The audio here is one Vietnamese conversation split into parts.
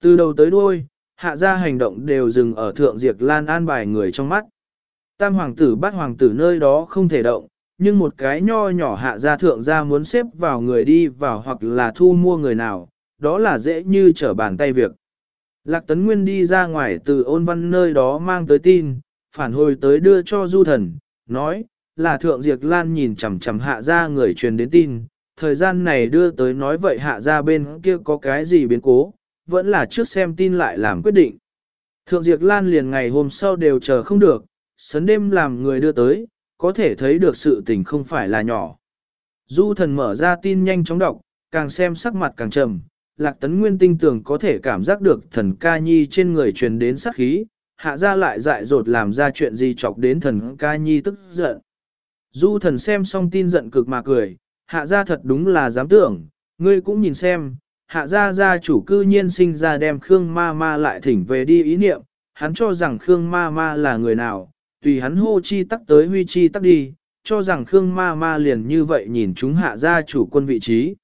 Từ đầu tới đuôi, hạ gia hành động đều dừng ở thượng diệt lan an bài người trong mắt. Tam hoàng tử bắt hoàng tử nơi đó không thể động, nhưng một cái nho nhỏ hạ gia thượng gia muốn xếp vào người đi vào hoặc là thu mua người nào, đó là dễ như trở bàn tay việc. Lạc Tấn Nguyên đi ra ngoài từ ôn văn nơi đó mang tới tin, phản hồi tới đưa cho du thần, nói, là Thượng diệt Lan nhìn chằm chằm hạ ra người truyền đến tin, thời gian này đưa tới nói vậy hạ ra bên kia có cái gì biến cố, vẫn là trước xem tin lại làm quyết định. Thượng Diệp Lan liền ngày hôm sau đều chờ không được, sấn đêm làm người đưa tới, có thể thấy được sự tình không phải là nhỏ. Du thần mở ra tin nhanh chóng đọc, càng xem sắc mặt càng trầm, Lạc Tấn Nguyên tinh tưởng có thể cảm giác được thần ca nhi trên người truyền đến sát khí, hạ ra lại dại dột làm ra chuyện gì chọc đến thần ca nhi tức giận. Du thần xem xong tin giận cực mà cười, hạ ra thật đúng là dám tưởng, ngươi cũng nhìn xem, hạ gia gia chủ cư nhiên sinh ra đem Khương ma ma lại thỉnh về đi ý niệm, hắn cho rằng Khương ma ma là người nào, tùy hắn hô chi tắc tới huy chi tắc đi, cho rằng Khương ma ma liền như vậy nhìn chúng hạ gia chủ quân vị trí.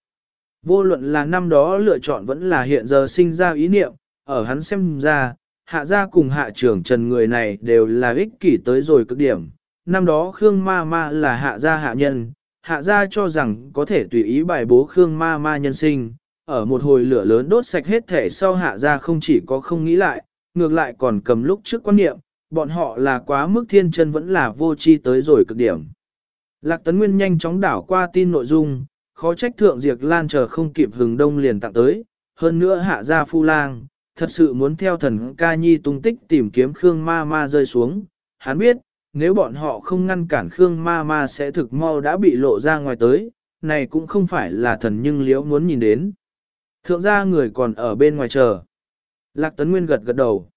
Vô luận là năm đó lựa chọn vẫn là hiện giờ sinh ra ý niệm, ở hắn xem ra, hạ gia cùng hạ trưởng trần người này đều là ích kỷ tới rồi cực điểm. Năm đó Khương Ma Ma là hạ gia hạ nhân, hạ gia cho rằng có thể tùy ý bài bố Khương Ma Ma nhân sinh, ở một hồi lửa lớn đốt sạch hết thể sau hạ gia không chỉ có không nghĩ lại, ngược lại còn cầm lúc trước quan niệm, bọn họ là quá mức thiên chân vẫn là vô chi tới rồi cực điểm. Lạc Tấn Nguyên nhanh chóng đảo qua tin nội dung, khó trách thượng diệt lan chờ không kịp hừng đông liền tặng tới, hơn nữa hạ gia phu lang, thật sự muốn theo thần ca nhi tung tích tìm kiếm Khương ma ma rơi xuống. Hắn biết, nếu bọn họ không ngăn cản Khương ma ma sẽ thực mau đã bị lộ ra ngoài tới, này cũng không phải là thần nhưng liễu muốn nhìn đến. Thượng gia người còn ở bên ngoài chờ. Lạc Tấn Nguyên gật gật đầu.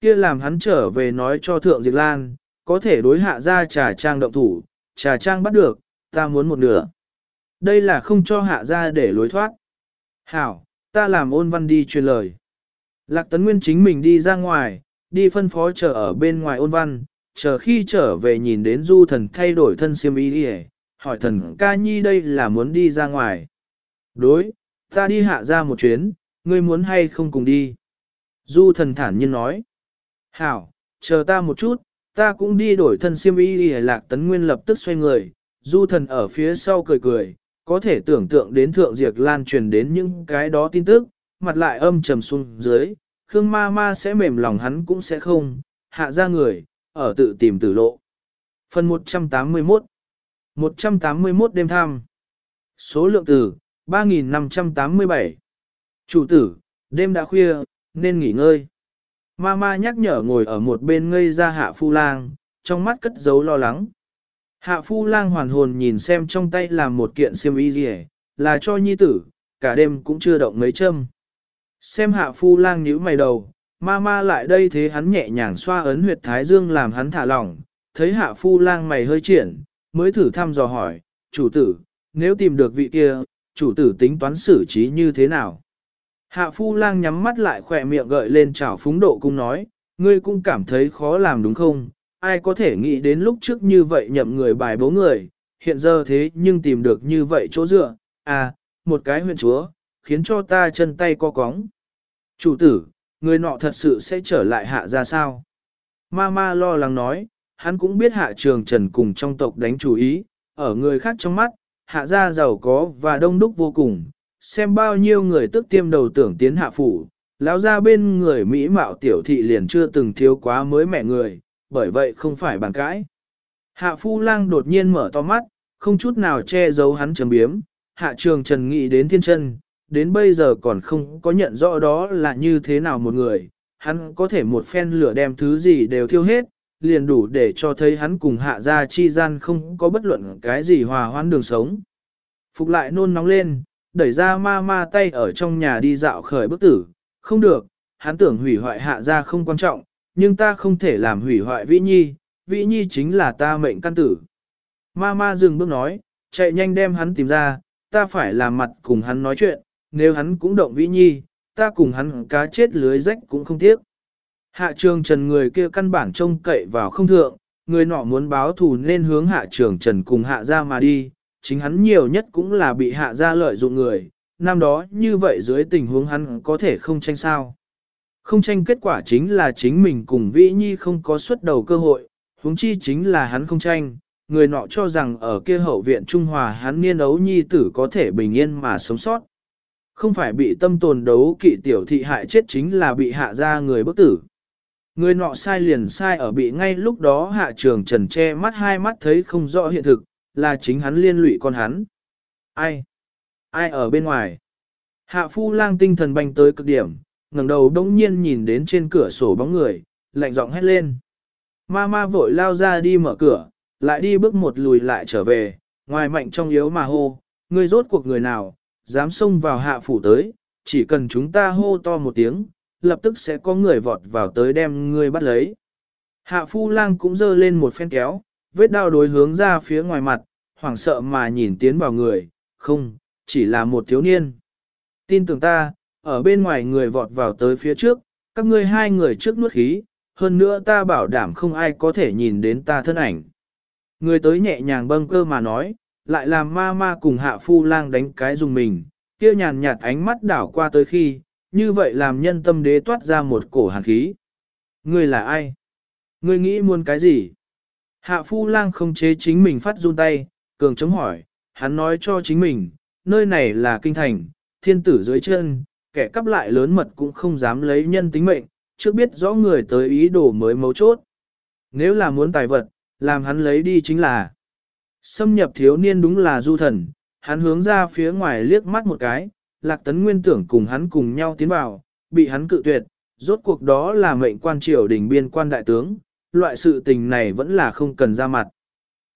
kia làm hắn trở về nói cho Thượng Diệp Lan, có thể đối hạ ra trà trang động thủ, trà trang bắt được, ta muốn một nửa. Đây là không cho hạ ra để lối thoát. Hảo, ta làm ôn văn đi truyền lời. Lạc Tấn Nguyên chính mình đi ra ngoài, đi phân phó chờ ở bên ngoài ôn văn, chờ khi trở về nhìn đến du thần thay đổi thân siêm ý đi hỏi thần ca nhi đây là muốn đi ra ngoài. Đối, ta đi hạ ra một chuyến, ngươi muốn hay không cùng đi. Du thần thản nhiên nói. Hảo, chờ ta một chút, ta cũng đi đổi thân siêm y đi lạc tấn nguyên lập tức xoay người, du thần ở phía sau cười cười, có thể tưởng tượng đến thượng diệt lan truyền đến những cái đó tin tức, mặt lại âm trầm xuống dưới, Khương ma ma sẽ mềm lòng hắn cũng sẽ không, hạ ra người, ở tự tìm tử lộ. Phần 181 181 đêm tham Số lượng tử 3587 Chủ tử, đêm đã khuya, nên nghỉ ngơi. Mama nhắc nhở ngồi ở một bên ngây ra hạ phu lang, trong mắt cất giấu lo lắng. Hạ phu lang hoàn hồn nhìn xem trong tay làm một kiện xiêm y gì là cho nhi tử, cả đêm cũng chưa động mấy châm. Xem hạ phu lang nhíu mày đầu, ma ma lại đây thế hắn nhẹ nhàng xoa ấn huyệt thái dương làm hắn thả lỏng, thấy hạ phu lang mày hơi triển, mới thử thăm dò hỏi, chủ tử, nếu tìm được vị kia, chủ tử tính toán xử trí như thế nào? Hạ phu lang nhắm mắt lại khỏe miệng gợi lên chào phúng độ cung nói, ngươi cũng cảm thấy khó làm đúng không? Ai có thể nghĩ đến lúc trước như vậy nhậm người bài bố người, hiện giờ thế nhưng tìm được như vậy chỗ dựa, à, một cái huyện chúa, khiến cho ta chân tay co cóng. Chủ tử, người nọ thật sự sẽ trở lại hạ ra sao? Ma ma lo lắng nói, hắn cũng biết hạ trường trần cùng trong tộc đánh chủ ý, ở người khác trong mắt, hạ gia giàu có và đông đúc vô cùng, xem bao nhiêu người tức tiêm đầu tưởng tiến hạ phủ, lão ra bên người Mỹ mạo tiểu thị liền chưa từng thiếu quá mới mẹ người, bởi vậy không phải bàn cãi. Hạ phu lang đột nhiên mở to mắt, không chút nào che giấu hắn trầm biếm, hạ trường trần nghĩ đến thiên chân, đến bây giờ còn không có nhận rõ đó là như thế nào một người, hắn có thể một phen lửa đem thứ gì đều thiêu hết, liền đủ để cho thấy hắn cùng hạ gia chi gian không có bất luận cái gì hòa hoãn đường sống. Phục lại nôn nóng lên, đẩy ra ma ma tay ở trong nhà đi dạo khởi bức tử, không được, hắn tưởng hủy hoại hạ gia không quan trọng, nhưng ta không thể làm hủy hoại vĩ nhi, vĩ nhi chính là ta mệnh căn tử. Ma ma dừng bước nói, chạy nhanh đem hắn tìm ra, ta phải làm mặt cùng hắn nói chuyện, nếu hắn cũng động vĩ nhi, ta cùng hắn cá chết lưới rách cũng không tiếc. Hạ trường trần người kia căn bản trông cậy vào không thượng, người nọ muốn báo thù nên hướng hạ trường trần cùng hạ ra mà đi, chính hắn nhiều nhất cũng là bị hạ ra lợi dụng người, năm đó như vậy dưới tình huống hắn có thể không tranh sao. Không tranh kết quả chính là chính mình cùng Vĩ Nhi không có xuất đầu cơ hội, huống chi chính là hắn không tranh, người nọ cho rằng ở kia hậu viện Trung Hòa hắn niên ấu nhi tử có thể bình yên mà sống sót. Không phải bị tâm tồn đấu kỵ tiểu thị hại chết chính là bị hạ ra người bức tử. Người nọ sai liền sai ở bị ngay lúc đó hạ trường trần che mắt hai mắt thấy không rõ hiện thực, là chính hắn liên lụy con hắn. Ai? Ai ở bên ngoài? Hạ phu lang tinh thần banh tới cực điểm, ngẩng đầu đống nhiên nhìn đến trên cửa sổ bóng người, lạnh giọng hét lên. Ma ma vội lao ra đi mở cửa, lại đi bước một lùi lại trở về, ngoài mạnh trong yếu mà hô, ngươi rốt cuộc người nào, dám xông vào hạ phủ tới, chỉ cần chúng ta hô to một tiếng, lập tức sẽ có người vọt vào tới đem ngươi bắt lấy. Hạ phu lang cũng giơ lên một phen kéo, vết đao đối hướng ra phía ngoài mặt, hoảng sợ mà nhìn tiến vào người, không, chỉ là một thiếu niên. Tin tưởng ta, ở bên ngoài người vọt vào tới phía trước, các ngươi hai người trước nuốt khí, hơn nữa ta bảo đảm không ai có thể nhìn đến ta thân ảnh. Người tới nhẹ nhàng bâng cơ mà nói, lại làm ma ma cùng hạ phu lang đánh cái dùng mình, kia nhàn nhạt ánh mắt đảo qua tới khi, như vậy làm nhân tâm đế toát ra một cổ hàn khí. Ngươi là ai? Ngươi nghĩ muốn cái gì? Hạ phu lang không chế chính mình phát run tay, cường chống hỏi, hắn nói cho chính mình, nơi này là kinh thành, thiên tử dưới chân, kẻ cắp lại lớn mật cũng không dám lấy nhân tính mệnh, trước biết rõ người tới ý đồ mới mấu chốt. Nếu là muốn tài vật, làm hắn lấy đi chính là. Xâm nhập thiếu niên đúng là du thần, hắn hướng ra phía ngoài liếc mắt một cái, lạc tấn nguyên tưởng cùng hắn cùng nhau tiến vào, bị hắn cự tuyệt, rốt cuộc đó là mệnh quan triều đình biên quan đại tướng, loại sự tình này vẫn là không cần ra mặt.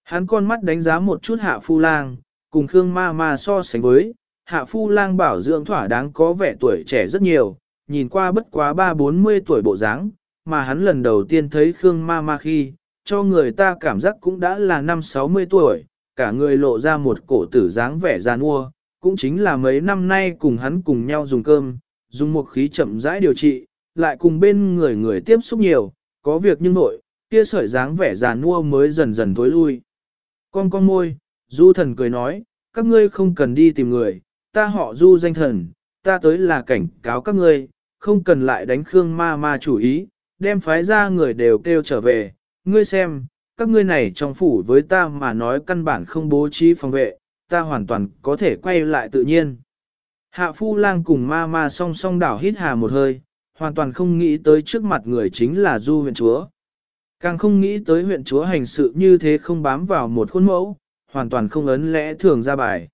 Hắn con mắt đánh giá một chút hạ phu lang, cùng Khương ma ma so sánh với, hạ phu lang bảo dưỡng thỏa đáng có vẻ tuổi trẻ rất nhiều, nhìn qua bất quá ba bốn mươi tuổi bộ dáng, mà hắn lần đầu tiên thấy Khương ma ma khi, cho người ta cảm giác cũng đã là năm sáu mươi tuổi, cả người lộ ra một cổ tử dáng vẻ già nua, cũng chính là mấy năm nay cùng hắn cùng nhau dùng cơm, dùng một khí chậm rãi điều trị, lại cùng bên người người tiếp xúc nhiều, có việc nhưng nội, kia sợi dáng vẻ già nua mới dần dần tối lui. Con con môi, du thần cười nói, các ngươi không cần đi tìm người, ta họ du danh thần, ta tới là cảnh cáo các ngươi, không cần lại đánh khương ma ma chủ ý, đem phái ra người đều kêu trở về, ngươi xem, các ngươi này trong phủ với ta mà nói căn bản không bố trí phòng vệ, ta hoàn toàn có thể quay lại tự nhiên. Hạ phu lang cùng ma ma song song đảo hít hà một hơi, hoàn toàn không nghĩ tới trước mặt người chính là du huyện chúa. Càng không nghĩ tới huyện chúa hành sự như thế không bám vào một khuôn mẫu, hoàn toàn không ấn lẽ thường ra bài.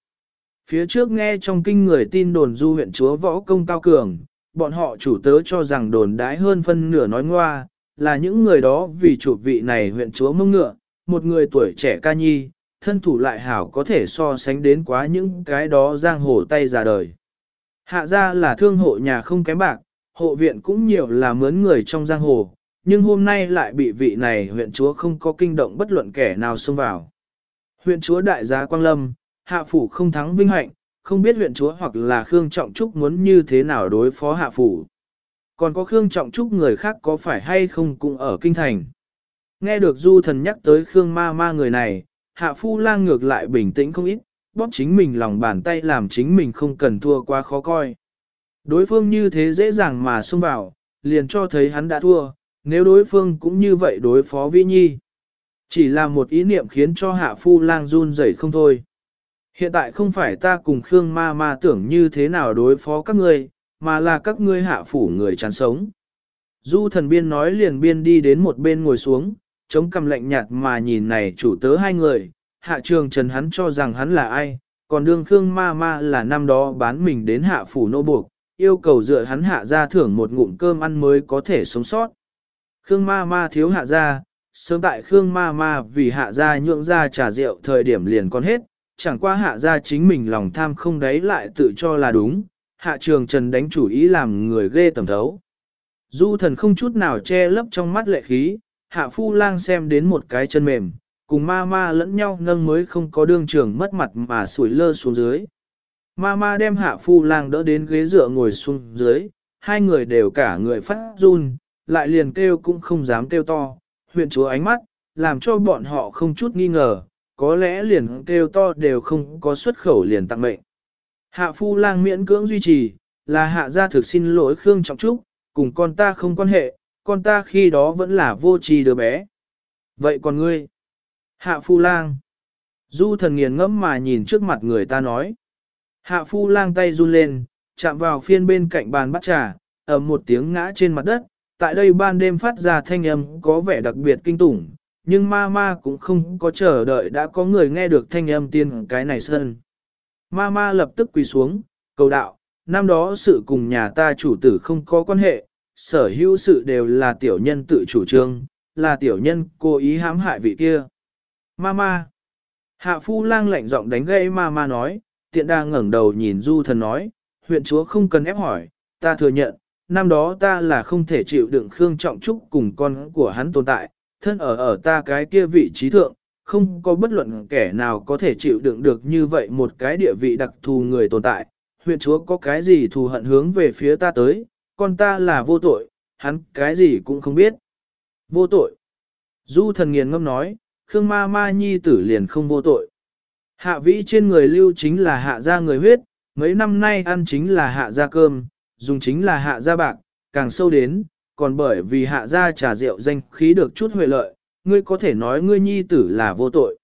Phía trước nghe trong kinh người tin đồn du huyện chúa võ công cao cường, bọn họ chủ tớ cho rằng đồn đái hơn phân nửa nói ngoa, là những người đó vì chủ vị này huyện chúa mông ngựa, một người tuổi trẻ ca nhi, thân thủ lại hảo có thể so sánh đến quá những cái đó giang hồ tay ra đời. Hạ ra là thương hộ nhà không kém bạc, hộ viện cũng nhiều là mướn người trong giang hồ, nhưng hôm nay lại bị vị này huyện chúa không có kinh động bất luận kẻ nào xông vào. Huyện chúa đại gia Quang Lâm, hạ phủ không thắng vinh hạnh, không biết huyện chúa hoặc là Khương Trọng Trúc muốn như thế nào đối phó hạ phủ. Còn có Khương Trọng Trúc người khác có phải hay không cũng ở kinh thành. Nghe được du thần nhắc tới Khương ma ma người này, hạ phu lang ngược lại bình tĩnh không ít, bóp chính mình lòng bàn tay làm chính mình không cần thua quá khó coi. Đối phương như thế dễ dàng mà xông vào, liền cho thấy hắn đã thua, nếu đối phương cũng như vậy đối phó Vi Nhi. Chỉ là một ý niệm khiến cho hạ phu lang run rẩy không thôi. Hiện tại không phải ta cùng Khương ma ma tưởng như thế nào đối phó các ngươi, mà là các ngươi hạ phủ người chán sống. Du thần biên nói liền biên đi đến một bên ngồi xuống, chống cầm lạnh nhạt mà nhìn này chủ tớ hai người, hạ trường trần hắn cho rằng hắn là ai, còn đương Khương ma ma là năm đó bán mình đến hạ phủ nô buộc, yêu cầu dựa hắn hạ ra thưởng một ngụm cơm ăn mới có thể sống sót. Khương ma ma thiếu hạ ra, sớm tại Khương ma ma vì hạ ra nhượng ra trà rượu thời điểm liền còn hết, chẳng qua hạ ra chính mình lòng tham không đấy lại tự cho là đúng, hạ trường trần đánh chủ ý làm người ghê tầm thấu. Du thần không chút nào che lấp trong mắt lệ khí, hạ phu lang xem đến một cái chân mềm, cùng ma ma lẫn nhau ngâng mới không có đương trường mất mặt mà sủi lơ xuống dưới. Ma ma đem hạ phu lang đỡ đến ghế dựa ngồi xuống dưới, hai người đều cả người phát run, lại liền kêu cũng không dám kêu to, huyện chúa ánh mắt, làm cho bọn họ không chút nghi ngờ, có lẽ liền kêu to đều không có xuất khẩu liền tặng mệnh. Hạ phu lang miễn cưỡng duy trì, là hạ gia thực xin lỗi Khương Trọng Trúc, cùng con ta không quan hệ, con ta khi đó vẫn là vô tri đứa bé. Vậy còn ngươi? Hạ Phu Lang. Du thần nghiền ngẫm mà nhìn trước mặt người ta nói. Hạ Phu Lang tay run lên, chạm vào phiên bên cạnh bàn bắt trà, ầm một tiếng ngã trên mặt đất. Tại đây ban đêm phát ra thanh âm có vẻ đặc biệt kinh tủng, nhưng ma ma cũng không có chờ đợi đã có người nghe được thanh âm tiên cái này sơn. Ma ma lập tức quỳ xuống, cầu đạo, năm đó sự cùng nhà ta chủ tử không có quan hệ, sở hữu sự đều là tiểu nhân tự chủ trương, là tiểu nhân cố ý hãm hại vị kia. Mama. Hạ phu lang lạnh giọng đánh gây mama nói, tiện đa ngẩng đầu nhìn du thần nói, huyện chúa không cần ép hỏi, ta thừa nhận, năm đó ta là không thể chịu đựng Khương Trọng Trúc cùng con của hắn tồn tại, thân ở ở ta cái kia vị trí thượng, không có bất luận kẻ nào có thể chịu đựng được như vậy một cái địa vị đặc thù người tồn tại. Huyện chúa có cái gì thù hận hướng về phía ta tới, con ta là vô tội, hắn cái gì cũng không biết. Vô tội. Du thần nghiền ngâm nói, Khương ma ma nhi tử liền không vô tội. Hạ vĩ trên người lưu chính là hạ gia người huyết, mấy năm nay ăn chính là hạ gia cơm, dùng chính là hạ gia bạc, càng sâu đến, còn bởi vì hạ gia trà rượu danh khí được chút huệ lợi, ngươi có thể nói ngươi nhi tử là vô tội.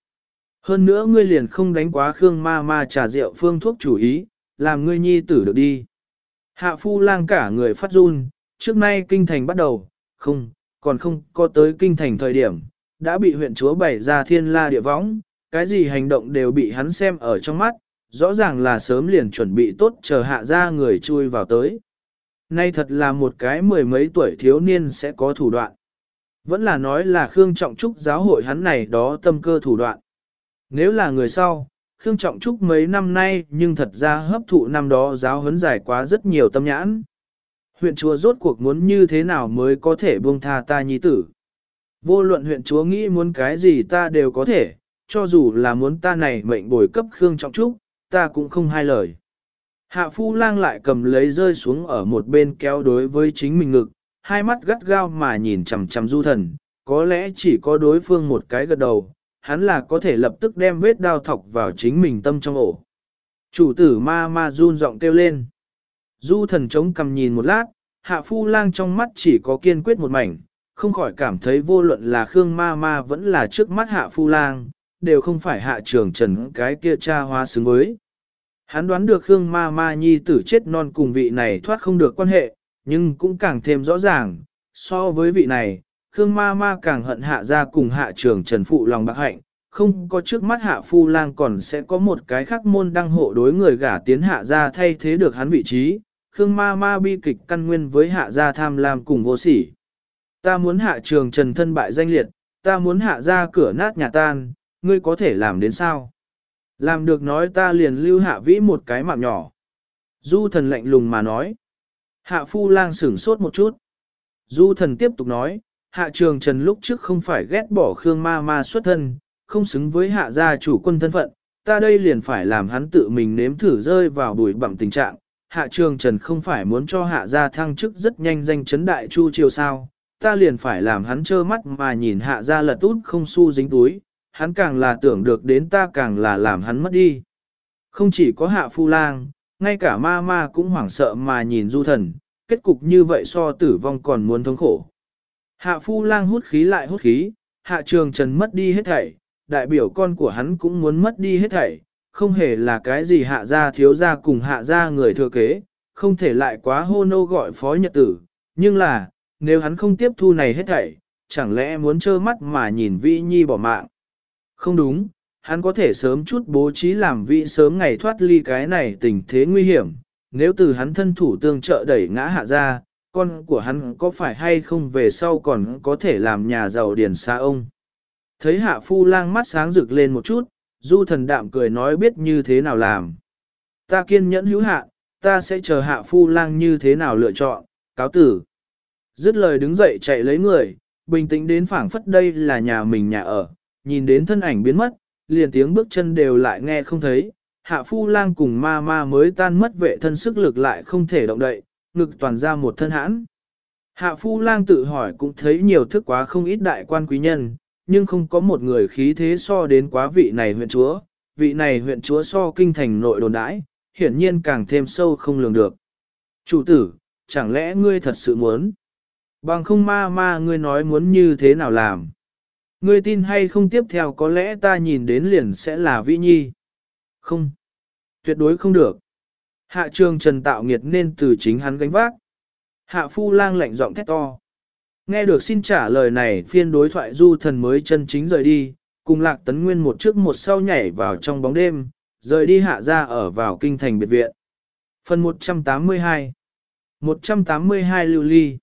Hơn nữa ngươi liền không đánh quá Khương ma ma trà rượu phương thuốc chủ ý, làm ngươi nhi tử được đi. Hạ phu lang cả người phát run, trước nay kinh thành bắt đầu, không, còn không có tới kinh thành thời điểm, đã bị huyện chúa bày ra thiên la địa võng, cái gì hành động đều bị hắn xem ở trong mắt, rõ ràng là sớm liền chuẩn bị tốt chờ hạ ra người chui vào tới. Nay thật là một cái mười mấy tuổi thiếu niên sẽ có thủ đoạn. Vẫn là nói là Khương Trọng Trúc giáo hội hắn này đó tâm cơ thủ đoạn. Nếu là người sau, Khương Trọng Trúc mấy năm nay nhưng thật ra hấp thụ năm đó giáo huấn giải quá rất nhiều tâm nhãn. Huyện chúa rốt cuộc muốn như thế nào mới có thể buông tha ta nhi tử. Vô luận huyện chúa nghĩ muốn cái gì ta đều có thể, cho dù là muốn ta này mệnh bồi cấp Khương Trọng Trúc, ta cũng không hai lời. Hạ phu lang lại cầm lấy rơi xuống ở một bên kéo đối với chính mình ngực, hai mắt gắt gao mà nhìn chằm chằm du thần, có lẽ chỉ có đối phương một cái gật đầu, hắn là có thể lập tức đem vết đao thọc vào chính mình tâm trong ổ. Chủ tử ma ma run giọng kêu lên. Du thần chống cầm nhìn một lát, hạ phu lang trong mắt chỉ có kiên quyết một mảnh, không khỏi cảm thấy vô luận là Khương ma ma vẫn là trước mắt hạ phu lang, đều không phải hạ trường trần cái kia cha hóa xứng với. Hắn đoán được Khương ma ma nhi tử chết non cùng vị này thoát không được quan hệ, nhưng cũng càng thêm rõ ràng, so với vị này, Khương ma ma càng hận hạ ra cùng hạ trường trần phụ lòng bạc hạnh, không có trước mắt hạ phu lang còn sẽ có một cái khác môn đăng hộ đối người gả tiến hạ ra thay thế được hắn vị trí, Khương ma ma bi kịch căn nguyên với hạ gia tham lam cùng vô sỉ. Ta muốn hạ trường trần thân bại danh liệt, ta muốn hạ ra cửa nát nhà tan, ngươi có thể làm đến sao? Làm được nói ta liền lưu hạ vĩ một cái mạng nhỏ. Du thần lạnh lùng mà nói. Hạ phu lang sửng sốt một chút. Du thần tiếp tục nói, hạ trường trần lúc trước không phải ghét bỏ Khương ma ma xuất thân, không xứng với hạ gia chủ quân thân phận, ta đây liền phải làm hắn tự mình nếm thử rơi vào bùi bặm tình trạng. Hạ trường trần không phải muốn cho hạ gia thăng chức rất nhanh danh chấn đại chu triều sao, ta liền phải làm hắn trơ mắt mà nhìn hạ gia lật út không xu dính túi, hắn càng là tưởng được đến ta càng là làm hắn mất đi. Không chỉ có hạ phu lang, ngay cả ma ma cũng hoảng sợ mà nhìn du thần, kết cục như vậy so tử vong còn muốn thống khổ. Hạ phu lang hút khí lại hút khí, hạ trường trần mất đi hết thảy, đại biểu con của hắn cũng muốn mất đi hết thảy, không hề là cái gì hạ gia thiếu gia cùng hạ gia người thừa kế, không thể lại quá hô nô gọi phó nhật tử, nhưng là, nếu hắn không tiếp thu này hết thảy, chẳng lẽ muốn trơ mắt mà nhìn Vi Nhi bỏ mạng. Không đúng, hắn có thể sớm chút bố trí làm vị sớm ngày thoát ly cái này tình thế nguy hiểm, nếu từ hắn thân thủ tương trợ đẩy ngã hạ ra, con của hắn có phải hay không về sau còn có thể làm nhà giàu điển xa ông. Thấy hạ phu lang mắt sáng rực lên một chút, du thần đạm cười nói biết như thế nào làm. Ta kiên nhẫn hữu hạ, ta sẽ chờ hạ phu lang như thế nào lựa chọn, cáo tử. Dứt lời đứng dậy chạy lấy người, bình tĩnh đến phảng phất đây là nhà mình nhà ở, nhìn đến thân ảnh biến mất, liền tiếng bước chân đều lại nghe không thấy, hạ phu lang cùng ma ma mới tan mất vệ thân sức lực lại không thể động đậy, ngực toàn ra một thân hãn. Hạ phu lang tự hỏi cũng thấy nhiều thức quá không ít đại quan quý nhân, nhưng không có một người khí thế so đến quá vị này huyện chúa, vị này huyện chúa so kinh thành nội đồn đãi, hiển nhiên càng thêm sâu không lường được. Chủ tử, chẳng lẽ ngươi thật sự muốn? Bằng không ma ma ngươi nói muốn như thế nào làm? Ngươi tin hay không tiếp theo có lẽ ta nhìn đến liền sẽ là Vĩ Nhi. Không. Tuyệt đối không được. Hạ trường trần tạo nghiệt nên từ chính hắn gánh vác. Hạ phu lang lạnh giọng thét to. Nghe được xin trả lời này phiên đối thoại du thần mới chân chính rời đi, cùng lạc tấn nguyên một trước một sau nhảy vào trong bóng đêm, rời đi hạ ra ở vào kinh thành biệt viện. Phần 182 182 lưu ly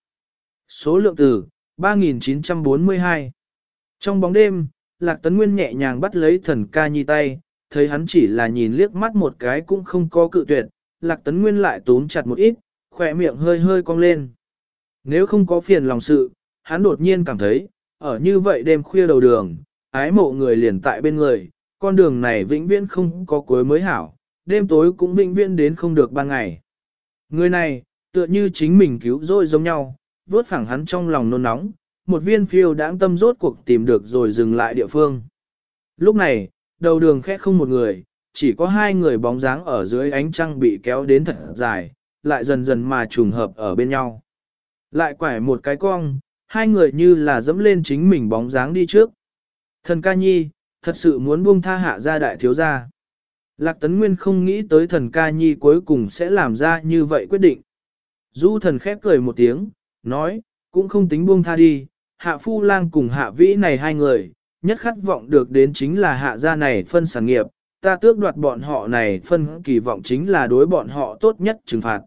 Số lượng từ 3942 Trong bóng đêm, Lạc Tấn Nguyên nhẹ nhàng bắt lấy thần ca nhi tay, thấy hắn chỉ là nhìn liếc mắt một cái cũng không có cự tuyệt, Lạc Tấn Nguyên lại túm chặt một ít, khỏe miệng hơi hơi cong lên. Nếu không có phiền lòng sự, hắn đột nhiên cảm thấy, ở như vậy đêm khuya đầu đường, ái mộ người liền tại bên người, con đường này vĩnh viễn không có cuối mới hảo, đêm tối cũng vĩnh viễn đến không được ban ngày. Người này, tựa như chính mình cứu rồi giống nhau, vốt phẳng hắn trong lòng nôn nóng, một viên phiêu đãng tâm rốt cuộc tìm được rồi dừng lại địa phương. Lúc này, đầu đường khẽ không một người, chỉ có hai người bóng dáng ở dưới ánh trăng bị kéo đến thật dài, lại dần dần mà trùng hợp ở bên nhau. Lại quải một cái cong, hai người như là dẫm lên chính mình bóng dáng đi trước. Thần ca nhi, thật sự muốn buông tha hạ ra đại thiếu gia. Lạc Tấn Nguyên không nghĩ tới thần ca nhi cuối cùng sẽ làm ra như vậy quyết định. Du thần khép cười một tiếng, nói, cũng không tính buông tha đi, hạ phu lang cùng hạ vĩ này hai người, nhất khát vọng được đến chính là hạ gia này phân sản nghiệp, ta tước đoạt bọn họ này phân kỳ vọng chính là đối bọn họ tốt nhất trừng phạt.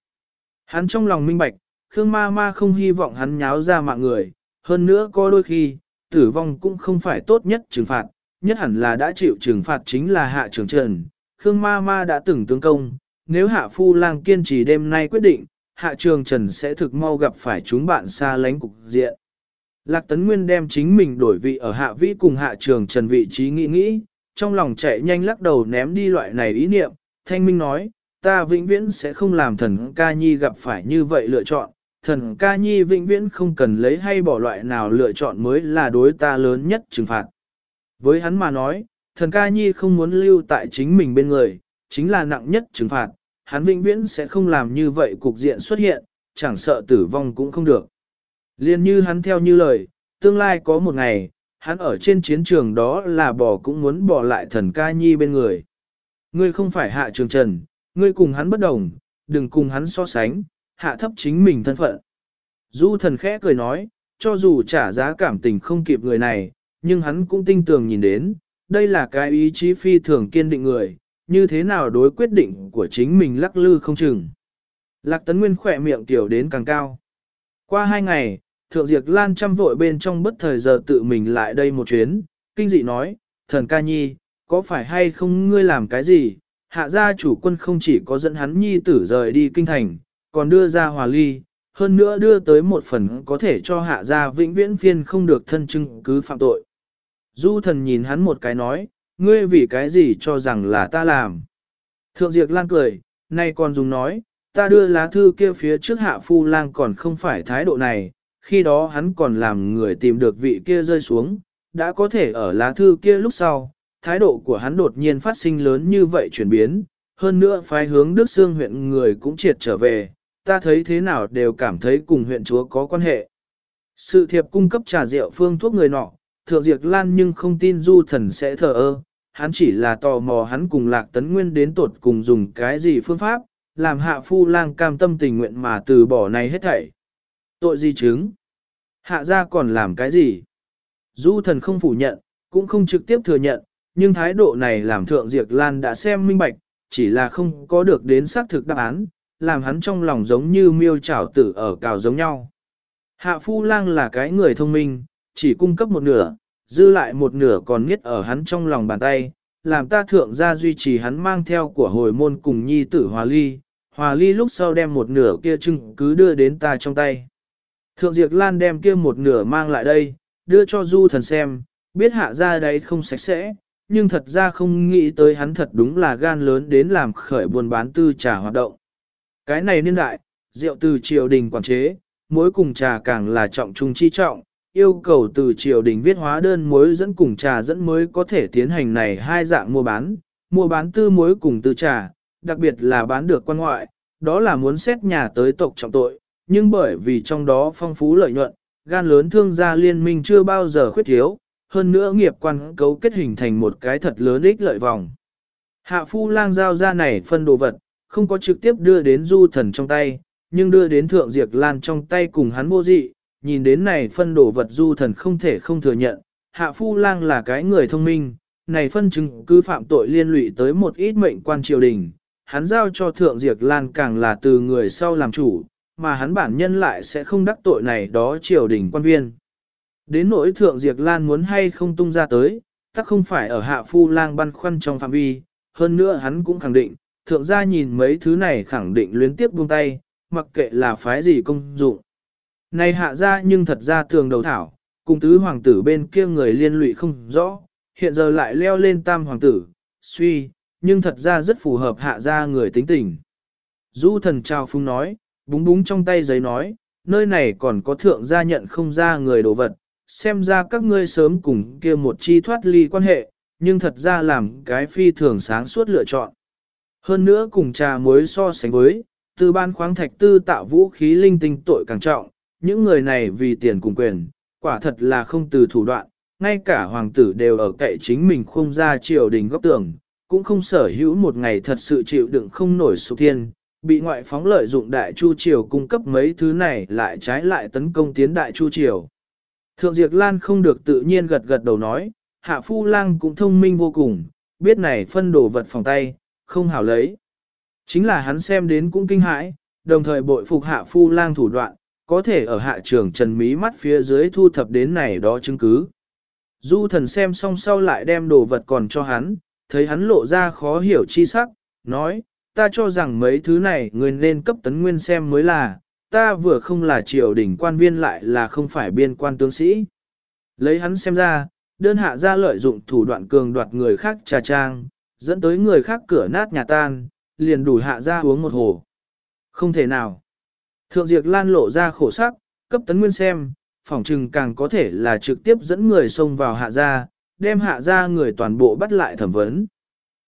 Hắn trong lòng minh bạch, Khương ma ma không hy vọng hắn nháo ra mạng người, hơn nữa có đôi khi, tử vong cũng không phải tốt nhất trừng phạt, nhất hẳn là đã chịu trừng phạt chính là hạ trưởng trần. Khương ma ma đã từng tướng công, nếu hạ phu lang kiên trì đêm nay quyết định, hạ trường trần sẽ thực mau gặp phải chúng bạn xa lánh cục diện. Lạc Tấn Nguyên đem chính mình đổi vị ở hạ vĩ cùng hạ trường trần vị trí nghĩ nghĩ, trong lòng chạy nhanh lắc đầu ném đi loại này ý niệm, thanh minh nói, ta vĩnh viễn sẽ không làm thần ca nhi gặp phải như vậy lựa chọn, thần ca nhi vĩnh viễn không cần lấy hay bỏ loại nào lựa chọn mới là đối ta lớn nhất trừng phạt. Với hắn mà nói, thần ca nhi không muốn lưu tại chính mình bên người, chính là nặng nhất trừng phạt, hắn vĩnh viễn sẽ không làm như vậy cục diện xuất hiện, chẳng sợ tử vong cũng không được. Liên như hắn theo như lời, tương lai có một ngày, hắn ở trên chiến trường đó là bỏ cũng muốn bỏ lại thần ca nhi bên người. Ngươi không phải hạ trường trần, ngươi cùng hắn bất đồng, đừng cùng hắn so sánh, hạ thấp chính mình thân phận. Du thần khẽ cười nói, cho dù trả giá cảm tình không kịp người này, nhưng hắn cũng tinh tường nhìn đến, đây là cái ý chí phi thường kiên định người, như thế nào đối quyết định của chính mình lắc lư không chừng. Lạc Tấn Nguyên khỏe miệng tiểu đến càng cao. Qua hai ngày, Thượng Diệp Lan chăm vội bên trong bất thời giờ tự mình lại đây một chuyến, kinh dị nói, thần ca nhi, có phải hay không ngươi làm cái gì? Hạ gia chủ quân không chỉ có dẫn hắn nhi tử rời đi kinh thành, còn đưa ra hòa ly, hơn nữa đưa tới một phần có thể cho hạ gia vĩnh viễn phiên không được thân chứng cứ phạm tội. Du thần nhìn hắn một cái nói, ngươi vì cái gì cho rằng là ta làm. Thượng Diệp Lan cười, nay còn dùng nói, ta đưa lá thư kia phía trước hạ phu lang còn không phải thái độ này, khi đó hắn còn làm người tìm được vị kia rơi xuống, đã có thể ở lá thư kia lúc sau, thái độ của hắn đột nhiên phát sinh lớn như vậy chuyển biến, hơn nữa phái hướng Đức Sương huyện người cũng triệt trở về, ta thấy thế nào đều cảm thấy cùng huyện chúa có quan hệ. Sự thiệp cung cấp trà rượu phương thuốc người nọ, thượng diệt lan nhưng không tin du thần sẽ thờ ơ, hắn chỉ là tò mò hắn cùng lạc tấn nguyên đến tột cùng dùng cái gì phương pháp, làm hạ phu lang cam tâm tình nguyện mà từ bỏ này hết thảy. Tội gì chứng? Hạ ra còn làm cái gì? Du thần không phủ nhận, cũng không trực tiếp thừa nhận, nhưng thái độ này làm thượng diệt lan đã xem minh bạch, chỉ là không có được đến xác thực đáp án, làm hắn trong lòng giống như miêu trảo tử ở cào giống nhau. Hạ Phu Lang là cái người thông minh, chỉ cung cấp một nửa, dư lại một nửa còn nghiết ở hắn trong lòng bàn tay, làm ta thượng gia duy trì hắn mang theo của hồi môn cùng nhi tử hòa ly, hòa ly lúc sau đem một nửa kia chứng cứ đưa đến ta trong tay. Thượng Diệp Lan đem kia một nửa mang lại đây, đưa cho du thần xem, biết hạ ra đấy không sạch sẽ, nhưng thật ra không nghĩ tới hắn thật đúng là gan lớn đến làm khởi buôn bán tư trà hoạt động. Cái này niên đại, rượu từ triều đình quản chế, mối cùng trà càng là trọng trung chi trọng, yêu cầu từ triều đình viết hóa đơn mối dẫn cùng trà dẫn mới có thể tiến hành này hai dạng mua bán, mua bán tư mối cùng tư trà, đặc biệt là bán được quan ngoại, đó là muốn xét nhà tới tộc trọng tội, nhưng bởi vì trong đó phong phú lợi nhuận, gan lớn thương gia liên minh chưa bao giờ khuyết thiếu, hơn nữa nghiệp quan cấu kết hình thành một cái thật lớn ích lợi vòng. Hạ phu lang giao ra này phân đồ vật, không có trực tiếp đưa đến du thần trong tay, nhưng đưa đến thượng diệt lan trong tay cùng hắn vô dị, nhìn đến này phân đồ vật du thần không thể không thừa nhận, hạ phu lang là cái người thông minh, này phân chứng cứ phạm tội liên lụy tới một ít mệnh quan triều đình, hắn giao cho thượng diệt lan càng là từ người sau làm chủ, mà hắn bản nhân lại sẽ không đắc tội này đó triều đình quan viên. Đến nỗi thượng diệt lan muốn hay không tung ra tới, tắc không phải ở hạ phu lang băn khoăn trong phạm vi, hơn nữa hắn cũng khẳng định, thượng gia nhìn mấy thứ này khẳng định luyến tiếp buông tay, mặc kệ là phái gì công dụng. Này hạ ra nhưng thật ra thường đầu thảo, cùng tứ hoàng tử bên kia người liên lụy không rõ, hiện giờ lại leo lên tam hoàng tử, suy, nhưng thật ra rất phù hợp hạ ra người tính tình. Du thần trao phung nói, búng búng trong tay giấy nói, nơi này còn có thượng gia nhận không ra người đồ vật, xem ra các ngươi sớm cùng kia một chi thoát ly quan hệ, nhưng thật ra làm cái phi thường sáng suốt lựa chọn. Hơn nữa cùng trà muối so sánh với, từ ban khoáng thạch tư tạo vũ khí linh tinh tội càng trọng, những người này vì tiền cùng quyền, quả thật là không từ thủ đoạn, ngay cả hoàng tử đều ở cậy chính mình không ra triều đình góc tường, cũng không sở hữu một ngày thật sự chịu đựng không nổi sụp thiên, bị ngoại phóng lợi dụng đại chu triều cung cấp mấy thứ này lại trái lại tấn công tiến đại chu triều. Thượng Diệp Lan không được tự nhiên gật gật đầu nói, hạ phu lang cũng thông minh vô cùng, biết này phân đồ vật phòng tay, không hảo lấy. Chính là hắn xem đến cũng kinh hãi, đồng thời bội phục hạ phu lang thủ đoạn, có thể ở hạ trường trần mí mắt phía dưới thu thập đến này đó chứng cứ. Du thần xem xong sau lại đem đồ vật còn cho hắn, thấy hắn lộ ra khó hiểu chi sắc, nói, ta cho rằng mấy thứ này người nên cấp tấn nguyên xem mới là, ta vừa không là triều đình quan viên lại là không phải biên quan tướng sĩ. Lấy hắn xem ra, đơn hạ ra lợi dụng thủ đoạn cường đoạt người khác trà trang, dẫn tới người khác cửa nát nhà tan, liền đủ hạ ra uống một hồ. Không thể nào. Thượng Diệp Lan lộ ra khổ sắc, cấp tấn nguyên xem, phỏng trừng càng có thể là trực tiếp dẫn người xông vào hạ gia, đem hạ gia người toàn bộ bắt lại thẩm vấn.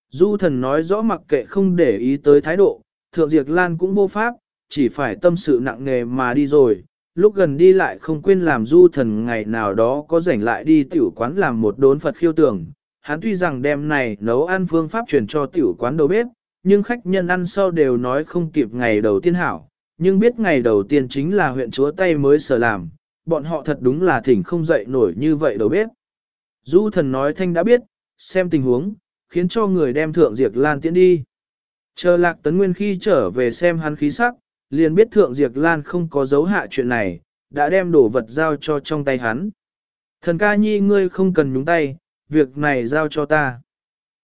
Du thần nói rõ mặc kệ không để ý tới thái độ, Thượng diệt Lan cũng vô pháp, chỉ phải tâm sự nặng nề mà đi rồi, lúc gần đi lại không quên làm du thần ngày nào đó có rảnh lại đi tiểu quán làm một đốn Phật khiêu tưởng. Hắn tuy rằng đem này nấu ăn phương pháp truyền cho tiểu quán đầu bếp, nhưng khách nhân ăn sau đều nói không kịp ngày đầu tiên hảo, nhưng biết ngày đầu tiên chính là huyện chúa tay mới sở làm, bọn họ thật đúng là thỉnh không dậy nổi như vậy đầu bếp. Du thần nói thanh đã biết, xem tình huống, khiến cho người đem thượng diệt lan tiễn đi. Chờ lạc tấn nguyên khi trở về xem hắn khí sắc, liền biết thượng diệt lan không có dấu hạ chuyện này, đã đem đồ vật giao cho trong tay hắn. Thần ca nhi ngươi không cần nhúng tay, việc này giao cho ta.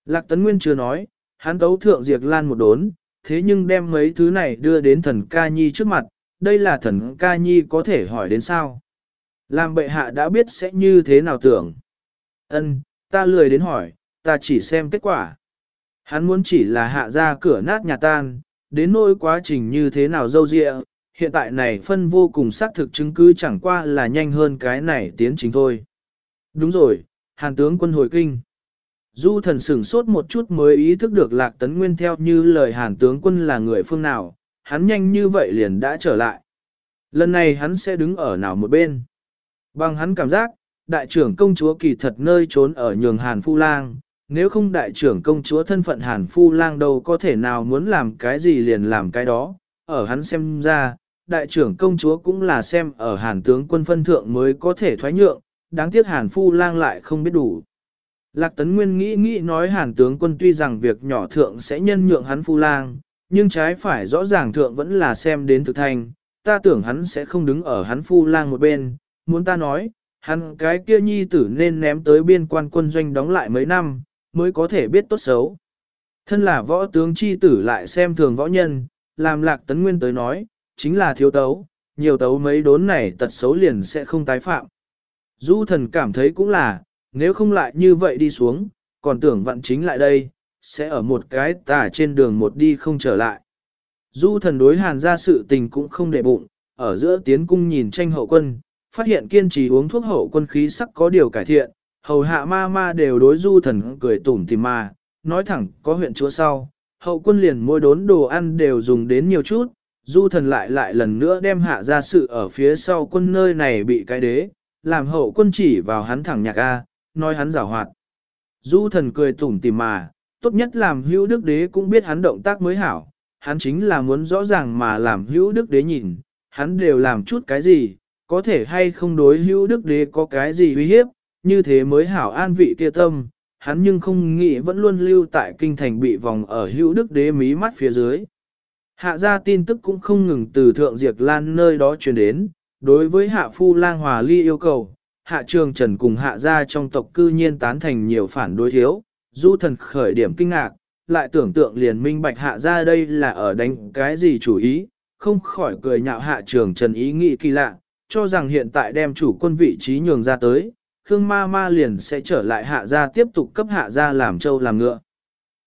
Lạc tấn nguyên chưa nói, hắn tấu thượng diệt lan một đốn, thế nhưng đem mấy thứ này đưa đến thần ca nhi trước mặt, đây là thần ca nhi có thể hỏi đến sao. Làm bệ hạ đã biết sẽ như thế nào tưởng. Ân, ta lười đến hỏi, ta chỉ xem kết quả. Hắn muốn chỉ là hạ ra cửa nát nhà tan, đến nỗi quá trình như thế nào dâu dịa, hiện tại này phân vô cùng xác thực chứng cứ chẳng qua là nhanh hơn cái này tiến trình thôi. Đúng rồi, hàn tướng quân hồi kinh. Du thần sửng sốt một chút mới ý thức được lạc tấn nguyên theo như lời hàn tướng quân là người phương nào, hắn nhanh như vậy liền đã trở lại. Lần này hắn sẽ đứng ở nào một bên. Bằng hắn cảm giác, đại trưởng công chúa kỳ thật nơi trốn ở nhường hàn phu lang, nếu không đại trưởng công chúa thân phận hàn phu lang đâu có thể nào muốn làm cái gì liền làm cái đó, ở hắn xem ra, đại trưởng công chúa cũng là xem ở hàn tướng quân phân thượng mới có thể thoái nhượng, đáng tiếc hàn phu lang lại không biết đủ. Lạc Tấn Nguyên nghĩ nghĩ nói hàn tướng quân tuy rằng việc nhỏ thượng sẽ nhân nhượng hắn phu lang, nhưng trái phải rõ ràng thượng vẫn là xem đến thực thành, ta tưởng hắn sẽ không đứng ở hắn phu lang một bên, muốn ta nói, hắn cái kia nhi tử nên ném tới biên quan quân doanh đóng lại mấy năm, mới có thể biết tốt xấu. Thân là võ tướng chi tử lại xem thường võ nhân, làm lạc tấn nguyên tới nói, chính là thiếu tấu, nhiều tấu mấy đốn này tật xấu liền sẽ không tái phạm. Du thần cảm thấy cũng là, nếu không lại như vậy đi xuống, còn tưởng vận chính lại đây, sẽ ở một cái tả trên đường một đi không trở lại. Du thần đối hàn ra sự tình cũng không để bụng, ở giữa tiến cung nhìn tranh hậu quân, phát hiện kiên trì uống thuốc hậu quân khí sắc có điều cải thiện, hầu hạ ma ma đều đối du thần cười tủm tìm mà, nói thẳng có huyện chúa sau, hậu quân liền mỗi đốn đồ ăn đều dùng đến nhiều chút, du thần lại lại lần nữa đem hạ ra sự ở phía sau quân nơi này bị cái đế, làm hậu quân chỉ vào hắn thẳng nhạc A, nói hắn giảo hoạt. Du thần cười tủm tỉm mà, tốt nhất làm hữu đức đế cũng biết hắn động tác mới hảo, hắn chính là muốn rõ ràng mà làm hữu đức đế nhìn, hắn đều làm chút cái gì, có thể hay không đối hữu đức đế có cái gì uy hiếp, như thế mới hảo an vị kia tâm, hắn nhưng không nghĩ vẫn luôn lưu tại kinh thành bị vòng ở hữu đức đế mí mắt phía dưới. Hạ gia tin tức cũng không ngừng từ thượng diệt lan nơi đó truyền đến, đối với hạ phu lang hòa ly yêu cầu, hạ trường trần cùng hạ gia trong tộc cư nhiên tán thành nhiều phản đối thiếu, du thần khởi điểm kinh ngạc, lại tưởng tượng liền minh bạch hạ gia đây là ở đánh cái gì chủ ý, không khỏi cười nhạo hạ trường trần ý nghĩ kỳ lạ, cho rằng hiện tại đem chủ quân vị trí nhường ra tới, Khương ma ma liền sẽ trở lại hạ gia tiếp tục cấp hạ gia làm châu làm ngựa.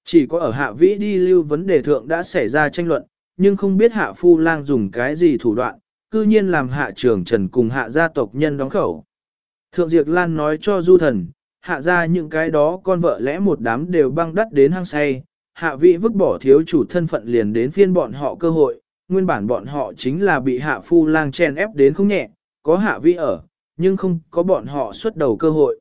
Chỉ có ở hạ vĩ đi lưu vấn đề thượng đã xảy ra tranh luận, nhưng không biết hạ phu lang dùng cái gì thủ đoạn, cư nhiên làm hạ trường trần cùng hạ gia tộc nhân đóng khẩu. Thượng Diệp Lan nói cho du thần, hạ ra những cái đó con vợ lẽ một đám đều băng đắt đến hang say, hạ vị vứt bỏ thiếu chủ thân phận liền đến phiên bọn họ cơ hội, nguyên bản bọn họ chính là bị hạ phu lang chen ép đến không nhẹ, có hạ vị ở, nhưng không có bọn họ xuất đầu cơ hội.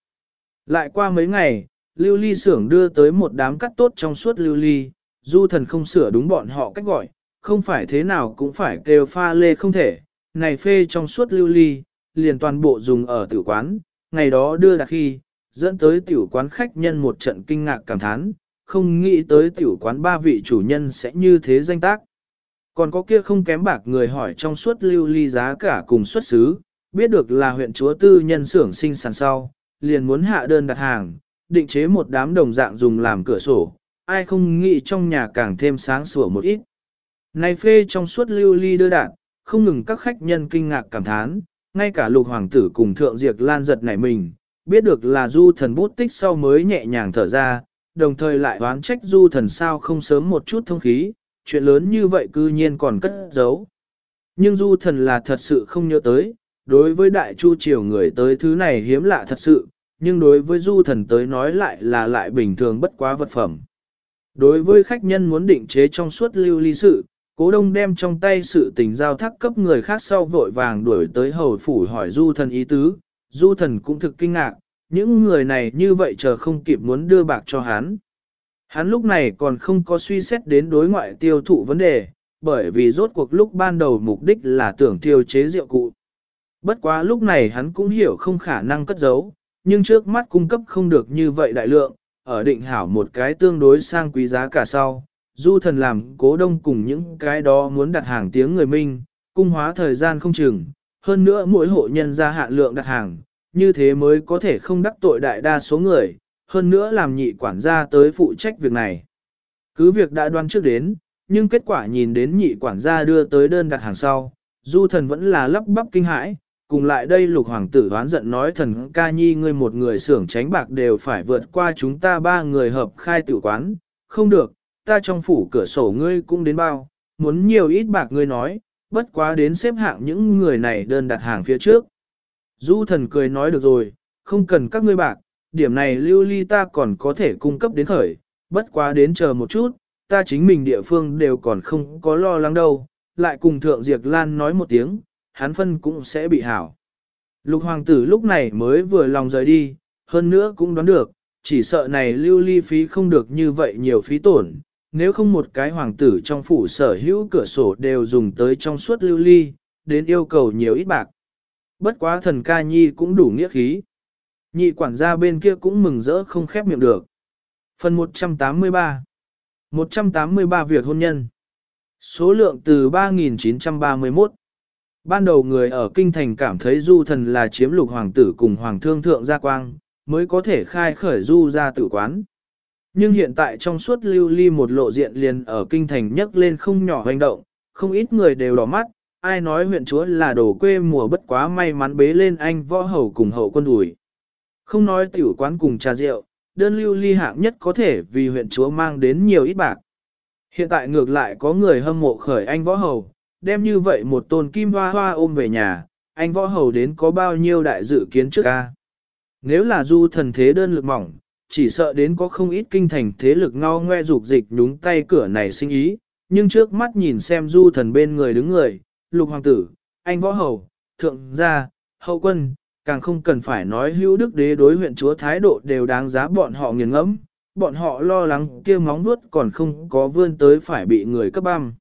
Lại qua mấy ngày, lưu ly xưởng đưa tới một đám cắt tốt trong suốt lưu ly, du thần không sửa đúng bọn họ cách gọi, không phải thế nào cũng phải kêu pha lê không thể, này phê trong suốt lưu ly, liền toàn bộ dùng ở tử quán, ngày đó đưa đặc khi, dẫn tới tiểu quán khách nhân một trận kinh ngạc cảm thán, không nghĩ tới tiểu quán ba vị chủ nhân sẽ như thế danh tác. Còn có kia không kém bạc người hỏi trong suốt lưu ly giá cả cùng xuất xứ, biết được là huyện chúa tư nhân xưởng sinh sản sau, liền muốn hạ đơn đặt hàng, định chế một đám đồng dạng dùng làm cửa sổ, ai không nghĩ trong nhà càng thêm sáng sủa một ít. Này phê trong suốt lưu ly đưa đạn, không ngừng các khách nhân kinh ngạc cảm thán, ngay cả lục hoàng tử cùng thượng diệt lan giật nảy mình, biết được là du thần bút tích sau mới nhẹ nhàng thở ra, đồng thời lại đoán trách du thần sao không sớm một chút thông khí, chuyện lớn như vậy cư nhiên còn cất giấu. Nhưng du thần là thật sự không nhớ tới, đối với đại chu triều người tới thứ này hiếm lạ thật sự, nhưng đối với du thần tới nói lại là lại bình thường bất quá vật phẩm. Đối với khách nhân muốn định chế trong suốt lưu ly sự, cố đông đem trong tay sự tình giao thác cấp người khác sau vội vàng đuổi tới hầu phủ hỏi du thần ý tứ, du thần cũng thực kinh ngạc, những người này như vậy chờ không kịp muốn đưa bạc cho hắn. Hắn lúc này còn không có suy xét đến đối ngoại tiêu thụ vấn đề, bởi vì rốt cuộc lúc ban đầu mục đích là tưởng tiêu chế rượu cụ. Bất quá lúc này hắn cũng hiểu không khả năng cất giấu, nhưng trước mắt cung cấp không được như vậy đại lượng, ở định hảo một cái tương đối sang quý giá cả sau. Du thần làm cố đông cùng những cái đó muốn đặt hàng tiếng người minh, cung hóa thời gian không chừng, hơn nữa mỗi hộ nhân ra hạn lượng đặt hàng, như thế mới có thể không đắc tội đại đa số người, hơn nữa làm nhị quản gia tới phụ trách việc này. Cứ việc đã đoán trước đến, nhưng kết quả nhìn đến nhị quản gia đưa tới đơn đặt hàng sau, du thần vẫn là lắp bắp kinh hãi, cùng lại đây lục hoàng tử đoán giận nói thần ca nhi ngươi một người xưởng tránh bạc đều phải vượt qua chúng ta ba người hợp khai tử quán, không được, ta trong phủ cửa sổ ngươi cũng đến bao, muốn nhiều ít bạc ngươi nói, bất quá đến xếp hạng những người này đơn đặt hàng phía trước. Du thần cười nói được rồi, không cần các ngươi bạc, điểm này lưu ly ta còn có thể cung cấp đến khởi, bất quá đến chờ một chút, ta chính mình địa phương đều còn không có lo lắng đâu, lại cùng thượng diệt lan nói một tiếng, hắn phân cũng sẽ bị hảo. Lục hoàng tử lúc này mới vừa lòng rời đi, hơn nữa cũng đoán được, chỉ sợ này lưu ly phí không được như vậy nhiều phí tổn, nếu không một cái hoàng tử trong phủ sở hữu cửa sổ đều dùng tới trong suốt lưu ly, đến yêu cầu nhiều ít bạc. Bất quá thần ca nhi cũng đủ nghĩa khí. Nhị quản gia bên kia cũng mừng rỡ không khép miệng được. Phần 183 183 việc hôn nhân Số lượng từ 3.931 Ban đầu người ở kinh thành cảm thấy du thần là chiếm lục hoàng tử cùng hoàng thương thượng gia quang, mới có thể khai khởi du ra tử quán. Nhưng hiện tại trong suốt lưu ly một lộ diện liền ở kinh thành nhấc lên không nhỏ hành động, không ít người đều đỏ mắt, ai nói huyện chúa là đồ quê mùa bất quá may mắn bế lên anh võ hầu cùng hậu quân đùi. Không nói tiểu quán cùng trà rượu, đơn lưu ly hạng nhất có thể vì huyện chúa mang đến nhiều ít bạc. Hiện tại ngược lại có người hâm mộ khởi anh võ hầu, đem như vậy một tôn kim hoa hoa ôm về nhà, anh võ hầu đến có bao nhiêu đại dự kiến trước ca. Nếu là du thần thế đơn lực mỏng, chỉ sợ đến có không ít kinh thành thế lực ngao ngoe dục dịch đúng tay cửa này sinh ý, nhưng trước mắt nhìn xem du thần bên người đứng người, lục hoàng tử, anh võ hầu, thượng gia, hậu quân, càng không cần phải nói hữu đức đế đối huyện chúa thái độ đều đáng giá bọn họ nghiền ngẫm, bọn họ lo lắng kia móng nuốt còn không có vươn tới phải bị người cấp băm.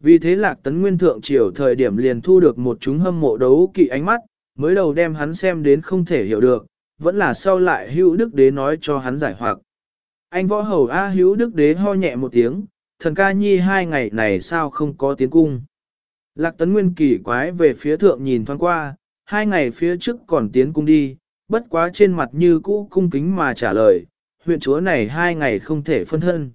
Vì thế lạc tấn nguyên thượng triều thời điểm liền thu được một chúng hâm mộ đấu kỵ ánh mắt, mới đầu đem hắn xem đến không thể hiểu được, vẫn là sau lại hữu đức đế nói cho hắn giải hoặc. Anh võ hầu A hữu đức đế ho nhẹ một tiếng, thần ca nhi hai ngày này sao không có tiến cung. Lạc tấn nguyên kỳ quái về phía thượng nhìn thoáng qua, hai ngày phía trước còn tiến cung đi, bất quá trên mặt như cũ cung kính mà trả lời, huyện chúa này hai ngày không thể phân thân.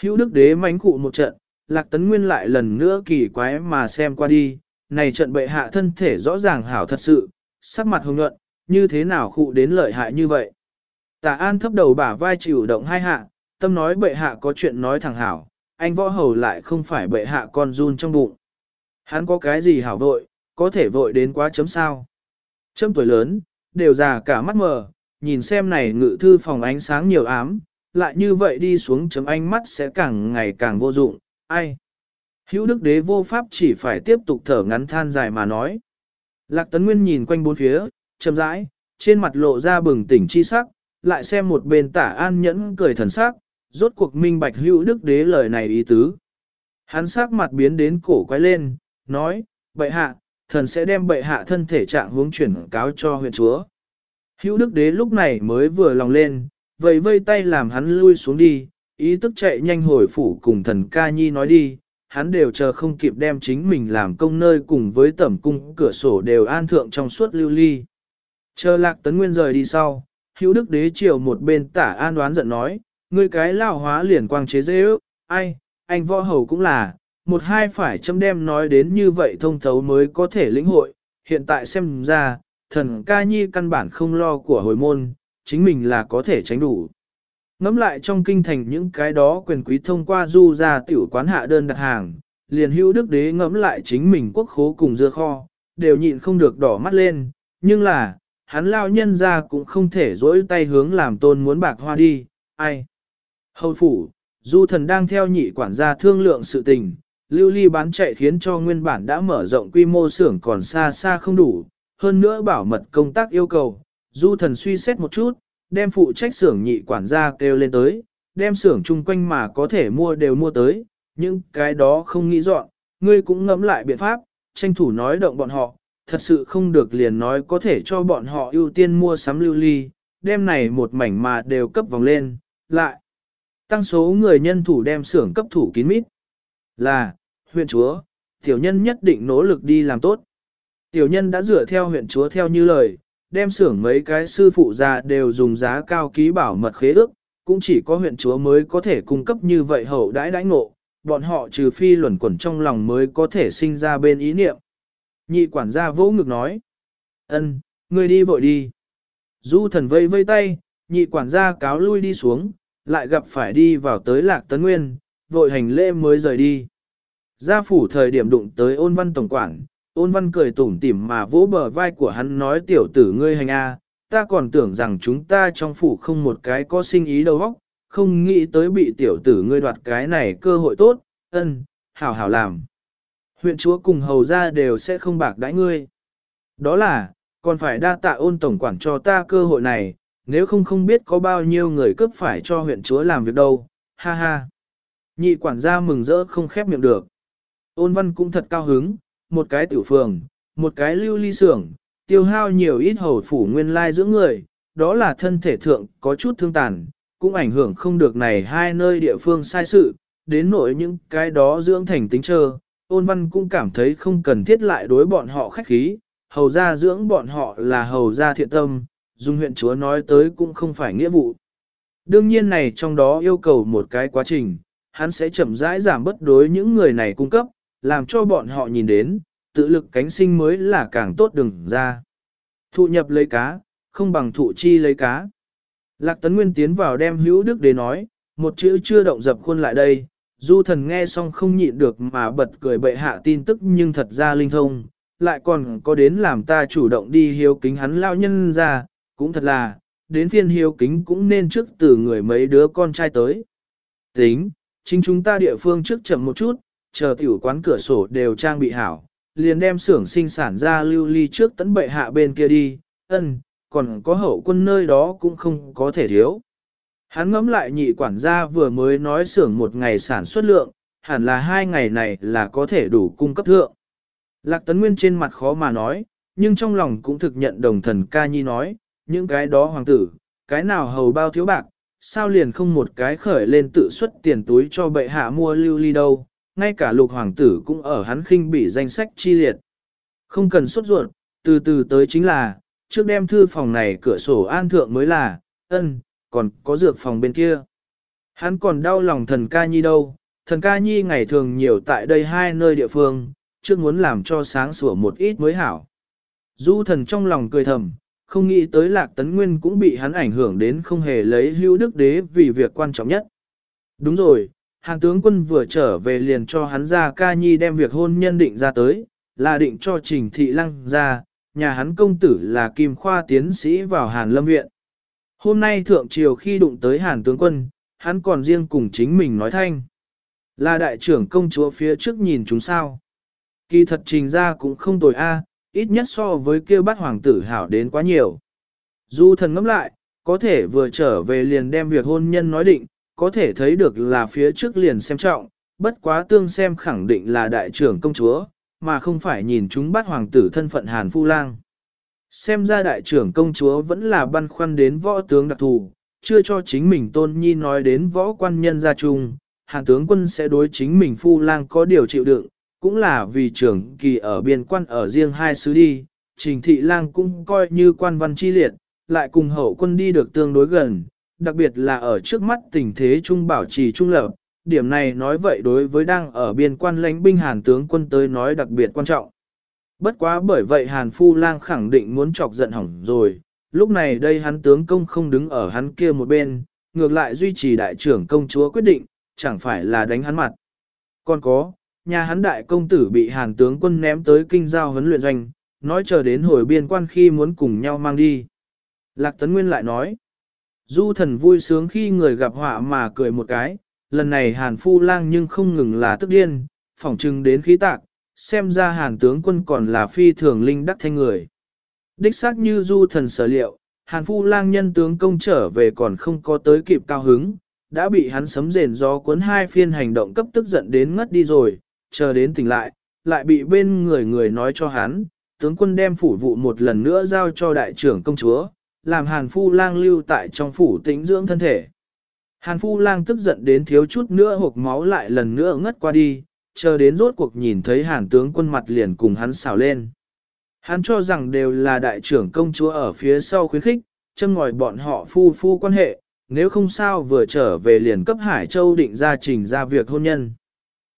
Hữu đức đế mánh cụ một trận, lạc tấn nguyên lại lần nữa kỳ quái mà xem qua đi, này trận bệ hạ thân thể rõ ràng hảo thật sự, sắc mặt hồng nhuận, như thế nào khụ đến lợi hại như vậy. Tả an thấp đầu bả vai chịu động hai hạ, tâm nói bệ hạ có chuyện nói thẳng hảo, anh võ hầu lại không phải bệ hạ con run trong bụng. Hắn có cái gì hảo vội, có thể vội đến quá chấm sao. Chấm tuổi lớn, đều già cả mắt mờ, nhìn xem này ngự thư phòng ánh sáng nhiều ám, lại như vậy đi xuống chấm ánh mắt sẽ càng ngày càng vô dụng, ai. Hữu đức đế vô pháp chỉ phải tiếp tục thở ngắn than dài mà nói. Lạc tấn nguyên nhìn quanh bốn phía, chậm rãi, trên mặt lộ ra bừng tỉnh chi sắc, lại xem một bên tả an nhẫn cười thần sắc, rốt cuộc minh bạch hữu đức đế lời này ý tứ. Hắn sắc mặt biến đến cổ quay lên, nói, bệ hạ, thần sẽ đem bệ hạ thân thể trạng hướng chuyển cáo cho huyện chúa. Hữu đức đế lúc này mới vừa lòng lên, vầy vây tay làm hắn lui xuống đi, ý tức chạy nhanh hồi phủ cùng thần ca nhi nói đi, hắn đều chờ không kịp đem chính mình làm công nơi cùng với tẩm cung cửa sổ đều an thượng trong suốt lưu ly. Chờ lạc tấn nguyên rời đi sau, hữu đức đế triều một bên tả an đoán giận nói, ngươi cái lao hóa liền quang chế dễ ước, ai, anh võ hầu cũng là, một hai phải châm đem nói đến như vậy thông thấu mới có thể lĩnh hội, hiện tại xem ra, thần ca nhi căn bản không lo của hồi môn, chính mình là có thể tránh đủ. Ngắm lại trong kinh thành những cái đó quyền quý thông qua du ra tiểu quán hạ đơn đặt hàng, liền hữu đức đế ngẫm lại chính mình quốc khố cùng dưa kho, đều nhịn không được đỏ mắt lên, nhưng là, hắn lao nhân ra cũng không thể dỗi tay hướng làm tôn muốn bạc hoa đi, ai. Hầu phủ, du thần đang theo nhị quản gia thương lượng sự tình, lưu ly bán chạy khiến cho nguyên bản đã mở rộng quy mô xưởng còn xa xa không đủ, hơn nữa bảo mật công tác yêu cầu, du thần suy xét một chút, đem phụ trách xưởng nhị quản gia kêu lên tới, đem xưởng chung quanh mà có thể mua đều mua tới, nhưng cái đó không nghĩ dọn, ngươi cũng ngẫm lại biện pháp, tranh thủ nói động bọn họ, thật sự không được liền nói có thể cho bọn họ ưu tiên mua sắm lưu ly, đem này một mảnh mà đều cấp vòng lên, lại. Tăng số người nhân thủ đem xưởng cấp thủ kín mít. Là, huyện chúa, tiểu nhân nhất định nỗ lực đi làm tốt. Tiểu nhân đã dựa theo huyện chúa theo như lời, đem xưởng mấy cái sư phụ ra đều dùng giá cao ký bảo mật khế ước, cũng chỉ có huyện chúa mới có thể cung cấp như vậy hậu đãi đãi ngộ, bọn họ trừ phi luẩn quẩn trong lòng mới có thể sinh ra bên ý niệm. Nhị quản gia vỗ ngực nói, ân, người đi vội đi. Du thần vây vây tay, nhị quản gia cáo lui đi xuống, lại gặp phải đi vào tới lạc tấn nguyên, vội hành lễ mới rời đi. Gia phủ thời điểm đụng tới ôn văn tổng quản, ôn văn cười tủm tỉm mà vỗ bờ vai của hắn nói tiểu tử ngươi hành a, ta còn tưởng rằng chúng ta trong phủ không một cái có sinh ý đâu óc, không nghĩ tới bị tiểu tử ngươi đoạt cái này cơ hội tốt, ân, hảo hảo làm. Huyện chúa cùng hầu ra đều sẽ không bạc đãi ngươi. Đó là, còn phải đa tạ ôn tổng quản cho ta cơ hội này, nếu không không biết có bao nhiêu người cướp phải cho huyện chúa làm việc đâu, ha ha. Nhị quản gia mừng rỡ không khép miệng được. Ôn văn cũng thật cao hứng, một cái tiểu phường, một cái lưu ly xưởng, tiêu hao nhiều ít hầu phủ nguyên lai dưỡng người, đó là thân thể thượng có chút thương tàn, cũng ảnh hưởng không được này hai nơi địa phương sai sự, đến nỗi những cái đó dưỡng thành tính trơ, ôn văn cũng cảm thấy không cần thiết lại đối bọn họ khách khí, hầu ra dưỡng bọn họ là hầu ra thiện tâm, dung huyện chúa nói tới cũng không phải nghĩa vụ. Đương nhiên này trong đó yêu cầu một cái quá trình, hắn sẽ chậm rãi giảm bất đối những người này cung cấp, làm cho bọn họ nhìn đến, tự lực cánh sinh mới là càng tốt đừng ra. Thụ nhập lấy cá, không bằng thụ chi lấy cá. Lạc Tấn Nguyên tiến vào đem hữu đức để nói, một chữ chưa động dập khuôn lại đây, du thần nghe xong không nhịn được mà bật cười bệ hạ tin tức nhưng thật ra linh thông, lại còn có đến làm ta chủ động đi hiếu kính hắn lao nhân ra, cũng thật là, đến phiên hiếu kính cũng nên trước từ người mấy đứa con trai tới. Tính, chính chúng ta địa phương trước chậm một chút, chờ tiểu quán cửa sổ đều trang bị hảo, liền đem xưởng sinh sản ra lưu ly trước tấn bệ hạ bên kia đi, ân, còn có hậu quân nơi đó cũng không có thể thiếu. Hắn ngẫm lại nhị quản gia vừa mới nói xưởng một ngày sản xuất lượng, hẳn là hai ngày này là có thể đủ cung cấp thượng. Lạc Tấn Nguyên trên mặt khó mà nói, nhưng trong lòng cũng thực nhận đồng thần ca nhi nói, những cái đó hoàng tử, cái nào hầu bao thiếu bạc, sao liền không một cái khởi lên tự xuất tiền túi cho bệ hạ mua lưu ly đâu, ngay cả lục hoàng tử cũng ở hắn khinh bị danh sách chi liệt. Không cần sốt ruột, từ từ tới chính là, trước đem thư phòng này cửa sổ an thượng mới là, ân, còn có dược phòng bên kia. Hắn còn đau lòng thần ca nhi đâu, thần ca nhi ngày thường nhiều tại đây hai nơi địa phương, trước muốn làm cho sáng sủa một ít mới hảo. Du thần trong lòng cười thầm, không nghĩ tới lạc tấn nguyên cũng bị hắn ảnh hưởng đến không hề lấy hữu đức đế vì việc quan trọng nhất. Đúng rồi, hàng tướng quân vừa trở về liền cho hắn ra ca nhi đem việc hôn nhân định ra tới, là định cho trình thị lăng ra, nhà hắn công tử là kim khoa tiến sĩ vào hàn lâm viện. Hôm nay thượng triều khi đụng tới hàn tướng quân, hắn còn riêng cùng chính mình nói thanh. Là đại trưởng công chúa phía trước nhìn chúng sao. Kỳ thật trình ra cũng không tồi a, ít nhất so với kêu bắt hoàng tử hảo đến quá nhiều. Du thần ngẫm lại, có thể vừa trở về liền đem việc hôn nhân nói định, có thể thấy được là phía trước liền xem trọng, bất quá tương xem khẳng định là đại trưởng công chúa, mà không phải nhìn chúng bắt hoàng tử thân phận Hàn Phu Lang. Xem ra đại trưởng công chúa vẫn là băn khoăn đến võ tướng đặc thù, chưa cho chính mình tôn nhi nói đến võ quan nhân gia chung, Hàn tướng quân sẽ đối chính mình Phu Lang có điều chịu đựng, cũng là vì trưởng kỳ ở biên quan ở riêng hai xứ đi, trình thị lang cũng coi như quan văn chi liệt, lại cùng hậu quân đi được tương đối gần, đặc biệt là ở trước mắt tình thế trung bảo trì trung lập, điểm này nói vậy đối với đang ở biên quan lãnh binh Hàn tướng quân tới nói đặc biệt quan trọng. Bất quá bởi vậy Hàn Phu Lang khẳng định muốn chọc giận hỏng rồi, lúc này đây hắn tướng công không đứng ở hắn kia một bên, ngược lại duy trì đại trưởng công chúa quyết định, chẳng phải là đánh hắn mặt. Còn có, nhà hắn đại công tử bị hàn tướng quân ném tới kinh giao huấn luyện doanh, nói chờ đến hồi biên quan khi muốn cùng nhau mang đi. Lạc Tấn Nguyên lại nói, du thần vui sướng khi người gặp họa mà cười một cái, lần này hàn phu lang nhưng không ngừng là tức điên, phỏng trừng đến khí tạc, xem ra hàn tướng quân còn là phi thường linh đắc thanh người. Đích xác như du thần sở liệu, hàn phu lang nhân tướng công trở về còn không có tới kịp cao hứng, đã bị hắn sấm rền gió cuốn hai phiên hành động cấp tức giận đến ngất đi rồi, chờ đến tỉnh lại, lại bị bên người người nói cho hắn, tướng quân đem phủ vụ một lần nữa giao cho đại trưởng công chúa, làm Hàn Phu Lang lưu tại trong phủ tĩnh dưỡng thân thể. Hàn Phu Lang tức giận đến thiếu chút nữa hộp máu lại lần nữa ngất qua đi, chờ đến rốt cuộc nhìn thấy Hàn tướng quân mặt liền cùng hắn xào lên. Hắn cho rằng đều là đại trưởng công chúa ở phía sau khuyến khích, châm ngòi bọn họ phu phu quan hệ, nếu không sao vừa trở về liền cấp Hải Châu định ra trình ra việc hôn nhân.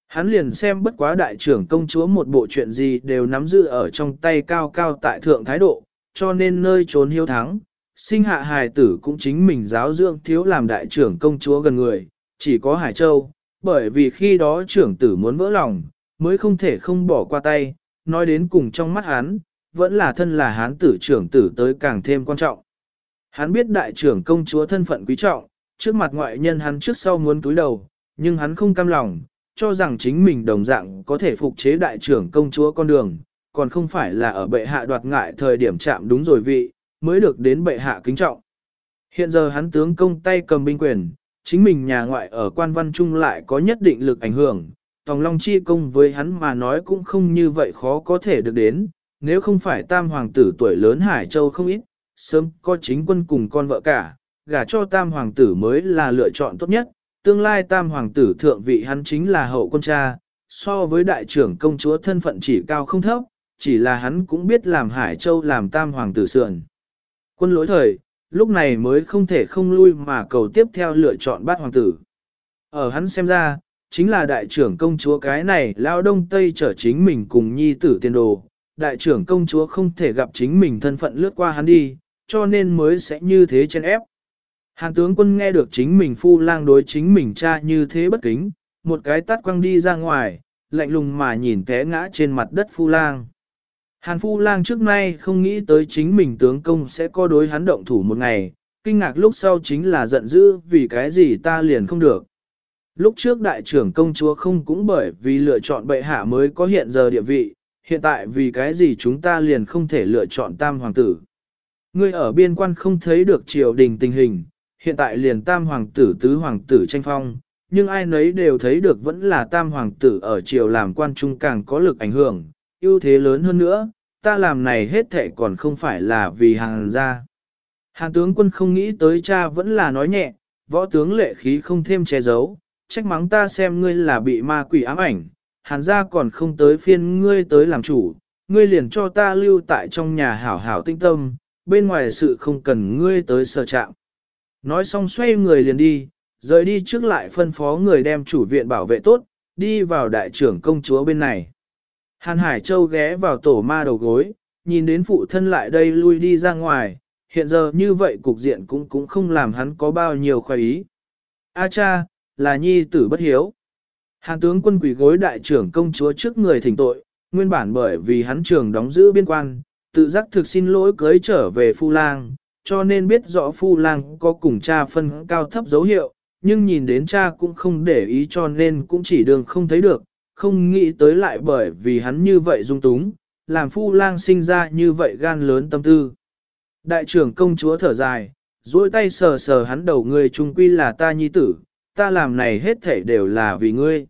Hắn liền xem bất quá đại trưởng công chúa một bộ chuyện gì đều nắm giữ ở trong tay cao cao tại thượng thái độ, cho nên nơi trốn hiếu thắng, sinh hạ hài tử cũng chính mình giáo dưỡng thiếu làm đại trưởng công chúa gần người, chỉ có Hải Châu, bởi vì khi đó trưởng tử muốn vỡ lòng, mới không thể không bỏ qua tay, nói đến cùng trong mắt hắn, vẫn là thân là hán tử trưởng tử tới càng thêm quan trọng. Hắn biết đại trưởng công chúa thân phận quý trọng, trước mặt ngoại nhân hắn trước sau muốn túi đầu, nhưng hắn không cam lòng, cho rằng chính mình đồng dạng có thể phục chế đại trưởng công chúa con đường, còn không phải là ở bệ hạ đoạt ngại thời điểm chạm đúng rồi vị, mới được đến bệ hạ kính trọng. Hiện giờ hắn tướng công tay cầm binh quyền, chính mình nhà ngoại ở quan văn trung lại có nhất định lực ảnh hưởng, Tòng Long chi công với hắn mà nói cũng không như vậy khó có thể được đến, nếu không phải tam hoàng tử tuổi lớn Hải Châu không ít, sớm có chính quân cùng con vợ cả, gả cho tam hoàng tử mới là lựa chọn tốt nhất, tương lai tam hoàng tử thượng vị hắn chính là hậu quân cha, so với đại trưởng công chúa thân phận chỉ cao không thấp, chỉ là hắn cũng biết làm Hải Châu làm tam hoàng tử sườn. Quân lối thời, lúc này mới không thể không lui mà cầu tiếp theo lựa chọn bát hoàng tử. Ở hắn xem ra, chính là đại trưởng công chúa cái này lao đông tây trở chính mình cùng nhi tử tiên đồ. Đại trưởng công chúa không thể gặp chính mình thân phận lướt qua hắn đi, cho nên mới sẽ như thế chen ép. Hàng tướng quân nghe được chính mình phu lang đối chính mình cha như thế bất kính, một cái tắt quăng đi ra ngoài, lạnh lùng mà nhìn té ngã trên mặt đất phu lang. Hàn phu lang trước nay không nghĩ tới chính mình tướng công sẽ có đối hắn động thủ một ngày, kinh ngạc lúc sau chính là giận dữ vì cái gì ta liền không được. Lúc trước đại trưởng công chúa không cũng bởi vì lựa chọn bệ hạ mới có hiện giờ địa vị, hiện tại vì cái gì chúng ta liền không thể lựa chọn tam hoàng tử. Ngươi ở biên quan không thấy được triều đình tình hình, hiện tại liền tam hoàng tử tứ hoàng tử tranh phong, nhưng ai nấy đều thấy được vẫn là tam hoàng tử ở triều làm quan trung càng có lực ảnh hưởng, ưu thế lớn hơn nữa, ta làm này hết thệ còn không phải là vì hàng gia. Hàng tướng quân không nghĩ tới cha vẫn là nói nhẹ, võ tướng lệ khí không thêm che giấu, trách mắng ta xem ngươi là bị ma quỷ ám ảnh, hàn gia còn không tới phiên ngươi tới làm chủ, ngươi liền cho ta lưu tại trong nhà hảo hảo tinh tâm, bên ngoài sự không cần ngươi tới sở trạm. Nói xong xoay người liền đi, rời đi trước lại phân phó người đem chủ viện bảo vệ tốt, đi vào đại trưởng công chúa bên này. Hàn Hải Châu ghé vào tổ ma đầu gối, nhìn đến phụ thân lại đây lui đi ra ngoài, hiện giờ như vậy cục diện cũng cũng không làm hắn có bao nhiêu khoái ý. A cha, là nhi tử bất hiếu. Hàn tướng quân quỷ gối đại trưởng công chúa trước người thỉnh tội, nguyên bản bởi vì hắn trưởng đóng giữ biên quan, tự giác thực xin lỗi cưới trở về phu lang, cho nên biết rõ phu lang có cùng cha phân cao thấp dấu hiệu, nhưng nhìn đến cha cũng không để ý cho nên cũng chỉ đường không thấy được, không nghĩ tới lại bởi vì hắn như vậy dung túng, làm phu lang sinh ra như vậy gan lớn tâm tư. Đại trưởng công chúa thở dài, duỗi tay sờ sờ hắn đầu người trung quy là ta nhi tử, ta làm này hết thảy đều là vì ngươi.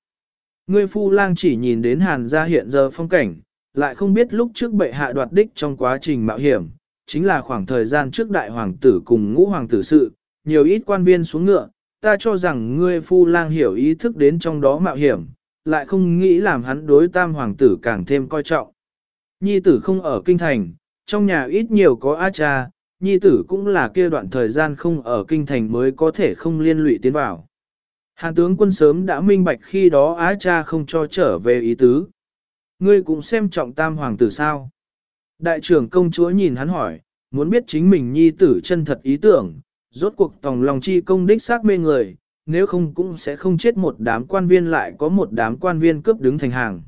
Ngươi phu lang chỉ nhìn đến hàn gia hiện giờ phong cảnh, lại không biết lúc trước bệ hạ đoạt đích trong quá trình mạo hiểm, chính là khoảng thời gian trước đại hoàng tử cùng ngũ hoàng tử sự, nhiều ít quan viên xuống ngựa, ta cho rằng ngươi phu lang hiểu ý thức đến trong đó mạo hiểm, lại không nghĩ làm hắn đối tam hoàng tử càng thêm coi trọng. Nhi tử không ở kinh thành, trong nhà ít nhiều có A cha, nhi tử cũng là kia đoạn thời gian không ở kinh thành mới có thể không liên lụy tiến vào. Hàn tướng quân sớm đã minh bạch khi đó Á cha không cho trở về ý tứ. Ngươi cũng xem trọng tam hoàng tử sao. Đại trưởng công chúa nhìn hắn hỏi, muốn biết chính mình nhi tử chân thật ý tưởng, rốt cuộc tòng lòng chi công đích xác mê người, nếu không cũng sẽ không chết một đám quan viên lại có một đám quan viên cướp đứng thành hàng.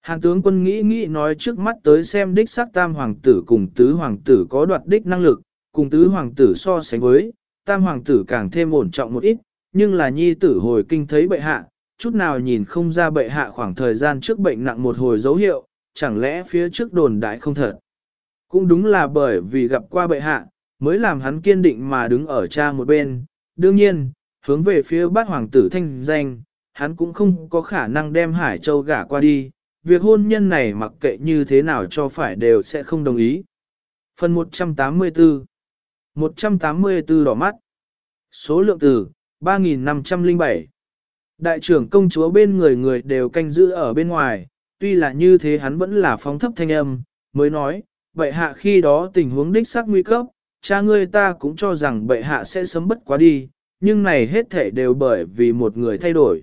hàng tướng quân nghĩ nghĩ nói trước mắt tới xem đích xác tam hoàng tử cùng tứ hoàng tử có đoạt đích năng lực, cùng tứ hoàng tử so sánh với, tam hoàng tử càng thêm ổn trọng một ít, nhưng là nhi tử hồi kinh thấy bệ hạ, chút nào nhìn không ra bệ hạ khoảng thời gian trước bệnh nặng một hồi dấu hiệu, chẳng lẽ phía trước đồn đại không thật. Cũng đúng là bởi vì gặp qua bệ hạ, mới làm hắn kiên định mà đứng ở cha một bên. Đương nhiên, hướng về phía bát hoàng tử thanh danh, hắn cũng không có khả năng đem Hải Châu gả qua đi, việc hôn nhân này mặc kệ như thế nào cho phải đều sẽ không đồng ý. Phần 184 184 đỏ mắt Số lượng từ 3.507 Đại trưởng công chúa bên người người đều canh giữ ở bên ngoài, tuy là như thế hắn vẫn là phóng thấp thanh âm, mới nói, bệ hạ khi đó tình huống đích xác nguy cấp, cha ngươi ta cũng cho rằng bệ hạ sẽ sớm bất quá đi, nhưng này hết thể đều bởi vì một người thay đổi.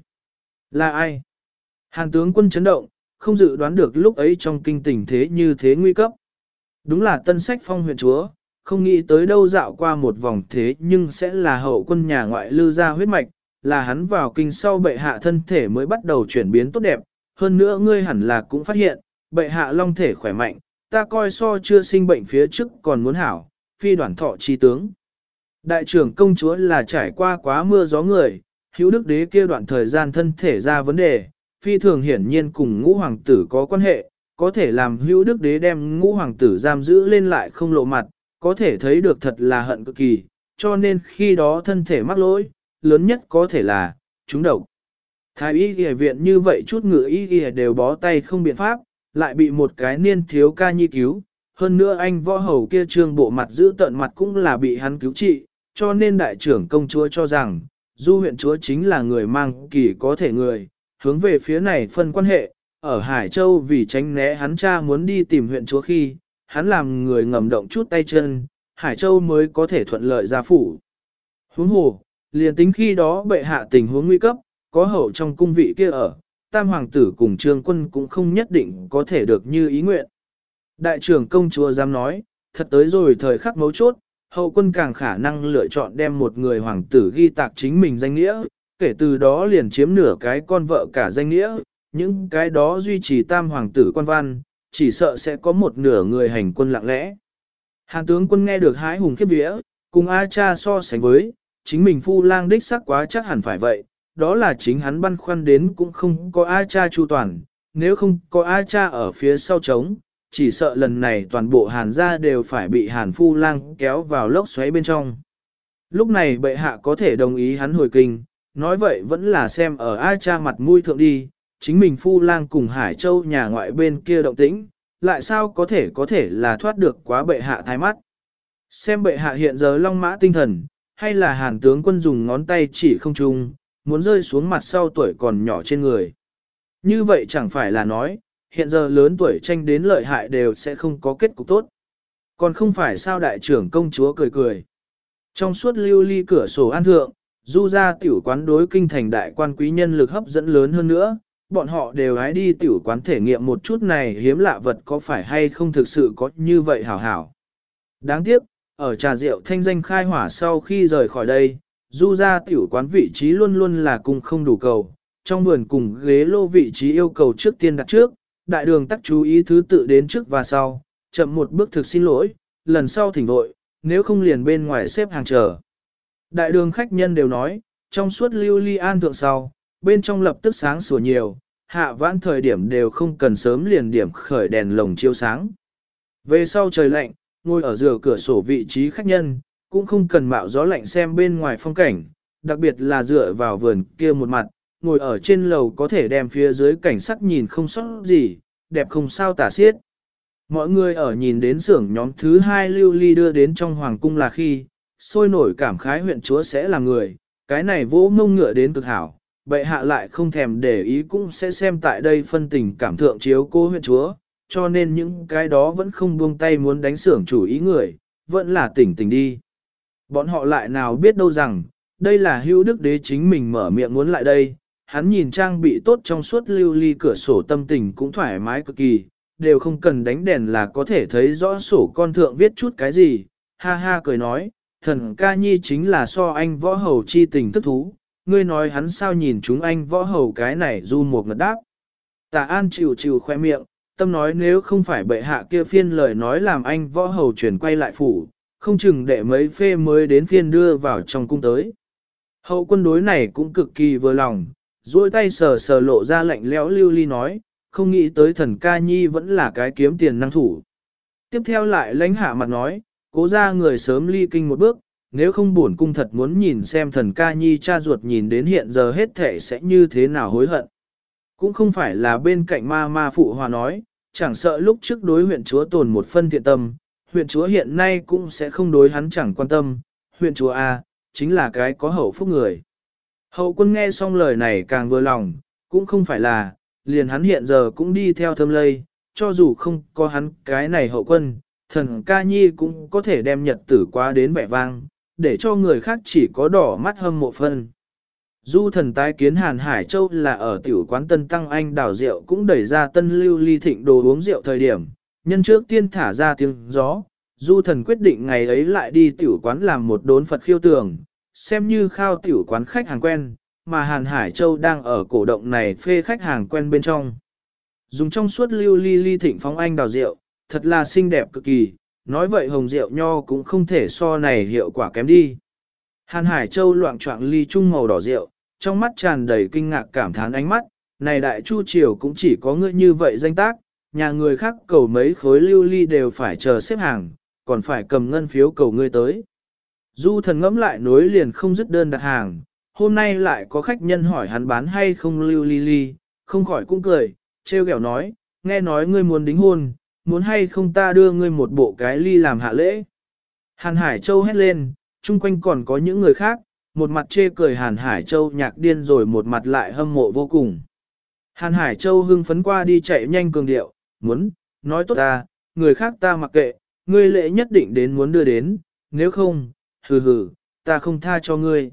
Là ai? Hàn tướng quân chấn động, không dự đoán được lúc ấy trong kinh tình thế như thế nguy cấp. Đúng là tân sách phong huyện chúa, không nghĩ tới đâu dạo qua một vòng thế nhưng sẽ là hậu quân nhà ngoại lư ra huyết mạch, là hắn vào kinh sau bệ hạ thân thể mới bắt đầu chuyển biến tốt đẹp, hơn nữa ngươi hẳn là cũng phát hiện, bệ hạ long thể khỏe mạnh, ta coi so chưa sinh bệnh phía trước còn muốn hảo, phi đoàn thọ chi tướng. Đại trưởng công chúa là trải qua quá mưa gió người, hữu đức đế kia đoạn thời gian thân thể ra vấn đề, phi thường hiển nhiên cùng ngũ hoàng tử có quan hệ, có thể làm hữu đức đế đem ngũ hoàng tử giam giữ lên lại không lộ mặt, có thể thấy được thật là hận cực kỳ, cho nên khi đó thân thể mắc lỗi, lớn nhất có thể là, chúng độc. Thái y y viện như vậy chút ngựa y y đều bó tay không biện pháp, lại bị một cái niên thiếu ca nhi cứu, hơn nữa anh võ hầu kia trương bộ mặt giữ tận mặt cũng là bị hắn cứu trị, cho nên đại trưởng công chúa cho rằng, du huyện chúa chính là người mang kỳ có thể người, hướng về phía này phân quan hệ, ở Hải Châu vì tránh né hắn cha muốn đi tìm huyện chúa khi, hắn làm người ngầm động chút tay chân, Hải Châu mới có thể thuận lợi ra phủ. Huống hồ, liền tính khi đó bệ hạ tình huống nguy cấp, có hậu trong cung vị kia ở, tam hoàng tử cùng trương quân cũng không nhất định có thể được như ý nguyện. Đại trưởng công chúa dám nói, thật tới rồi thời khắc mấu chốt, hậu quân càng khả năng lựa chọn đem một người hoàng tử ghi tạc chính mình danh nghĩa, kể từ đó liền chiếm nửa cái con vợ cả danh nghĩa, những cái đó duy trì tam hoàng tử quan văn, chỉ sợ sẽ có một nửa người hành quân lặng lẽ. Hàn tướng quân nghe được hái hùng khiếp vía, cùng A cha so sánh với, chính mình phu lang đích sắc quá chắc hẳn phải vậy, đó là chính hắn băn khoăn đến cũng không có A cha chu toàn, nếu không có A cha ở phía sau trống, chỉ sợ lần này toàn bộ hàn gia đều phải bị hàn phu lang kéo vào lốc xoáy bên trong. Lúc này bệ hạ có thể đồng ý hắn hồi kinh, nói vậy vẫn là xem ở ai cha mặt mũi thượng đi, chính mình phu lang cùng Hải Châu nhà ngoại bên kia động tĩnh, lại sao có thể có thể là thoát được quá bệ hạ thái mắt. Xem bệ hạ hiện giờ long mã tinh thần, hay là hàn tướng quân dùng ngón tay chỉ không chung, muốn rơi xuống mặt sau tuổi còn nhỏ trên người. Như vậy chẳng phải là nói, hiện giờ lớn tuổi tranh đến lợi hại đều sẽ không có kết cục tốt. Còn không phải sao đại trưởng công chúa cười cười. Trong suốt lưu ly cửa sổ an thượng, du ra tiểu quán đối kinh thành đại quan quý nhân lực hấp dẫn lớn hơn nữa, bọn họ đều hái đi tiểu quán thể nghiệm một chút này hiếm lạ vật có phải hay không thực sự có như vậy hảo hảo. Đáng tiếc, ở trà rượu thanh danh khai hỏa sau khi rời khỏi đây, du ra tiểu quán vị trí luôn luôn là cùng không đủ cầu, trong vườn cùng ghế lô vị trí yêu cầu trước tiên đặt trước, đại đường tắc chú ý thứ tự đến trước và sau, chậm một bước thực xin lỗi, lần sau thỉnh vội, nếu không liền bên ngoài xếp hàng chờ. Đại đường khách nhân đều nói, trong suốt lưu ly an thượng sau, bên trong lập tức sáng sủa nhiều, hạ vãn thời điểm đều không cần sớm liền điểm khởi đèn lồng chiếu sáng. Về sau trời lạnh, ngồi ở giữa cửa sổ vị trí khách nhân, cũng không cần mạo gió lạnh xem bên ngoài phong cảnh, đặc biệt là dựa vào vườn kia một mặt, ngồi ở trên lầu có thể đem phía dưới cảnh sắc nhìn không sót gì, đẹp không sao tả xiết. Mọi người ở nhìn đến xưởng nhóm thứ hai lưu ly đưa đến trong hoàng cung là khi, sôi nổi cảm khái huyện chúa sẽ là người, cái này vỗ mông ngựa đến cực hảo, bệ hạ lại không thèm để ý cũng sẽ xem tại đây phân tình cảm thượng chiếu cô huyện chúa, cho nên những cái đó vẫn không buông tay muốn đánh xưởng chủ ý người, vẫn là tỉnh tỉnh đi. Bọn họ lại nào biết đâu rằng, đây là hưu đức đế chính mình mở miệng muốn lại đây, hắn nhìn trang bị tốt trong suốt lưu ly cửa sổ tâm tình cũng thoải mái cực kỳ, đều không cần đánh đèn là có thể thấy rõ sổ con thượng viết chút cái gì, ha ha cười nói, thần ca nhi chính là so anh võ hầu chi tình thức thú, ngươi nói hắn sao nhìn chúng anh võ hầu cái này du một ngật đáp. Tạ An chịu chịu khoe miệng, tâm nói nếu không phải bệ hạ kia phiên lời nói làm anh võ hầu chuyển quay lại phủ, không chừng đệ mấy phê mới đến phiên đưa vào trong cung tới. Hậu quân đối này cũng cực kỳ vừa lòng, duỗi tay sờ sờ lộ ra lạnh lẽo lưu ly nói, không nghĩ tới thần ca nhi vẫn là cái kiếm tiền năng thủ. Tiếp theo lại lãnh hạ mặt nói, cố ra người sớm ly kinh một bước, nếu không buồn cung thật muốn nhìn xem thần ca nhi cha ruột nhìn đến hiện giờ hết thể sẽ như thế nào hối hận. Cũng không phải là bên cạnh ma ma phụ hòa nói, chẳng sợ lúc trước đối huyện chúa tồn một phân thiện tâm, huyện chúa hiện nay cũng sẽ không đối hắn chẳng quan tâm, huyện chúa A, chính là cái có hậu phúc người. Hậu quân nghe xong lời này càng vừa lòng, cũng không phải là, liền hắn hiện giờ cũng đi theo thâm lây, cho dù không có hắn cái này hậu quân, thần ca nhi cũng có thể đem nhật tử quá đến vẻ vang, để cho người khác chỉ có đỏ mắt hâm mộ phân. Du thần tái kiến Hàn Hải Châu là ở tiểu quán Tân Tăng Anh đảo rượu cũng đẩy ra tân lưu ly thịnh đồ uống rượu thời điểm, nhân trước tiên thả ra tiếng gió, du thần quyết định ngày ấy lại đi tiểu quán làm một đốn Phật khiêu tường, xem như khao tiểu quán khách hàng quen, mà Hàn Hải Châu đang ở cổ động này phê khách hàng quen bên trong. Dùng trong suốt lưu ly ly thịnh phóng anh đào rượu, thật là xinh đẹp cực kỳ, nói vậy hồng rượu nho cũng không thể so này hiệu quả kém đi. Hàn Hải Châu loạn trọng ly trung màu đỏ rượu, trong mắt tràn đầy kinh ngạc cảm thán ánh mắt, này đại chu triều cũng chỉ có ngươi như vậy danh tác, nhà người khác cầu mấy khối lưu ly đều phải chờ xếp hàng, còn phải cầm ngân phiếu cầu ngươi tới. Du thần ngẫm lại nối liền không dứt đơn đặt hàng, hôm nay lại có khách nhân hỏi hắn bán hay không lưu ly ly, không khỏi cũng cười, treo kẹo nói, nghe nói ngươi muốn đính hôn, muốn hay không ta đưa ngươi một bộ cái ly làm hạ lễ. Hàn Hải Châu hét lên, chung quanh còn có những người khác, một mặt chê cười Hàn Hải Châu nhạc điên rồi một mặt lại hâm mộ vô cùng. Hàn Hải Châu hưng phấn qua đi chạy nhanh cường điệu, muốn, nói tốt ta, người khác ta mặc kệ, ngươi lễ nhất định đến muốn đưa đến, nếu không, hừ hừ, ta không tha cho ngươi.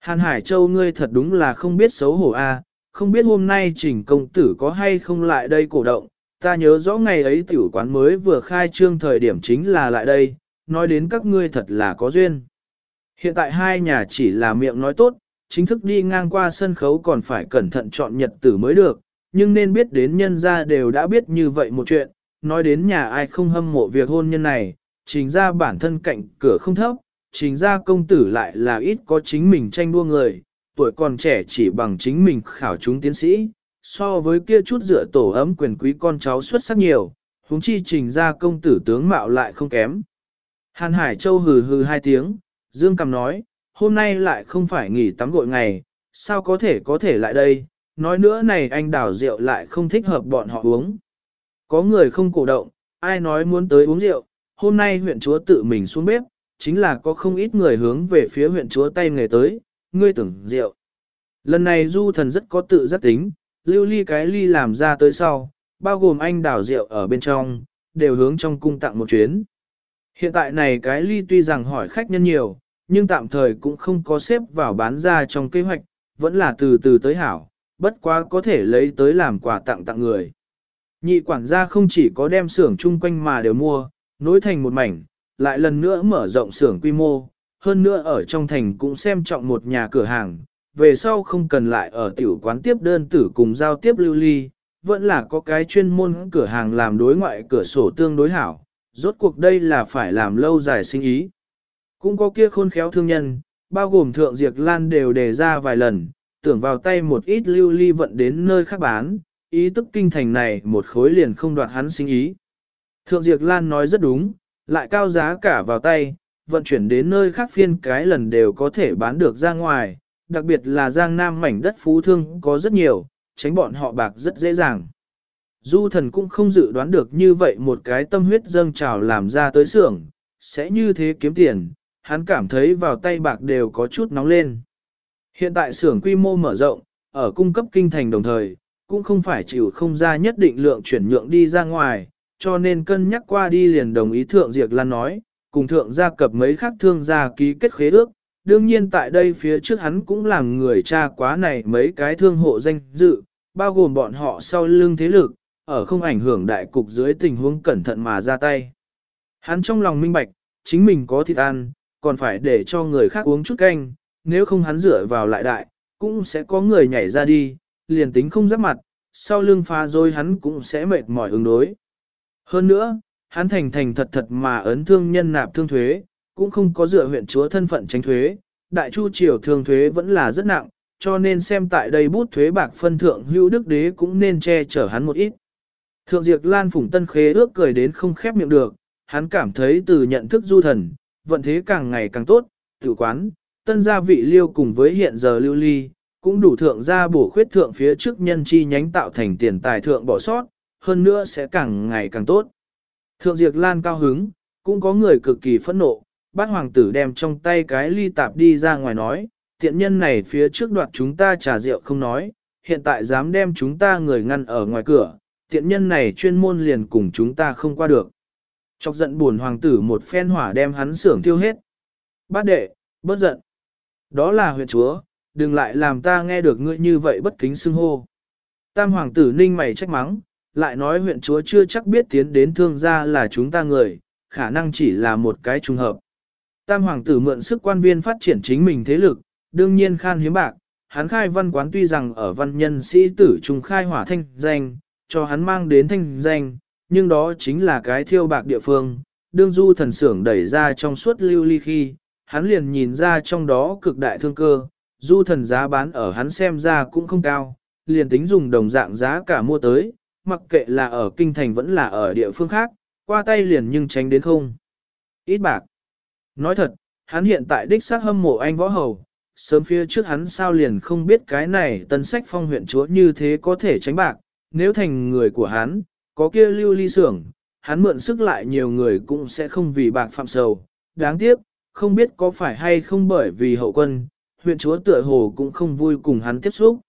Hàn Hải Châu ngươi thật đúng là không biết xấu hổ a, không biết hôm nay trình công tử có hay không lại đây cổ động, ta nhớ rõ ngày ấy tiểu quán mới vừa khai trương thời điểm chính là lại đây, nói đến các ngươi thật là có duyên. Hiện tại hai nhà chỉ là miệng nói tốt, chính thức đi ngang qua sân khấu còn phải cẩn thận chọn nhật tử mới được, nhưng nên biết đến nhân gia đều đã biết như vậy một chuyện, nói đến nhà ai không hâm mộ việc hôn nhân này, chính ra bản thân cạnh cửa không thấp, trình ra công tử lại là ít có chính mình tranh đua người, tuổi còn trẻ chỉ bằng chính mình khảo chúng tiến sĩ, so với kia chút dựa tổ ấm quyền quý con cháu xuất sắc nhiều, huống chi trình ra công tử tướng mạo lại không kém. Hàn Hải Châu hừ hừ hai tiếng, Dương Cầm nói, hôm nay lại không phải nghỉ tắm gội ngày, sao có thể có thể lại đây, nói nữa này anh đảo rượu lại không thích hợp bọn họ uống. Có người không cổ động, ai nói muốn tới uống rượu, hôm nay huyện chúa tự mình xuống bếp, chính là có không ít người hướng về phía huyện chúa tay nghề tới, ngươi tưởng rượu. Lần này du thần rất có tự giác tính, lưu ly cái ly làm ra tới sau, bao gồm anh đảo rượu ở bên trong, đều hướng trong cung tặng một chuyến. Hiện tại này cái ly tuy rằng hỏi khách nhân nhiều, nhưng tạm thời cũng không có xếp vào bán ra trong kế hoạch, vẫn là từ từ tới hảo, bất quá có thể lấy tới làm quà tặng tặng người. Nhị quản gia không chỉ có đem xưởng chung quanh mà đều mua, nối thành một mảnh, lại lần nữa mở rộng xưởng quy mô, hơn nữa ở trong thành cũng xem trọng một nhà cửa hàng, về sau không cần lại ở tiểu quán tiếp đơn tử cùng giao tiếp lưu ly, vẫn là có cái chuyên môn cửa hàng làm đối ngoại cửa sổ tương đối hảo, rốt cuộc đây là phải làm lâu dài sinh ý. Cũng có kia khôn khéo thương nhân, bao gồm thượng diệt lan đều đề ra vài lần, tưởng vào tay một ít lưu ly vận đến nơi khác bán, ý tức kinh thành này một khối liền không đoạt hắn sinh ý. Thượng diệt lan nói rất đúng, lại cao giá cả vào tay, vận chuyển đến nơi khác phiên cái lần đều có thể bán được ra ngoài, đặc biệt là giang nam mảnh đất phú thương có rất nhiều, tránh bọn họ bạc rất dễ dàng. Du thần cũng không dự đoán được như vậy một cái tâm huyết dâng trào làm ra tới xưởng, sẽ như thế kiếm tiền, hắn cảm thấy vào tay bạc đều có chút nóng lên. Hiện tại xưởng quy mô mở rộng, ở cung cấp kinh thành đồng thời, cũng không phải chịu không ra nhất định lượng chuyển nhượng đi ra ngoài, cho nên cân nhắc qua đi liền đồng ý Thượng Diệp Lan nói, cùng Thượng gia cập mấy khác thương gia ký kết khế ước. Đương nhiên tại đây phía trước hắn cũng làm người cha quá này mấy cái thương hộ danh dự, bao gồm bọn họ sau lưng thế lực, ở không ảnh hưởng đại cục dưới tình huống cẩn thận mà ra tay. Hắn trong lòng minh bạch, chính mình có thịt ăn, còn phải để cho người khác uống chút canh, nếu không hắn rửa vào lại đại, cũng sẽ có người nhảy ra đi, liền tính không giáp mặt, sau lưng phá rồi hắn cũng sẽ mệt mỏi ứng đối. Hơn nữa, hắn thành thành thật thật mà ấn thương nhân nạp thương thuế, cũng không có dựa huyện chúa thân phận tránh thuế, đại chu triều thương thuế vẫn là rất nặng, cho nên xem tại đây bút thuế bạc phân thượng hữu đức đế cũng nên che chở hắn một ít. Thượng diệt Lan phủng Tân Khế ước cười đến không khép miệng được, hắn cảm thấy từ nhận thức du thần, vận thế càng ngày càng tốt, tự quán, tân gia vị liêu cùng với hiện giờ lưu ly, cũng đủ thượng gia bổ khuyết thượng phía trước nhân chi nhánh tạo thành tiền tài thượng bỏ sót, hơn nữa sẽ càng ngày càng tốt. Thượng Diệp Lan cao hứng, cũng có người cực kỳ phẫn nộ, bát hoàng tử đem trong tay cái ly tạp đi ra ngoài nói, tiện nhân này phía trước đoạt chúng ta trà rượu không nói, hiện tại dám đem chúng ta người ngăn ở ngoài cửa, tiện nhân này chuyên môn liền cùng chúng ta không qua được. Chọc giận buồn hoàng tử một phen hỏa đem hắn xưởng tiêu hết. Bát đệ, bớt giận. Đó là huyện chúa, đừng lại làm ta nghe được ngươi như vậy bất kính xưng hô. Tam hoàng tử ninh mày trách mắng, lại nói huyện chúa chưa chắc biết tiến đến thương gia là chúng ta người, khả năng chỉ là một cái trùng hợp. Tam hoàng tử mượn sức quan viên phát triển chính mình thế lực, đương nhiên khan hiếm bạc, hắn khai văn quán tuy rằng ở văn nhân sĩ tử trùng khai hỏa thanh danh, cho hắn mang đến thanh danh, nhưng đó chính là cái thiêu bạc địa phương. Đương du thần sưởng đẩy ra trong suốt lưu ly khi, hắn liền nhìn ra trong đó cực đại thương cơ, du thần giá bán ở hắn xem ra cũng không cao, liền tính dùng đồng dạng giá cả mua tới, mặc kệ là ở kinh thành vẫn là ở địa phương khác, qua tay liền nhưng tránh đến không. Ít bạc. Nói thật, hắn hiện tại đích xác hâm mộ anh võ hầu, sớm phía trước hắn sao liền không biết cái này tân sách phong huyện chúa như thế có thể tránh bạc, nếu thành người của hắn, có kia lưu ly xưởng, hắn mượn sức lại nhiều người cũng sẽ không vì bạc phạm sầu. Đáng tiếc, không biết có phải hay không bởi vì hậu quân, huyện chúa tựa hồ cũng không vui cùng hắn tiếp xúc.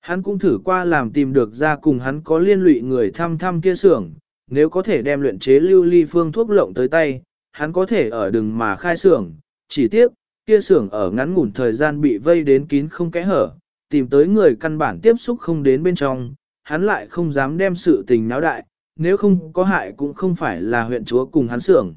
Hắn cũng thử qua làm tìm được ra cùng hắn có liên lụy người thăm thăm kia xưởng, nếu có thể đem luyện chế lưu ly phương thuốc lộng tới tay, hắn có thể ở đừng mà khai xưởng, chỉ tiếc, kia xưởng ở ngắn ngủn thời gian bị vây đến kín không kẽ hở, tìm tới người căn bản tiếp xúc không đến bên trong, hắn lại không dám đem sự tình náo đại, nếu không có hại cũng không phải là huyện chúa cùng hắn xưởng.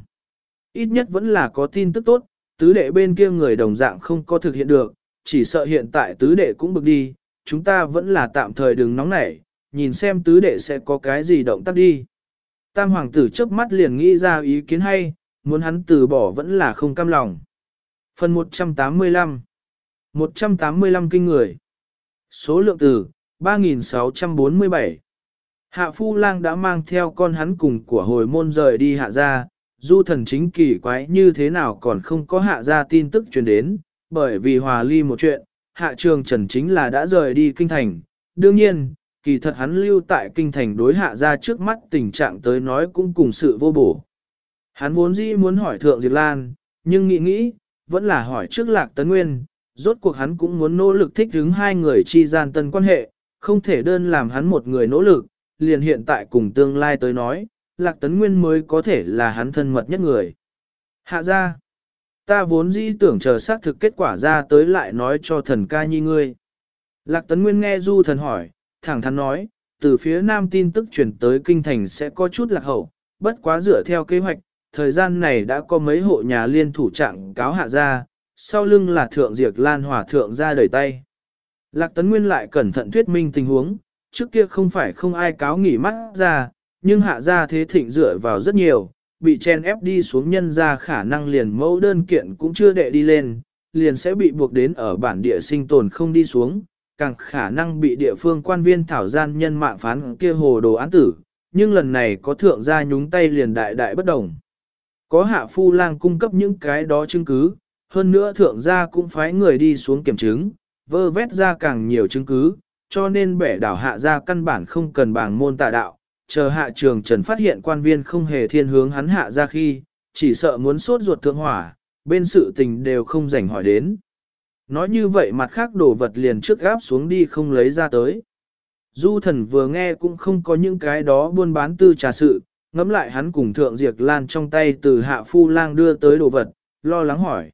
Ít nhất vẫn là có tin tức tốt, tứ đệ bên kia người đồng dạng không có thực hiện được, chỉ sợ hiện tại tứ đệ cũng bực đi, chúng ta vẫn là tạm thời đừng nóng nảy, nhìn xem tứ đệ sẽ có cái gì động tác đi. Tam hoàng tử chớp mắt liền nghĩ ra ý kiến hay, muốn hắn từ bỏ vẫn là không cam lòng. Phần 185 185 kinh người. Số lượng từ, 3.647. Hạ Phu Lang đã mang theo con hắn cùng của hồi môn rời đi hạ gia, du thần chính kỳ quái như thế nào còn không có hạ gia tin tức truyền đến, bởi vì hòa ly một chuyện, hạ trường trần chính là đã rời đi kinh thành. Đương nhiên, kỳ thật hắn lưu tại kinh thành đối hạ gia trước mắt tình trạng tới nói cũng cùng sự vô bổ. Hắn vốn dĩ muốn hỏi Thượng Diệp Lan, nhưng nghĩ nghĩ, vẫn là hỏi trước Lạc Tấn Nguyên, rốt cuộc hắn cũng muốn nỗ lực thích ứng hai người chi gian tân quan hệ, không thể đơn làm hắn một người nỗ lực, liền hiện tại cùng tương lai tới nói, Lạc Tấn Nguyên mới có thể là hắn thân mật nhất người. Hạ ra, ta vốn dĩ tưởng chờ xác thực kết quả ra tới lại nói cho thần ca nhi ngươi. Lạc Tấn Nguyên nghe Du thần hỏi, thẳng thắn nói, từ phía nam tin tức chuyển tới kinh thành sẽ có chút lạc hậu, bất quá dựa theo kế hoạch, thời gian này đã có mấy hộ nhà liên thủ trạng cáo hạ ra, sau lưng là thượng diệt lan hòa thượng ra đẩy tay. Lạc Tấn Nguyên lại cẩn thận thuyết minh tình huống, trước kia không phải không ai cáo nghỉ mắt ra, nhưng hạ ra thế thịnh dựa vào rất nhiều, bị chen ép đi xuống nhân ra khả năng liền mẫu đơn kiện cũng chưa đệ đi lên, liền sẽ bị buộc đến ở bản địa sinh tồn không đi xuống, càng khả năng bị địa phương quan viên thảo gian nhân mạng phán kia hồ đồ án tử, nhưng lần này có thượng gia nhúng tay liền đại đại bất đồng. Có hạ phu lang cung cấp những cái đó chứng cứ, hơn nữa thượng gia cũng phái người đi xuống kiểm chứng, vơ vét ra càng nhiều chứng cứ, cho nên bẻ đảo hạ gia căn bản không cần bảng môn tà đạo, chờ hạ trường trần phát hiện quan viên không hề thiên hướng hắn hạ ra khi, chỉ sợ muốn sốt ruột thượng hỏa, bên sự tình đều không rảnh hỏi đến. Nói như vậy mặt khác đồ vật liền trước gáp xuống đi không lấy ra tới. Du thần vừa nghe cũng không có những cái đó buôn bán tư trà sự, ngẫm lại hắn cùng thượng diệt lan trong tay từ hạ phu lang đưa tới đồ vật, lo lắng hỏi.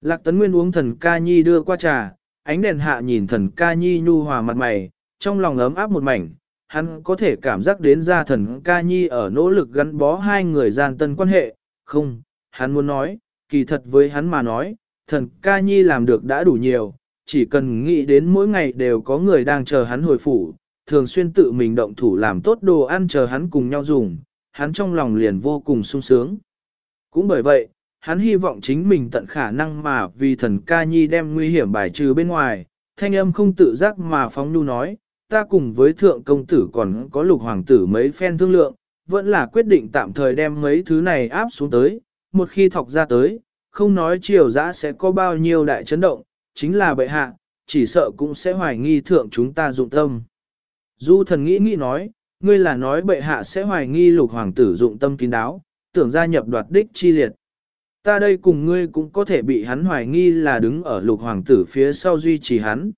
Lạc tấn nguyên uống thần ca nhi đưa qua trà, ánh đèn hạ nhìn thần ca nhi nhu hòa mặt mày, trong lòng ấm áp một mảnh, hắn có thể cảm giác đến gia thần ca nhi ở nỗ lực gắn bó hai người gian tân quan hệ, không, hắn muốn nói, kỳ thật với hắn mà nói, thần ca nhi làm được đã đủ nhiều, chỉ cần nghĩ đến mỗi ngày đều có người đang chờ hắn hồi phủ, thường xuyên tự mình động thủ làm tốt đồ ăn chờ hắn cùng nhau dùng, hắn trong lòng liền vô cùng sung sướng. Cũng bởi vậy, hắn hy vọng chính mình tận khả năng mà vì thần ca nhi đem nguy hiểm bài trừ bên ngoài, thanh âm không tự giác mà phóng nu nói, ta cùng với thượng công tử còn có lục hoàng tử mấy phen thương lượng, vẫn là quyết định tạm thời đem mấy thứ này áp xuống tới, một khi thọc ra tới, không nói triều giã sẽ có bao nhiêu đại chấn động, chính là bệ hạ, chỉ sợ cũng sẽ hoài nghi thượng chúng ta dụng tâm. Du thần nghĩ nghĩ nói, ngươi là nói bệ hạ sẽ hoài nghi lục hoàng tử dụng tâm kín đáo, tưởng gia nhập đoạt đích chi liệt. Ta đây cùng ngươi cũng có thể bị hắn hoài nghi là đứng ở lục hoàng tử phía sau duy trì hắn.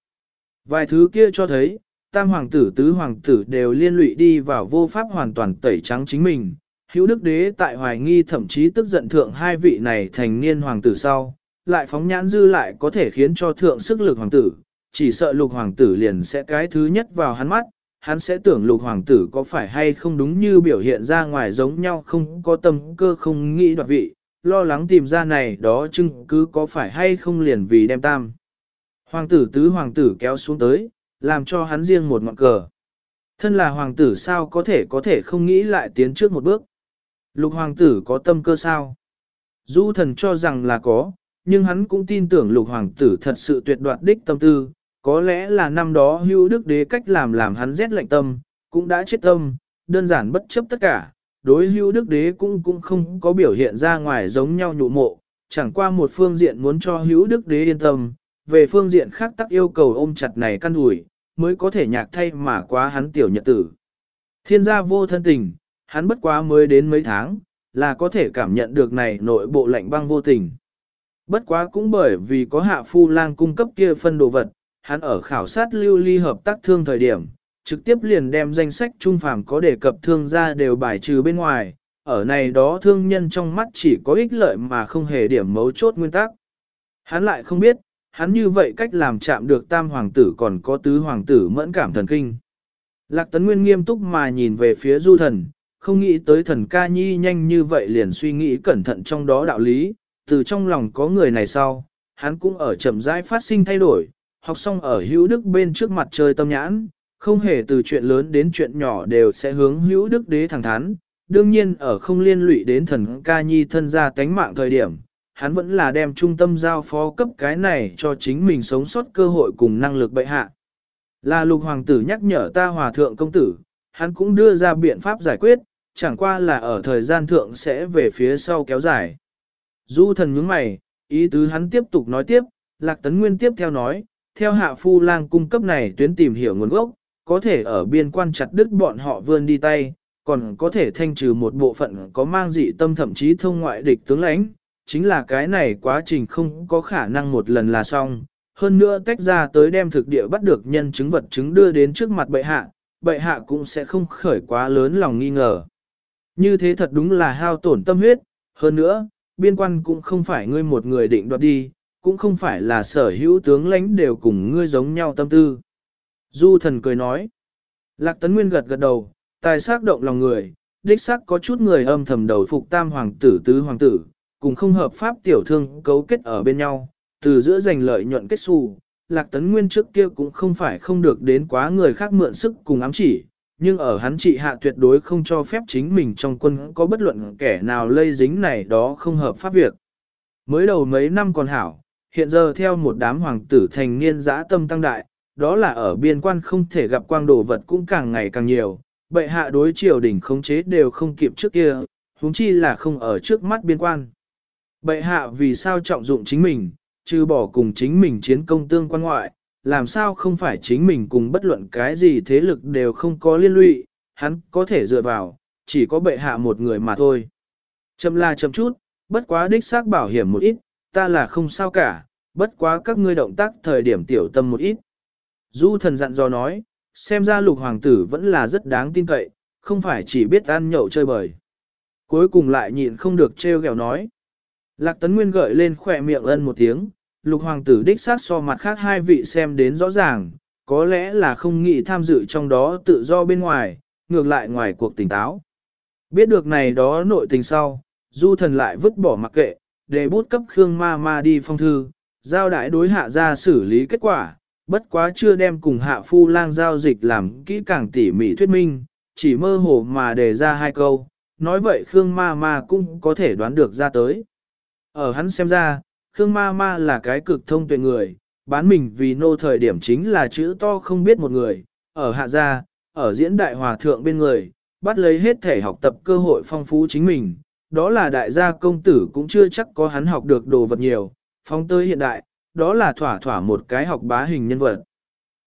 Vài thứ kia cho thấy, tam hoàng tử tứ hoàng tử đều liên lụy đi vào vô pháp hoàn toàn tẩy trắng chính mình. Hữu đức đế tại hoài nghi thậm chí tức giận thượng hai vị này thành niên hoàng tử sau, lại phóng nhãn dư lại có thể khiến cho thượng sức lực hoàng tử, chỉ sợ lục hoàng tử liền sẽ cái thứ nhất vào hắn mắt, hắn sẽ tưởng lục hoàng tử có phải hay không đúng như biểu hiện ra ngoài giống nhau không có tâm cơ không nghĩ đoạt vị, lo lắng tìm ra này đó chứng cứ có phải hay không liền vì đem tam. Hoàng tử tứ hoàng tử kéo xuống tới, làm cho hắn riêng một ngọn cờ. Thân là hoàng tử sao có thể có thể không nghĩ lại tiến trước một bước. Lục hoàng tử có tâm cơ sao? Du thần cho rằng là có, nhưng hắn cũng tin tưởng lục hoàng tử thật sự tuyệt đoạt đích tâm tư, có lẽ là năm đó hưu đức đế cách làm làm hắn rét lạnh tâm, cũng đã chết tâm, đơn giản bất chấp tất cả, đối hưu đức đế cũng cũng không có biểu hiện ra ngoài giống nhau nhụ mộ, chẳng qua một phương diện muốn cho hữu đức đế yên tâm, về phương diện khác tắc yêu cầu ôm chặt này căn ủi, mới có thể nhạc thay mà quá hắn tiểu nhật tử. Thiên gia vô thân tình, hắn bất quá mới đến mấy tháng, là có thể cảm nhận được này nội bộ lạnh băng vô tình. Bất quá cũng bởi vì có hạ phu lang cung cấp kia phân đồ vật, hắn ở khảo sát lưu ly hợp tác thương thời điểm, trực tiếp liền đem danh sách trung phàm có đề cập thương gia đều bài trừ bên ngoài, ở này đó thương nhân trong mắt chỉ có ích lợi mà không hề điểm mấu chốt nguyên tắc. Hắn lại không biết, hắn như vậy cách làm chạm được tam hoàng tử còn có tứ hoàng tử mẫn cảm thần kinh. Lạc tấn nguyên nghiêm túc mà nhìn về phía du thần, không nghĩ tới thần ca nhi nhanh như vậy liền suy nghĩ cẩn thận trong đó đạo lý, từ trong lòng có người này sau, hắn cũng ở chậm rãi phát sinh thay đổi, học xong ở hữu đức bên trước mặt trời tâm nhãn, không hề từ chuyện lớn đến chuyện nhỏ đều sẽ hướng hữu đức đế thẳng thắn, đương nhiên ở không liên lụy đến thần ca nhi thân gia tánh mạng thời điểm, hắn vẫn là đem trung tâm giao phó cấp cái này cho chính mình sống sót cơ hội cùng năng lực bệ hạ. Là lục hoàng tử nhắc nhở ta hòa thượng công tử, hắn cũng đưa ra biện pháp giải quyết, chẳng qua là ở thời gian thượng sẽ về phía sau kéo dài. Du thần nhướng mày, ý tứ hắn tiếp tục nói tiếp, Lạc Tấn Nguyên tiếp theo nói, theo hạ phu lang cung cấp này tuyến tìm hiểu nguồn gốc, có thể ở biên quan chặt đứt bọn họ vươn đi tay, còn có thể thanh trừ một bộ phận có mang dị tâm thậm chí thông ngoại địch tướng lãnh, chính là cái này quá trình không có khả năng một lần là xong. Hơn nữa tách ra tới đem thực địa bắt được nhân chứng vật chứng đưa đến trước mặt bệ hạ, bệ hạ cũng sẽ không khởi quá lớn lòng nghi ngờ. Như thế thật đúng là hao tổn tâm huyết, hơn nữa, biên quan cũng không phải ngươi một người định đoạt đi, cũng không phải là sở hữu tướng lãnh đều cùng ngươi giống nhau tâm tư. Du thần cười nói, Lạc Tấn Nguyên gật gật đầu, tài xác động lòng người, đích xác có chút người âm thầm đầu phục tam hoàng tử tứ hoàng tử, cùng không hợp pháp tiểu thương cấu kết ở bên nhau, từ giữa giành lợi nhuận kết xù. Lạc Tấn Nguyên trước kia cũng không phải không được đến quá người khác mượn sức cùng ám chỉ, nhưng ở hắn trị hạ tuyệt đối không cho phép chính mình trong quân có bất luận kẻ nào lây dính này đó không hợp pháp việc. Mới đầu mấy năm còn hảo, hiện giờ theo một đám hoàng tử thành niên dã tâm tăng đại, đó là ở biên quan không thể gặp quang đồ vật cũng càng ngày càng nhiều, bệ hạ đối triều đình khống chế đều không kịp trước kia, huống chi là không ở trước mắt biên quan. Bệ hạ vì sao trọng dụng chính mình, trừ bỏ cùng chính mình chiến công tương quan ngoại, làm sao không phải chính mình cùng bất luận cái gì thế lực đều không có liên lụy, hắn có thể dựa vào, chỉ có bệ hạ một người mà thôi. Chậm là chậm chút, bất quá đích xác bảo hiểm một ít, ta là không sao cả, bất quá các ngươi động tác thời điểm tiểu tâm một ít. Du thần dặn dò nói, xem ra lục hoàng tử vẫn là rất đáng tin cậy, không phải chỉ biết ăn nhậu chơi bời. Cuối cùng lại nhịn không được trêu ghẹo nói. Lạc tấn nguyên gợi lên khỏe miệng ân một tiếng, lục hoàng tử đích xác so mặt khác hai vị xem đến rõ ràng, có lẽ là không nghĩ tham dự trong đó tự do bên ngoài, ngược lại ngoài cuộc tỉnh táo. Biết được này đó nội tình sau, du thần lại vứt bỏ mặc kệ, để bút cấp Khương ma ma đi phong thư, giao đại đối hạ ra xử lý kết quả, bất quá chưa đem cùng hạ phu lang giao dịch làm kỹ càng tỉ mỉ thuyết minh, chỉ mơ hồ mà đề ra hai câu, nói vậy Khương ma ma cũng có thể đoán được ra tới. Ở hắn xem ra, Khương ma ma là cái cực thông tuệ người, bán mình vì nô thời điểm chính là chữ to không biết một người, ở hạ gia, ở diễn đại hòa thượng bên người, bắt lấy hết thể học tập cơ hội phong phú chính mình, đó là đại gia công tử cũng chưa chắc có hắn học được đồ vật nhiều, phong tới hiện đại, đó là thỏa thỏa một cái học bá hình nhân vật.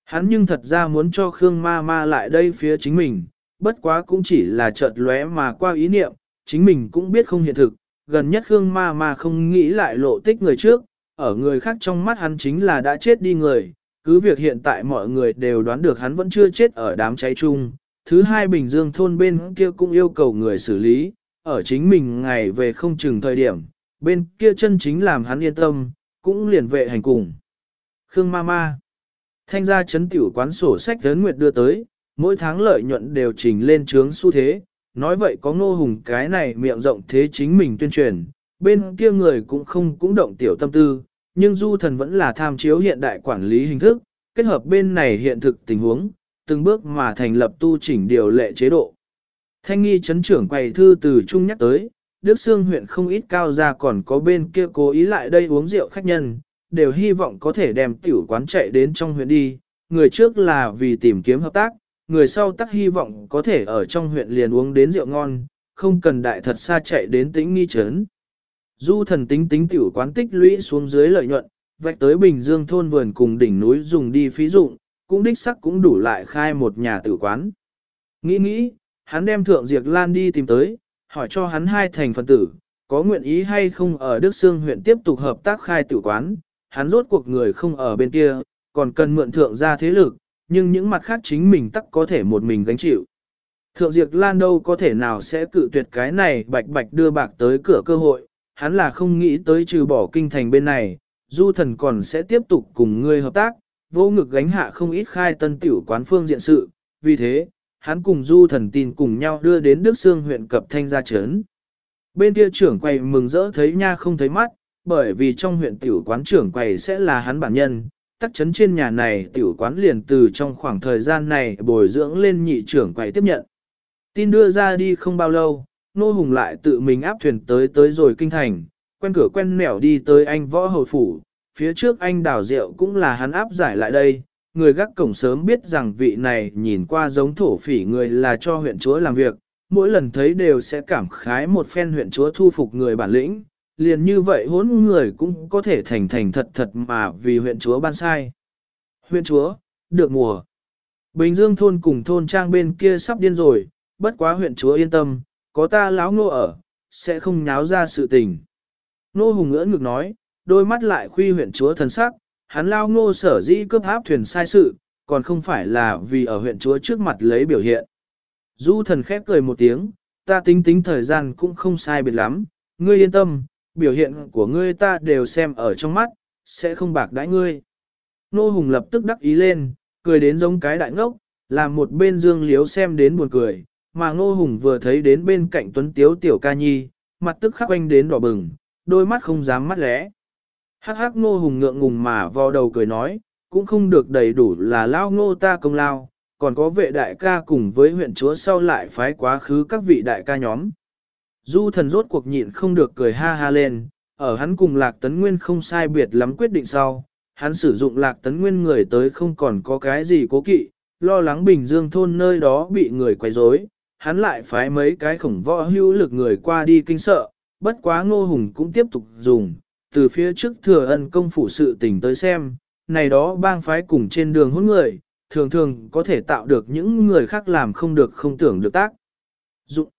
Hắn nhưng thật ra muốn cho Khương ma ma lại đây phía chính mình, bất quá cũng chỉ là chợt lóe mà qua ý niệm, chính mình cũng biết không hiện thực, gần nhất Khương ma ma không nghĩ lại lộ tích người trước, ở người khác trong mắt hắn chính là đã chết đi người, cứ việc hiện tại mọi người đều đoán được hắn vẫn chưa chết ở đám cháy chung. Thứ hai Bình Dương thôn bên kia cũng yêu cầu người xử lý, ở chính mình ngày về không chừng thời điểm, bên kia chân chính làm hắn yên tâm, cũng liền vệ hành cùng. Khương ma ma Thanh gia chấn tiểu quán sổ sách lớn nguyệt đưa tới, mỗi tháng lợi nhuận đều chỉnh lên trướng xu thế, nói vậy có ngô hùng cái này miệng rộng thế chính mình tuyên truyền, bên kia người cũng không cũng động tiểu tâm tư, nhưng du thần vẫn là tham chiếu hiện đại quản lý hình thức, kết hợp bên này hiện thực tình huống, từng bước mà thành lập tu chỉnh điều lệ chế độ. Thanh nghi chấn trưởng quầy thư từ trung nhắc tới, Đức Sương huyện không ít cao gia còn có bên kia cố ý lại đây uống rượu khách nhân, đều hy vọng có thể đem tiểu quán chạy đến trong huyện đi. Người trước là vì tìm kiếm hợp tác, người sau tắc hy vọng có thể ở trong huyện liền uống đến rượu ngon, không cần đại thật xa chạy đến tĩnh nghi trấn. Du thần tính tính tiểu quán tích lũy xuống dưới lợi nhuận, vạch tới Bình Dương thôn vườn cùng đỉnh núi dùng đi phí dụng, cũng đích sắc cũng đủ lại khai một nhà tử quán. Nghĩ nghĩ, hắn đem thượng diệt lan đi tìm tới, hỏi cho hắn hai thành phần tử, có nguyện ý hay không ở Đức Sương huyện tiếp tục hợp tác khai tử quán, hắn rốt cuộc người không ở bên kia, còn cần mượn thượng ra thế lực, nhưng những mặt khác chính mình tắc có thể một mình gánh chịu. Thượng Diệp Lan đâu có thể nào sẽ cự tuyệt cái này bạch bạch đưa bạc tới cửa cơ hội, hắn là không nghĩ tới trừ bỏ kinh thành bên này, du thần còn sẽ tiếp tục cùng ngươi hợp tác, vô ngực gánh hạ không ít khai tân tiểu quán phương diện sự, vì thế, hắn cùng du thần tin cùng nhau đưa đến Đức Sương huyện Cập Thanh gia trấn. Bên kia trưởng quầy mừng rỡ thấy nha không thấy mắt, bởi vì trong huyện tiểu quán trưởng quầy sẽ là hắn bản nhân, tắc chấn trên nhà này tiểu quán liền từ trong khoảng thời gian này bồi dưỡng lên nhị trưởng quầy tiếp nhận. Tin đưa ra đi không bao lâu, Nô Hùng lại tự mình áp thuyền tới tới rồi kinh thành, quen cửa quen nẻo đi tới anh võ hầu phủ, phía trước anh đào rượu cũng là hắn áp giải lại đây, người gác cổng sớm biết rằng vị này nhìn qua giống thổ phỉ người là cho huyện chúa làm việc, mỗi lần thấy đều sẽ cảm khái một phen huyện chúa thu phục người bản lĩnh, liền như vậy hốn người cũng có thể thành thành thật thật mà vì huyện chúa ban sai. Huyện chúa, được mùa. Bình Dương thôn cùng thôn trang bên kia sắp điên rồi, bất quá huyện chúa yên tâm, có ta láo nô ở, sẽ không nháo ra sự tình. Nô hùng ngỡ ngực nói, đôi mắt lại khuy huyện chúa thần sắc, hắn lao ngô sở dĩ cướp áp thuyền sai sự, còn không phải là vì ở huyện chúa trước mặt lấy biểu hiện. Du thần khép cười một tiếng, ta tính tính thời gian cũng không sai biệt lắm, ngươi yên tâm, biểu hiện của ngươi ta đều xem ở trong mắt, sẽ không bạc đãi ngươi. Nô Hùng lập tức đắc ý lên, cười đến giống cái đại ngốc, làm một bên dương liếu xem đến buồn cười, mà Nô Hùng vừa thấy đến bên cạnh tuấn tiếu tiểu ca nhi, mặt tức khắc quanh đến đỏ bừng, đôi mắt không dám mắt lẽ. Hắc hắc Nô Hùng ngượng ngùng mà vò đầu cười nói, cũng không được đầy đủ là lao ngô ta công lao, còn có vệ đại ca cùng với huyện chúa sau lại phái quá khứ các vị đại ca nhóm. Du thần rốt cuộc nhịn không được cười ha ha lên, ở hắn cùng lạc tấn nguyên không sai biệt lắm quyết định sau, hắn sử dụng lạc tấn nguyên người tới không còn có cái gì cố kỵ, lo lắng bình dương thôn nơi đó bị người quấy rối, hắn lại phái mấy cái khổng võ hữu lực người qua đi kinh sợ, bất quá ngô hùng cũng tiếp tục dùng, từ phía trước thừa ân công phủ sự tình tới xem, này đó bang phái cùng trên đường hôn người, thường thường có thể tạo được những người khác làm không được không tưởng được tác. Dụng.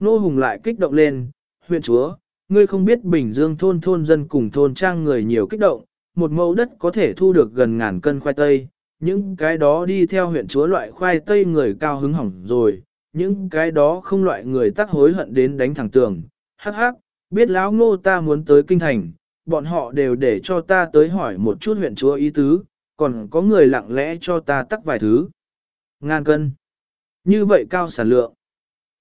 Nô Hùng lại kích động lên, huyện chúa, ngươi không biết Bình Dương thôn thôn dân cùng thôn trang người nhiều kích động, một mẫu đất có thể thu được gần ngàn cân khoai tây, những cái đó đi theo huyện chúa loại khoai tây người cao hứng hỏng rồi, những cái đó không loại người tắc hối hận đến đánh thẳng tường, hắc hắc, biết lão ngô ta muốn tới kinh thành, bọn họ đều để cho ta tới hỏi một chút huyện chúa ý tứ, còn có người lặng lẽ cho ta tắc vài thứ. Ngàn cân. Như vậy cao sản lượng.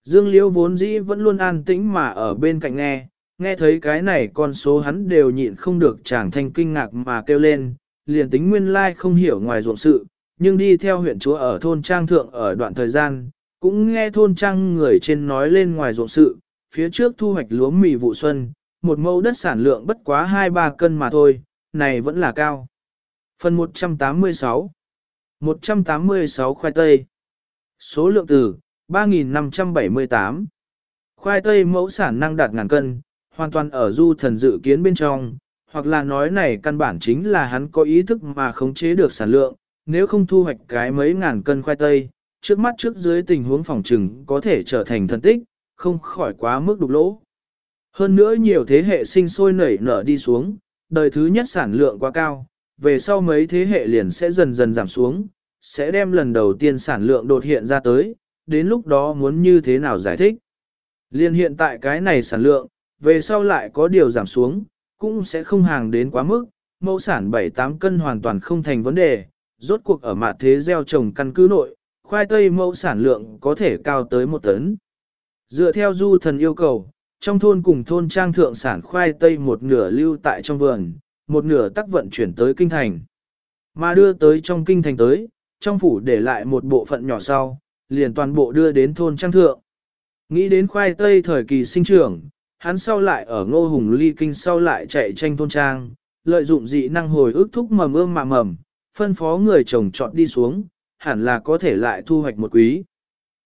Dương Liễu vốn dĩ vẫn luôn an tĩnh mà ở bên cạnh nghe, nghe thấy cái này con số hắn đều nhịn không được chàng thanh kinh ngạc mà kêu lên, liền tính nguyên lai không hiểu ngoài ruộng sự, nhưng đi theo huyện chúa ở thôn trang thượng ở đoạn thời gian, cũng nghe thôn trang người trên nói lên ngoài ruộng sự, phía trước thu hoạch lúa mì vụ xuân, một mẫu đất sản lượng bất quá 2-3 cân mà thôi, này vẫn là cao. Phần 186 186 khoai tây Số lượng từ 3.578 Khoai tây mẫu sản năng đạt ngàn cân, hoàn toàn ở du thần dự kiến bên trong, hoặc là nói này căn bản chính là hắn có ý thức mà khống chế được sản lượng, nếu không thu hoạch cái mấy ngàn cân khoai tây, trước mắt trước dưới tình huống phòng trừng có thể trở thành thần tích, không khỏi quá mức đục lỗ. Hơn nữa nhiều thế hệ sinh sôi nảy nở đi xuống, đời thứ nhất sản lượng quá cao, về sau mấy thế hệ liền sẽ dần dần giảm xuống, sẽ đem lần đầu tiên sản lượng đột hiện ra tới, đến lúc đó muốn như thế nào giải thích. Liên hiện tại cái này sản lượng, về sau lại có điều giảm xuống, cũng sẽ không hàng đến quá mức, mẫu sản 7-8 cân hoàn toàn không thành vấn đề, rốt cuộc ở mặt thế gieo trồng căn cứ nội, khoai tây mẫu sản lượng có thể cao tới 1 tấn. Dựa theo du thần yêu cầu, trong thôn cùng thôn trang thượng sản khoai tây một nửa lưu tại trong vườn, một nửa tắc vận chuyển tới kinh thành. Mà đưa tới trong kinh thành tới, trong phủ để lại một bộ phận nhỏ sau, liền toàn bộ đưa đến thôn trang thượng. Nghĩ đến khoai tây thời kỳ sinh trưởng, hắn sau lại ở ngô hùng ly kinh sau lại chạy tranh thôn trang, lợi dụng dị năng hồi ước thúc mầm ươm mạ mầm, phân phó người chồng chọn đi xuống, hẳn là có thể lại thu hoạch một quý.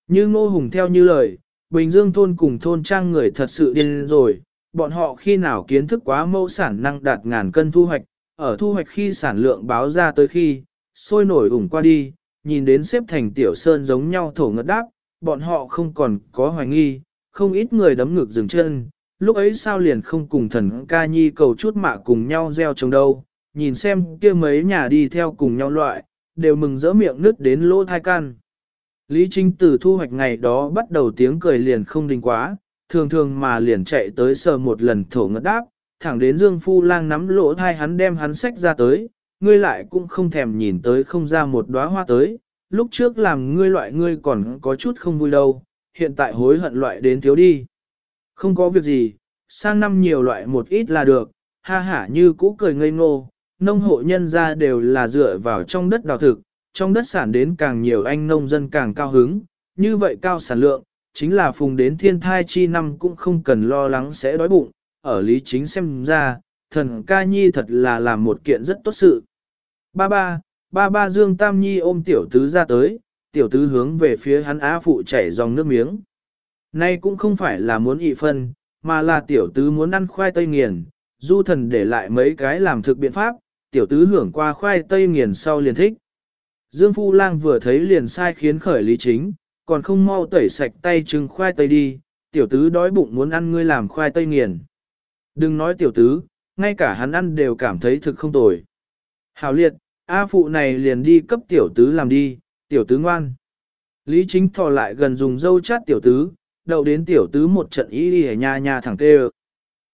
Như ngô hùng theo như lời, Bình Dương thôn cùng thôn trang người thật sự điên rồi, bọn họ khi nào kiến thức quá mẫu sản năng đạt ngàn cân thu hoạch, ở thu hoạch khi sản lượng báo ra tới khi, sôi nổi ủng qua đi, nhìn đến xếp thành tiểu sơn giống nhau thổ ngất đáp, bọn họ không còn có hoài nghi, không ít người đấm ngực dừng chân, lúc ấy sao liền không cùng thần ca nhi cầu chút mạ cùng nhau gieo trồng đâu, nhìn xem kia mấy nhà đi theo cùng nhau loại, đều mừng rỡ miệng nứt đến lỗ thai can. Lý Trinh từ thu hoạch ngày đó bắt đầu tiếng cười liền không đình quá, thường thường mà liền chạy tới sờ một lần thổ ngất đáp, thẳng đến Dương Phu Lang nắm lỗ thai hắn đem hắn sách ra tới, ngươi lại cũng không thèm nhìn tới không ra một đóa hoa tới, lúc trước làm ngươi loại ngươi còn có chút không vui đâu, hiện tại hối hận loại đến thiếu đi. Không có việc gì, sang năm nhiều loại một ít là được, ha hả như cũ cười ngây ngô, nông hộ nhân ra đều là dựa vào trong đất đào thực, trong đất sản đến càng nhiều anh nông dân càng cao hứng, như vậy cao sản lượng, chính là phùng đến thiên thai chi năm cũng không cần lo lắng sẽ đói bụng, ở lý chính xem ra, thần ca nhi thật là làm một kiện rất tốt sự. Ba ba, ba ba Dương Tam Nhi ôm tiểu tứ ra tới, tiểu tứ hướng về phía hắn á phụ chảy dòng nước miếng. Nay cũng không phải là muốn ị phân, mà là tiểu tứ muốn ăn khoai tây nghiền, du thần để lại mấy cái làm thực biện pháp, tiểu tứ hưởng qua khoai tây nghiền sau liền thích. Dương Phu Lang vừa thấy liền sai khiến khởi lý chính, còn không mau tẩy sạch tay trưng khoai tây đi, tiểu tứ đói bụng muốn ăn ngươi làm khoai tây nghiền. Đừng nói tiểu tứ, ngay cả hắn ăn đều cảm thấy thực không tồi. Hào liệt, A phụ này liền đi cấp tiểu tứ làm đi, tiểu tứ ngoan. Lý chính thò lại gần dùng dâu chát tiểu tứ, đậu đến tiểu tứ một trận ý đi ở nhà nhà thẳng tê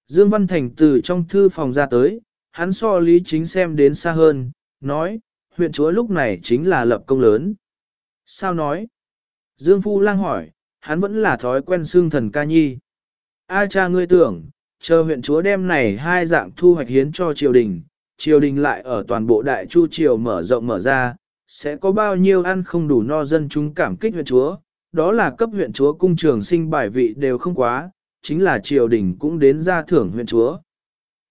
Dương Văn Thành từ trong thư phòng ra tới, hắn so Lý chính xem đến xa hơn, nói, huyện chúa lúc này chính là lập công lớn. Sao nói? Dương Phu lang hỏi, hắn vẫn là thói quen xương thần ca nhi. A cha ngươi tưởng, chờ huyện chúa đem này hai dạng thu hoạch hiến cho triều đình, triều đình lại ở toàn bộ đại chu triều mở rộng mở ra, sẽ có bao nhiêu ăn không đủ no dân chúng cảm kích huyện chúa, đó là cấp huyện chúa cung trường sinh bài vị đều không quá, chính là triều đình cũng đến ra thưởng huyện chúa.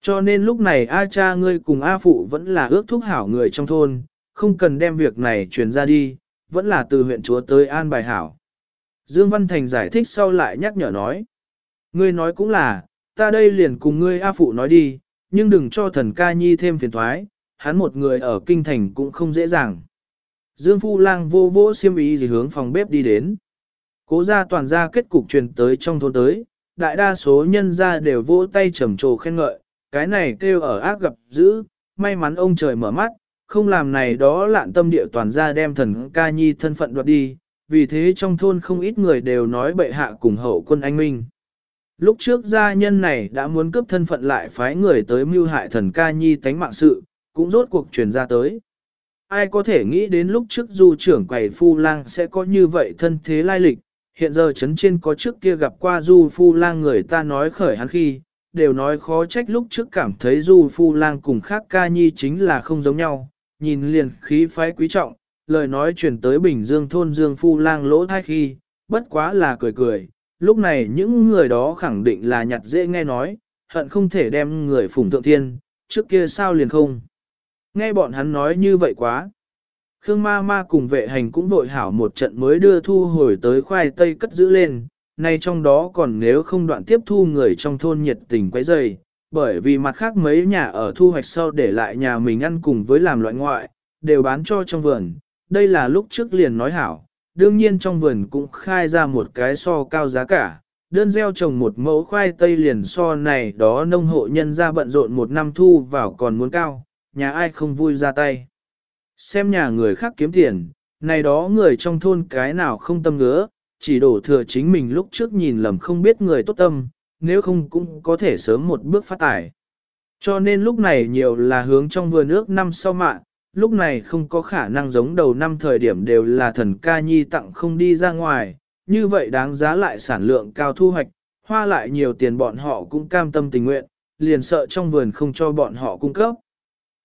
Cho nên lúc này A cha ngươi cùng A phụ vẫn là ước thúc hảo người trong thôn, không cần đem việc này truyền ra đi, vẫn là từ huyện chúa tới an bài hảo. Dương Văn Thành giải thích sau lại nhắc nhở nói. Ngươi nói cũng là, ta đây liền cùng ngươi A Phụ nói đi, nhưng đừng cho thần ca nhi thêm phiền thoái, hắn một người ở kinh thành cũng không dễ dàng. Dương Phu Lang vô vỗ xiêm ý gì hướng phòng bếp đi đến. Cố ra toàn ra kết cục truyền tới trong thôn tới, đại đa số nhân gia đều vỗ tay trầm trồ khen ngợi, cái này kêu ở ác gặp dữ, may mắn ông trời mở mắt, không làm này đó lạn tâm địa toàn ra đem thần ca nhi thân phận đoạt đi, vì thế trong thôn không ít người đều nói bệ hạ cùng hậu quân anh minh. Lúc trước gia nhân này đã muốn cướp thân phận lại phái người tới mưu hại thần ca nhi tánh mạng sự, cũng rốt cuộc truyền ra tới. Ai có thể nghĩ đến lúc trước du trưởng quầy phu lang sẽ có như vậy thân thế lai lịch, hiện giờ chấn trên có trước kia gặp qua du phu lang người ta nói khởi hắn khi, đều nói khó trách lúc trước cảm thấy du phu lang cùng khác ca nhi chính là không giống nhau, nhìn liền khí phái quý trọng, lời nói chuyển tới Bình Dương thôn Dương Phu Lang lỗ thai khi, bất quá là cười cười, lúc này những người đó khẳng định là nhặt dễ nghe nói, hận không thể đem người phủng thượng thiên, trước kia sao liền không. Nghe bọn hắn nói như vậy quá. Khương ma ma cùng vệ hành cũng vội hảo một trận mới đưa thu hồi tới khoai tây cất giữ lên, nay trong đó còn nếu không đoạn tiếp thu người trong thôn nhiệt tình quấy dày, bởi vì mặt khác mấy nhà ở thu hoạch sau để lại nhà mình ăn cùng với làm loại ngoại, đều bán cho trong vườn, đây là lúc trước liền nói hảo, đương nhiên trong vườn cũng khai ra một cái so cao giá cả, đơn gieo trồng một mẫu khoai tây liền so này đó nông hộ nhân ra bận rộn một năm thu vào còn muốn cao, nhà ai không vui ra tay. Xem nhà người khác kiếm tiền, này đó người trong thôn cái nào không tâm ngứa, chỉ đổ thừa chính mình lúc trước nhìn lầm không biết người tốt tâm, nếu không cũng có thể sớm một bước phát tải. Cho nên lúc này nhiều là hướng trong vườn nước năm sau mạng, lúc này không có khả năng giống đầu năm thời điểm đều là thần ca nhi tặng không đi ra ngoài, như vậy đáng giá lại sản lượng cao thu hoạch, hoa lại nhiều tiền bọn họ cũng cam tâm tình nguyện, liền sợ trong vườn không cho bọn họ cung cấp.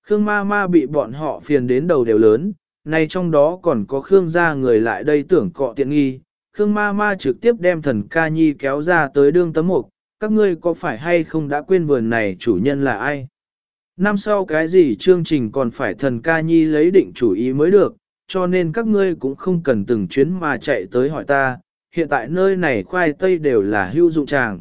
Khương ma ma bị bọn họ phiền đến đầu đều lớn, nay trong đó còn có Khương gia người lại đây tưởng cọ tiện nghi, Khương ma ma trực tiếp đem thần ca nhi kéo ra tới đương tấm mục, các ngươi có phải hay không đã quên vườn này chủ nhân là ai? Năm sau cái gì chương trình còn phải thần ca nhi lấy định chủ ý mới được, cho nên các ngươi cũng không cần từng chuyến mà chạy tới hỏi ta, hiện tại nơi này khoai tây đều là hữu dụng tràng.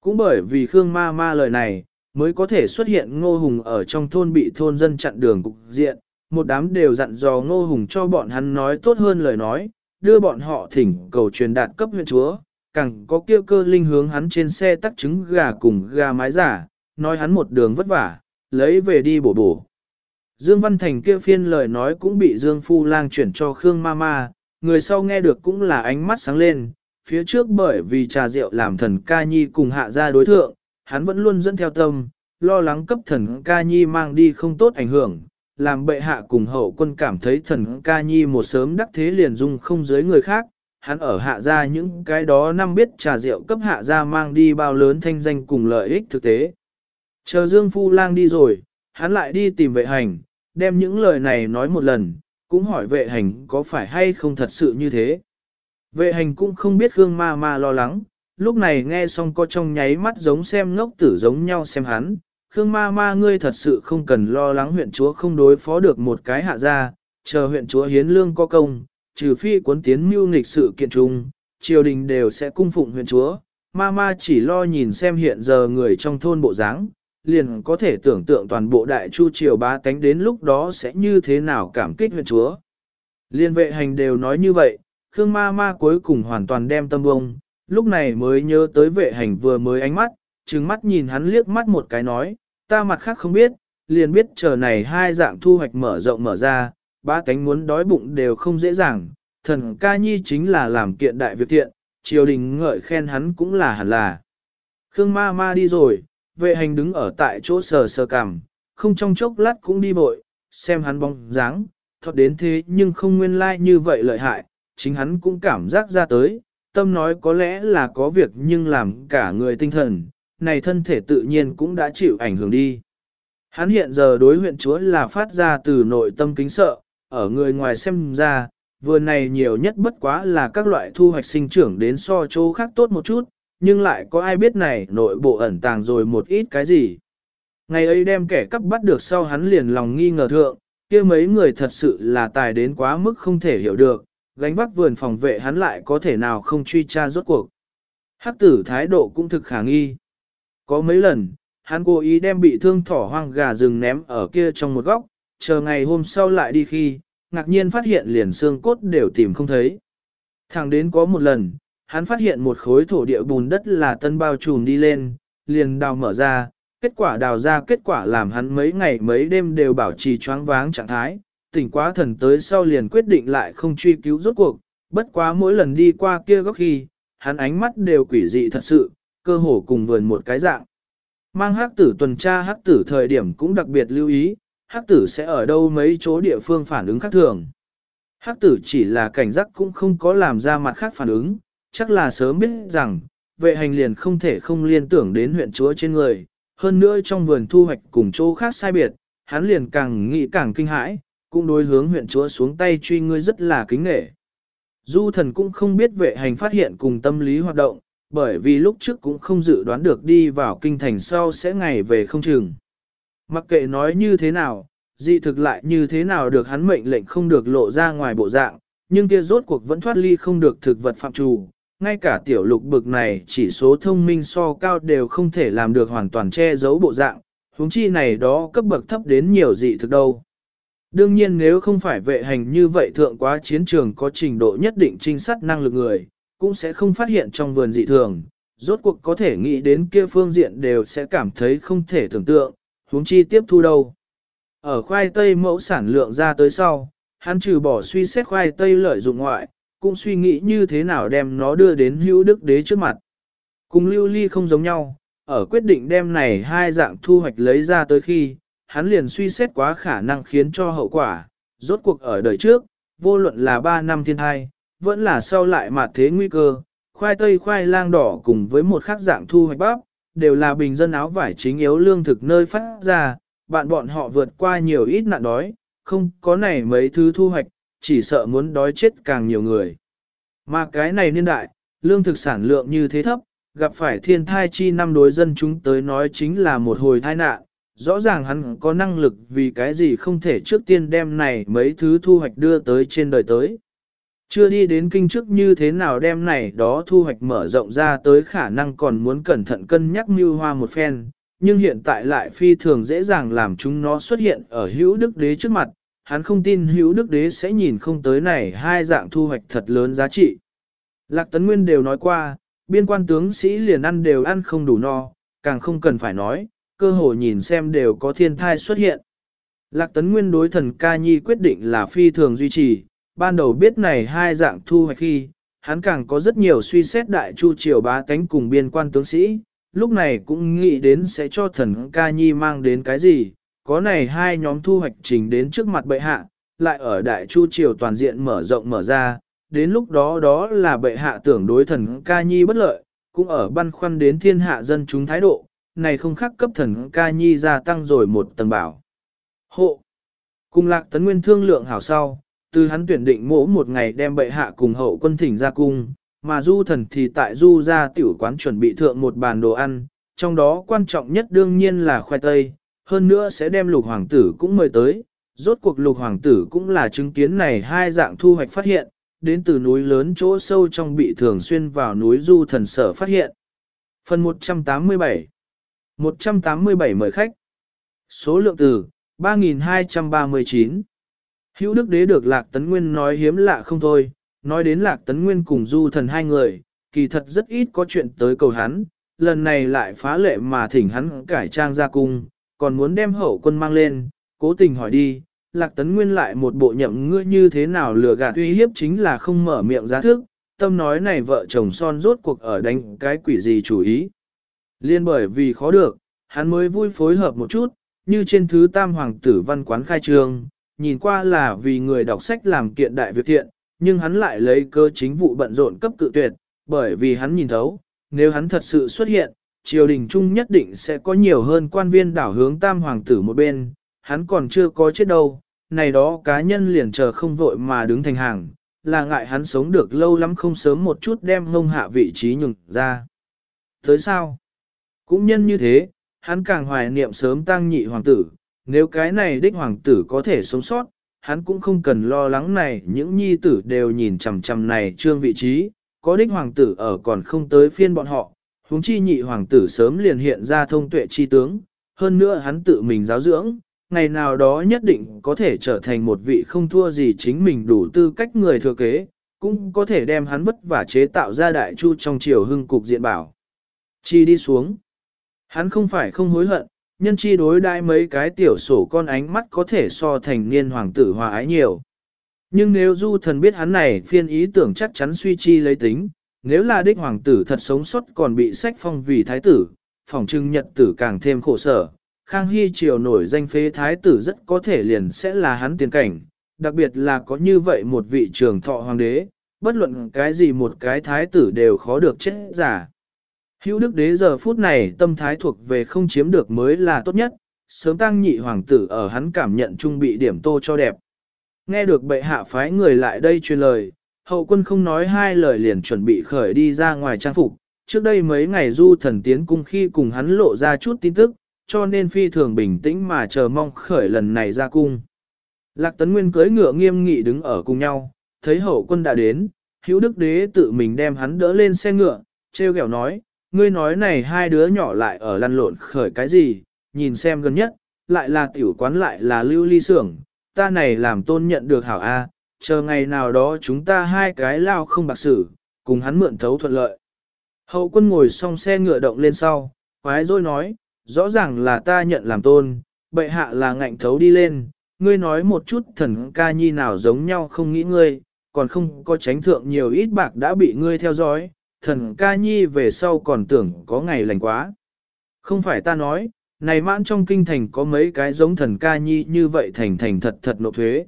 Cũng bởi vì Khương ma ma lời này, mới có thể xuất hiện ngô hùng ở trong thôn bị thôn dân chặn đường cục diện, một đám đều dặn dò ngô hùng cho bọn hắn nói tốt hơn lời nói, đưa bọn họ thỉnh cầu truyền đạt cấp huyện chúa, càng có kia cơ linh hướng hắn trên xe tắc trứng gà cùng gà mái giả, nói hắn một đường vất vả, lấy về đi bổ bổ. Dương Văn Thành kia phiên lời nói cũng bị Dương Phu Lang chuyển cho Khương Mama, người sau nghe được cũng là ánh mắt sáng lên, phía trước bởi vì trà rượu làm thần ca nhi cùng hạ ra đối thượng, hắn vẫn luôn dẫn theo tâm, lo lắng cấp thần ca nhi mang đi không tốt ảnh hưởng, làm bệ hạ cùng hậu quân cảm thấy thần ca nhi một sớm đắc thế liền dung không dưới người khác, hắn ở hạ ra những cái đó năm biết trà rượu cấp hạ ra mang đi bao lớn thanh danh cùng lợi ích thực tế. Chờ Dương Phu Lang đi rồi, hắn lại đi tìm vệ hành, đem những lời này nói một lần, cũng hỏi vệ hành có phải hay không thật sự như thế. Vệ hành cũng không biết Khương ma ma lo lắng, lúc này nghe xong có trong nháy mắt giống xem ngốc tử giống nhau xem hắn. Khương ma ma ngươi thật sự không cần lo lắng huyện chúa không đối phó được một cái hạ gia, chờ huyện chúa hiến lương có công, trừ phi cuốn tiến mưu nghịch sự kiện trung, triều đình đều sẽ cung phụng huyện chúa. Ma ma chỉ lo nhìn xem hiện giờ người trong thôn bộ dáng, liền có thể tưởng tượng toàn bộ đại chu triều bá tánh đến lúc đó sẽ như thế nào cảm kích huyện chúa. Liên vệ hành đều nói như vậy, Khương ma ma cuối cùng hoàn toàn đem tâm bông, lúc này mới nhớ tới vệ hành vừa mới ánh mắt, trừng mắt nhìn hắn liếc mắt một cái nói, ta mặt khác không biết, liền biết chờ này hai dạng thu hoạch mở rộng mở ra, ba cánh muốn đói bụng đều không dễ dàng, thần ca nhi chính là làm kiện đại việc thiện, triều đình ngợi khen hắn cũng là hẳn là. Khương ma ma đi rồi, vệ hành đứng ở tại chỗ sờ sờ cằm, không trong chốc lát cũng đi vội, xem hắn bóng dáng, thọt đến thế nhưng không nguyên lai like như vậy lợi hại, chính hắn cũng cảm giác ra tới, tâm nói có lẽ là có việc nhưng làm cả người tinh thần, này thân thể tự nhiên cũng đã chịu ảnh hưởng đi. Hắn hiện giờ đối huyện chúa là phát ra từ nội tâm kính sợ, ở người ngoài xem ra, vừa này nhiều nhất bất quá là các loại thu hoạch sinh trưởng đến so chỗ khác tốt một chút, nhưng lại có ai biết này nội bộ ẩn tàng rồi một ít cái gì. Ngày ấy đem kẻ cắp bắt được sau hắn liền lòng nghi ngờ thượng, kia mấy người thật sự là tài đến quá mức không thể hiểu được, gánh vác vườn phòng vệ hắn lại có thể nào không truy tra rốt cuộc. Hắc tử thái độ cũng thực khả nghi. Có mấy lần, hắn cố ý đem bị thương thỏ hoang gà rừng ném ở kia trong một góc, chờ ngày hôm sau lại đi khi, ngạc nhiên phát hiện liền xương cốt đều tìm không thấy. Thẳng đến có một lần, hắn phát hiện một khối thổ địa bùn đất là tân bao trùm đi lên, liền đào mở ra, kết quả đào ra kết quả làm hắn mấy ngày mấy đêm đều bảo trì choáng váng trạng thái, tỉnh quá thần tới sau liền quyết định lại không truy cứu rốt cuộc, bất quá mỗi lần đi qua kia góc khi, hắn ánh mắt đều quỷ dị thật sự, cơ hồ cùng vườn một cái dạng. Mang hắc tử tuần tra hắc tử thời điểm cũng đặc biệt lưu ý, hắc tử sẽ ở đâu mấy chỗ địa phương phản ứng khác thường. Hắc tử chỉ là cảnh giác cũng không có làm ra mặt khác phản ứng, chắc là sớm biết rằng, vệ hành liền không thể không liên tưởng đến huyện chúa trên người, hơn nữa trong vườn thu hoạch cùng chỗ khác sai biệt, hắn liền càng nghĩ càng kinh hãi, cũng đối hướng huyện chúa xuống tay truy ngươi rất là kính nghệ. Du thần cũng không biết vệ hành phát hiện cùng tâm lý hoạt động, bởi vì lúc trước cũng không dự đoán được đi vào kinh thành sau sẽ ngày về không chừng. Mặc kệ nói như thế nào, dị thực lại như thế nào được hắn mệnh lệnh không được lộ ra ngoài bộ dạng, nhưng kia rốt cuộc vẫn thoát ly không được thực vật phạm trù. Ngay cả tiểu lục bực này chỉ số thông minh so cao đều không thể làm được hoàn toàn che giấu bộ dạng, huống chi này đó cấp bậc thấp đến nhiều dị thực đâu. Đương nhiên nếu không phải vệ hành như vậy thượng quá chiến trường có trình độ nhất định trinh sát năng lực người, cũng sẽ không phát hiện trong vườn dị thường, rốt cuộc có thể nghĩ đến kia phương diện đều sẽ cảm thấy không thể tưởng tượng, huống chi tiếp thu đâu. Ở khoai tây mẫu sản lượng ra tới sau, hắn trừ bỏ suy xét khoai tây lợi dụng ngoại, cũng suy nghĩ như thế nào đem nó đưa đến hữu đức đế trước mặt. Cùng lưu ly không giống nhau, ở quyết định đem này hai dạng thu hoạch lấy ra tới khi, hắn liền suy xét quá khả năng khiến cho hậu quả, rốt cuộc ở đời trước, vô luận là 3 năm thiên thai, vẫn là sau lại mà thế nguy cơ, khoai tây khoai lang đỏ cùng với một khác dạng thu hoạch bắp, đều là bình dân áo vải chính yếu lương thực nơi phát ra, bạn bọn họ vượt qua nhiều ít nạn đói, không có này mấy thứ thu hoạch, chỉ sợ muốn đói chết càng nhiều người. Mà cái này niên đại, lương thực sản lượng như thế thấp, gặp phải thiên thai chi năm đối dân chúng tới nói chính là một hồi tai nạn, rõ ràng hắn có năng lực vì cái gì không thể trước tiên đem này mấy thứ thu hoạch đưa tới trên đời tới. Chưa đi đến kinh chức như thế nào đem này đó thu hoạch mở rộng ra tới khả năng còn muốn cẩn thận cân nhắc mưu hoa một phen, nhưng hiện tại lại phi thường dễ dàng làm chúng nó xuất hiện ở hữu đức đế trước mặt, hắn không tin hữu đức đế sẽ nhìn không tới này hai dạng thu hoạch thật lớn giá trị. Lạc Tấn Nguyên đều nói qua, biên quan tướng sĩ liền ăn đều ăn không đủ no, càng không cần phải nói, cơ hội nhìn xem đều có thiên thai xuất hiện. Lạc Tấn Nguyên đối thần ca nhi quyết định là phi thường duy trì, ban đầu biết này hai dạng thu hoạch khi, hắn càng có rất nhiều suy xét đại chu triều bá tánh cùng biên quan tướng sĩ, lúc này cũng nghĩ đến sẽ cho thần ca nhi mang đến cái gì, có này hai nhóm thu hoạch trình đến trước mặt bệ hạ, lại ở đại chu triều toàn diện mở rộng mở ra, đến lúc đó đó là bệ hạ tưởng đối thần ca nhi bất lợi, cũng ở băn khoăn đến thiên hạ dân chúng thái độ, này không khác cấp thần ca nhi gia tăng rồi một tầng bảo. Hộ. Cùng lạc tấn nguyên thương lượng hảo sau, từ hắn tuyển định mỗ một ngày đem bệ hạ cùng hậu quân thỉnh ra cung, mà du thần thì tại du ra tiểu quán chuẩn bị thượng một bàn đồ ăn, trong đó quan trọng nhất đương nhiên là khoai tây, hơn nữa sẽ đem lục hoàng tử cũng mời tới, rốt cuộc lục hoàng tử cũng là chứng kiến này hai dạng thu hoạch phát hiện, đến từ núi lớn chỗ sâu trong bị thường xuyên vào núi du thần sở phát hiện. Phần 187 187 mời khách. Số lượng từ 3239 Hữu Đức Đế được Lạc Tấn Nguyên nói hiếm lạ không thôi, nói đến Lạc Tấn Nguyên cùng du thần hai người, kỳ thật rất ít có chuyện tới cầu hắn, lần này lại phá lệ mà thỉnh hắn cải trang ra cung, còn muốn đem hậu quân mang lên, cố tình hỏi đi, Lạc Tấn Nguyên lại một bộ nhậm ngươi như thế nào lừa gạt uy hiếp chính là không mở miệng giá thức, tâm nói này vợ chồng son rốt cuộc ở đánh cái quỷ gì chủ ý. Liên bởi vì khó được, hắn mới vui phối hợp một chút, như trên thứ tam hoàng tử văn quán khai trương, nhìn qua là vì người đọc sách làm kiện đại việc thiện, nhưng hắn lại lấy cơ chính vụ bận rộn cấp cự tuyệt, bởi vì hắn nhìn thấu, nếu hắn thật sự xuất hiện, triều đình trung nhất định sẽ có nhiều hơn quan viên đảo hướng tam hoàng tử một bên, hắn còn chưa có chết đâu, này đó cá nhân liền chờ không vội mà đứng thành hàng, là ngại hắn sống được lâu lắm không sớm một chút đem ngông hạ vị trí nhường ra. Tới sao? Cũng nhân như thế, hắn càng hoài niệm sớm tăng nhị hoàng tử, nếu cái này đích hoàng tử có thể sống sót, hắn cũng không cần lo lắng này, những nhi tử đều nhìn chằm chằm này trương vị trí, có đích hoàng tử ở còn không tới phiên bọn họ, huống chi nhị hoàng tử sớm liền hiện ra thông tuệ chi tướng, hơn nữa hắn tự mình giáo dưỡng, ngày nào đó nhất định có thể trở thành một vị không thua gì chính mình đủ tư cách người thừa kế, cũng có thể đem hắn vất vả chế tạo ra đại chu trong triều hưng cục diện bảo. Chi đi xuống. Hắn không phải không hối hận, nhân chi đối đai mấy cái tiểu sổ con ánh mắt có thể so thành niên hoàng tử hòa ái nhiều. Nhưng nếu du thần biết hắn này phiên ý tưởng chắc chắn suy chi lấy tính, nếu là đích hoàng tử thật sống sót còn bị sách phong vì thái tử, phỏng trưng nhật tử càng thêm khổ sở, Khang Hy triều nổi danh phế thái tử rất có thể liền sẽ là hắn tiền cảnh, đặc biệt là có như vậy một vị trường thọ hoàng đế, bất luận cái gì một cái thái tử đều khó được chết giả. Hữu đức đế giờ phút này tâm thái thuộc về không chiếm được mới là tốt nhất, sớm tăng nhị hoàng tử ở hắn cảm nhận trung bị điểm tô cho đẹp. Nghe được bệ hạ phái người lại đây truyền lời, hậu quân không nói hai lời liền chuẩn bị khởi đi ra ngoài trang phục. Trước đây mấy ngày du thần tiến cung khi cùng hắn lộ ra chút tin tức, cho nên phi thường bình tĩnh mà chờ mong khởi lần này ra cung. Lạc Tấn Nguyên cưới ngựa nghiêm nghị đứng ở cùng nhau, thấy hậu quân đã đến, hữu đức đế tự mình đem hắn đỡ lên xe ngựa, treo kẹo nói, ngươi nói này hai đứa nhỏ lại ở lăn lộn khởi cái gì, nhìn xem gần nhất, lại là tiểu quán lại là lưu ly xưởng, ta này làm tôn nhận được hảo A, chờ ngày nào đó chúng ta hai cái lao không bạc xử, cùng hắn mượn thấu thuận lợi. Hậu quân ngồi xong xe ngựa động lên sau, quái rồi nói, rõ ràng là ta nhận làm tôn, bệ hạ là ngạnh thấu đi lên, ngươi nói một chút thần ca nhi nào giống nhau không nghĩ ngươi, còn không có tránh thượng nhiều ít bạc đã bị ngươi theo dõi, thần ca nhi về sau còn tưởng có ngày lành quá. Không phải ta nói, này mãn trong kinh thành có mấy cái giống thần ca nhi như vậy thành thành thật thật nộp thuế.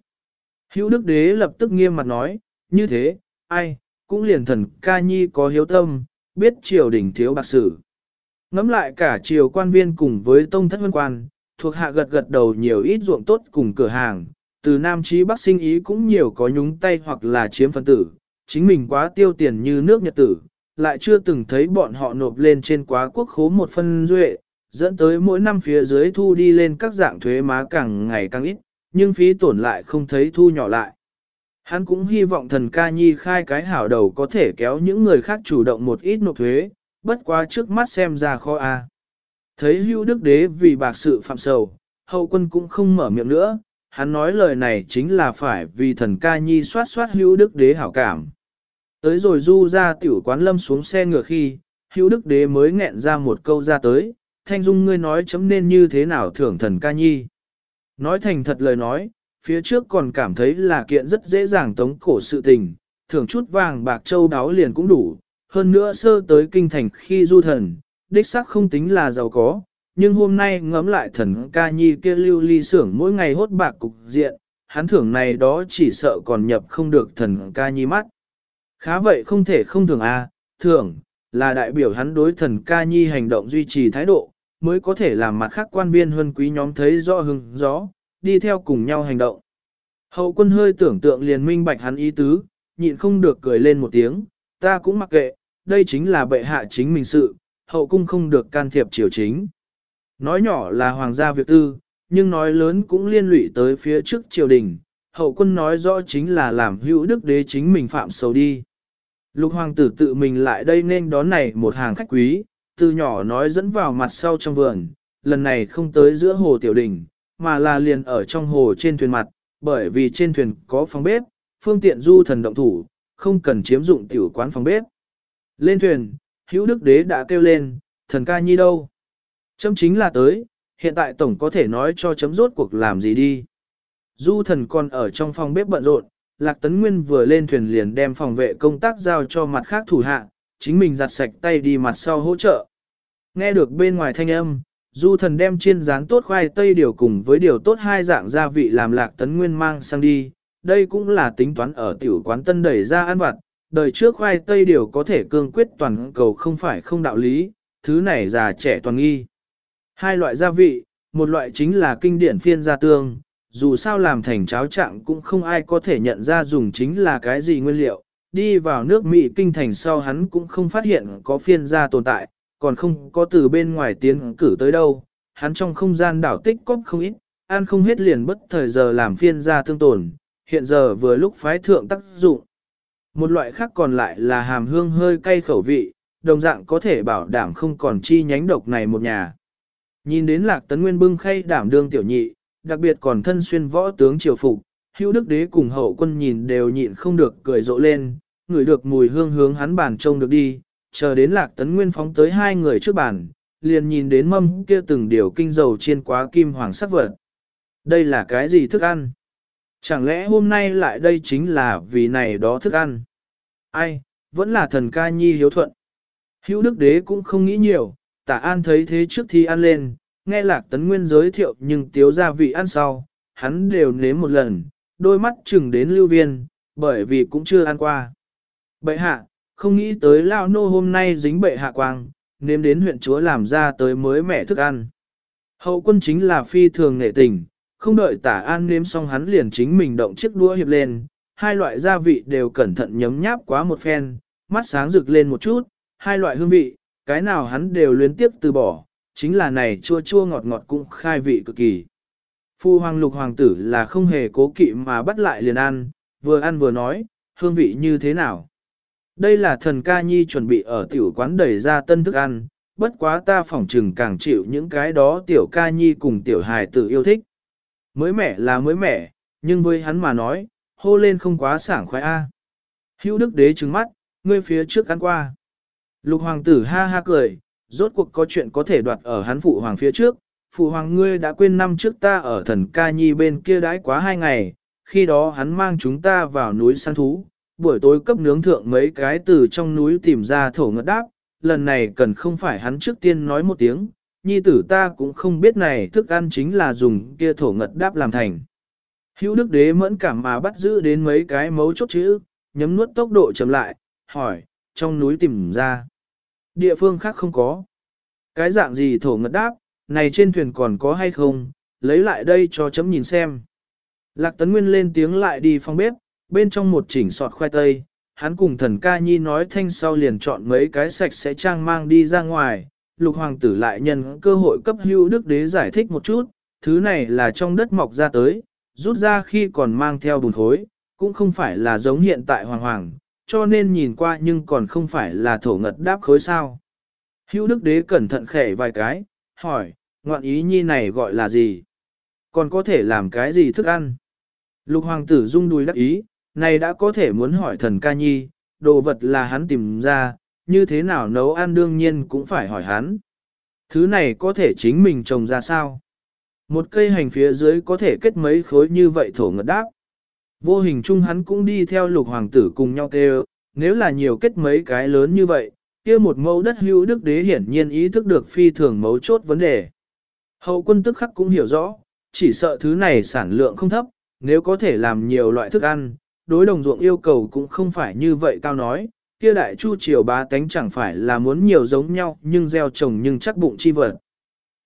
Hữu đức đế lập tức nghiêm mặt nói, như thế, ai, cũng liền thần ca nhi có hiếu tâm, biết triều đình thiếu bạc sử. Ngắm lại cả triều quan viên cùng với tông thất vân quan, thuộc hạ gật gật đầu nhiều ít ruộng tốt cùng cửa hàng, từ Nam Chí Bắc sinh ý cũng nhiều có nhúng tay hoặc là chiếm phân tử, chính mình quá tiêu tiền như nước nhật tử, lại chưa từng thấy bọn họ nộp lên trên quá quốc khố một phân duệ, dẫn tới mỗi năm phía dưới thu đi lên các dạng thuế má càng ngày càng ít, nhưng phí tổn lại không thấy thu nhỏ lại. Hắn cũng hy vọng thần ca nhi khai cái hảo đầu có thể kéo những người khác chủ động một ít nộp thuế, bất quá trước mắt xem ra khó a. Thấy hưu đức đế vì bạc sự phạm sầu, hậu quân cũng không mở miệng nữa, hắn nói lời này chính là phải vì thần ca nhi soát soát hưu đức đế hảo cảm. Tới rồi du ra tiểu quán lâm xuống xe ngựa khi, hữu đức đế mới nghẹn ra một câu ra tới, thanh dung ngươi nói chấm nên như thế nào thưởng thần ca nhi. Nói thành thật lời nói, phía trước còn cảm thấy là kiện rất dễ dàng tống cổ sự tình, thưởng chút vàng bạc châu đáo liền cũng đủ, hơn nữa sơ tới kinh thành khi du thần, đích sắc không tính là giàu có, nhưng hôm nay ngẫm lại thần ca nhi kia lưu ly xưởng mỗi ngày hốt bạc cục diện, hắn thưởng này đó chỉ sợ còn nhập không được thần ca nhi mắt. Khá vậy không thể không thưởng a, à, là đại biểu hắn đối thần ca nhi hành động duy trì thái độ, mới có thể làm mặt khác quan viên huân quý nhóm thấy rõ hứng gió, đi theo cùng nhau hành động. Hậu quân hơi tưởng tượng liền minh bạch hắn ý tứ, nhịn không được cười lên một tiếng, ta cũng mặc kệ, đây chính là bệ hạ chính mình sự, hậu cung không được can thiệp triều chính. Nói nhỏ là hoàng gia việc tư, nhưng nói lớn cũng liên lụy tới phía trước triều đình, hậu quân nói rõ chính là làm hữu đức đế chính mình phạm sầu đi. Lục hoàng tử tự mình lại đây nên đón này một hàng khách quý, từ nhỏ nói dẫn vào mặt sau trong vườn, lần này không tới giữa hồ tiểu đình, mà là liền ở trong hồ trên thuyền mặt, bởi vì trên thuyền có phòng bếp, phương tiện du thần động thủ, không cần chiếm dụng tiểu quán phòng bếp. Lên thuyền, hữu đức đế đã kêu lên, thần ca nhi đâu? Chấm chính là tới, hiện tại tổng có thể nói cho chấm rốt cuộc làm gì đi. Du thần còn ở trong phòng bếp bận rộn, Lạc Tấn Nguyên vừa lên thuyền liền đem phòng vệ công tác giao cho mặt khác thủ hạ, chính mình giặt sạch tay đi mặt sau hỗ trợ. Nghe được bên ngoài thanh âm, du thần đem chiên rán tốt khoai tây điều cùng với điều tốt hai dạng gia vị làm Lạc Tấn Nguyên mang sang đi. Đây cũng là tính toán ở tiểu quán tân đẩy ra ăn vặt, đời trước khoai tây điều có thể cương quyết toàn cầu không phải không đạo lý, thứ này già trẻ toàn nghi. Hai loại gia vị, một loại chính là kinh điển phiên gia tương, dù sao làm thành cháo trạng cũng không ai có thể nhận ra dùng chính là cái gì nguyên liệu. Đi vào nước Mỹ kinh thành sau hắn cũng không phát hiện có phiên gia tồn tại, còn không có từ bên ngoài tiến cử tới đâu. Hắn trong không gian đảo tích cóp không ít, ăn không hết liền bất thời giờ làm phiên gia tương tồn, hiện giờ vừa lúc phái thượng tác dụng. Một loại khác còn lại là hàm hương hơi cay khẩu vị, đồng dạng có thể bảo đảm không còn chi nhánh độc này một nhà. Nhìn đến lạc tấn nguyên bưng khay đảm đương tiểu nhị, đặc biệt còn thân xuyên võ tướng triều phục, hữu đức đế cùng hậu quân nhìn đều nhịn không được cười rộ lên, ngửi được mùi hương hướng hắn bàn trông được đi, chờ đến lạc tấn nguyên phóng tới hai người trước bàn, liền nhìn đến mâm kia từng điều kinh dầu chiên quá kim hoàng sắc vật. Đây là cái gì thức ăn? Chẳng lẽ hôm nay lại đây chính là vì này đó thức ăn? Ai, vẫn là thần ca nhi hiếu thuận. Hữu đức đế cũng không nghĩ nhiều, tả an thấy thế trước thi ăn lên, nghe lạc tấn nguyên giới thiệu nhưng tiếu gia vị ăn sau, hắn đều nếm một lần, đôi mắt chừng đến lưu viên, bởi vì cũng chưa ăn qua. Bệ hạ, không nghĩ tới lao nô hôm nay dính bệ hạ quang, nếm đến huyện chúa làm ra tới mới mẻ thức ăn. Hậu quân chính là phi thường nghệ tình, không đợi tả an nếm xong hắn liền chính mình động chiếc đũa hiệp lên, hai loại gia vị đều cẩn thận nhấm nháp quá một phen, mắt sáng rực lên một chút, hai loại hương vị, cái nào hắn đều luyến tiếp từ bỏ, chính là này chua chua ngọt ngọt cũng khai vị cực kỳ. Phu hoàng lục hoàng tử là không hề cố kỵ mà bắt lại liền ăn, vừa ăn vừa nói, hương vị như thế nào. Đây là thần ca nhi chuẩn bị ở tiểu quán đẩy ra tân thức ăn, bất quá ta phỏng trừng càng chịu những cái đó tiểu ca nhi cùng tiểu hài tử yêu thích. Mới mẻ là mới mẻ, nhưng với hắn mà nói, hô lên không quá sảng khoái a. Hữu đức đế trừng mắt, ngươi phía trước ăn qua. Lục hoàng tử ha ha cười, rốt cuộc có chuyện có thể đoạt ở hắn phụ hoàng phía trước. Phụ hoàng ngươi đã quên năm trước ta ở thần ca nhi bên kia đãi quá hai ngày, khi đó hắn mang chúng ta vào núi săn thú, buổi tối cấp nướng thượng mấy cái từ trong núi tìm ra thổ ngất đáp, lần này cần không phải hắn trước tiên nói một tiếng, nhi tử ta cũng không biết này thức ăn chính là dùng kia thổ ngật đáp làm thành. Hữu đức đế mẫn cảm mà bắt giữ đến mấy cái mấu chốt chữ, nhấm nuốt tốc độ chậm lại, hỏi, trong núi tìm ra. Địa phương khác không có. Cái dạng gì thổ ngật đáp, này trên thuyền còn có hay không, lấy lại đây cho chấm nhìn xem. Lạc Tấn Nguyên lên tiếng lại đi phòng bếp, bên trong một chỉnh sọt khoai tây, hắn cùng thần ca nhi nói thanh sau liền chọn mấy cái sạch sẽ trang mang đi ra ngoài, lục hoàng tử lại nhân cơ hội cấp hữu đức đế giải thích một chút, thứ này là trong đất mọc ra tới, rút ra khi còn mang theo bùn khối, cũng không phải là giống hiện tại hoàng hoàng, cho nên nhìn qua nhưng còn không phải là thổ ngật đáp khối sao. Hữu đức đế cẩn thận khẽ vài cái, hỏi, ngoạn ý nhi này gọi là gì? Còn có thể làm cái gì thức ăn? Lục hoàng tử rung đùi đắc ý, này đã có thể muốn hỏi thần ca nhi, đồ vật là hắn tìm ra, như thế nào nấu ăn đương nhiên cũng phải hỏi hắn. Thứ này có thể chính mình trồng ra sao? Một cây hành phía dưới có thể kết mấy khối như vậy thổ ngật đáp. Vô hình chung hắn cũng đi theo lục hoàng tử cùng nhau kêu, nếu là nhiều kết mấy cái lớn như vậy, kia một mẫu đất hữu đức đế hiển nhiên ý thức được phi thường mấu chốt vấn đề. Hậu quân tức khắc cũng hiểu rõ, chỉ sợ thứ này sản lượng không thấp, nếu có thể làm nhiều loại thức ăn, đối đồng ruộng yêu cầu cũng không phải như vậy cao nói, kia đại chu triều bá tánh chẳng phải là muốn nhiều giống nhau nhưng gieo trồng nhưng chắc bụng chi vật.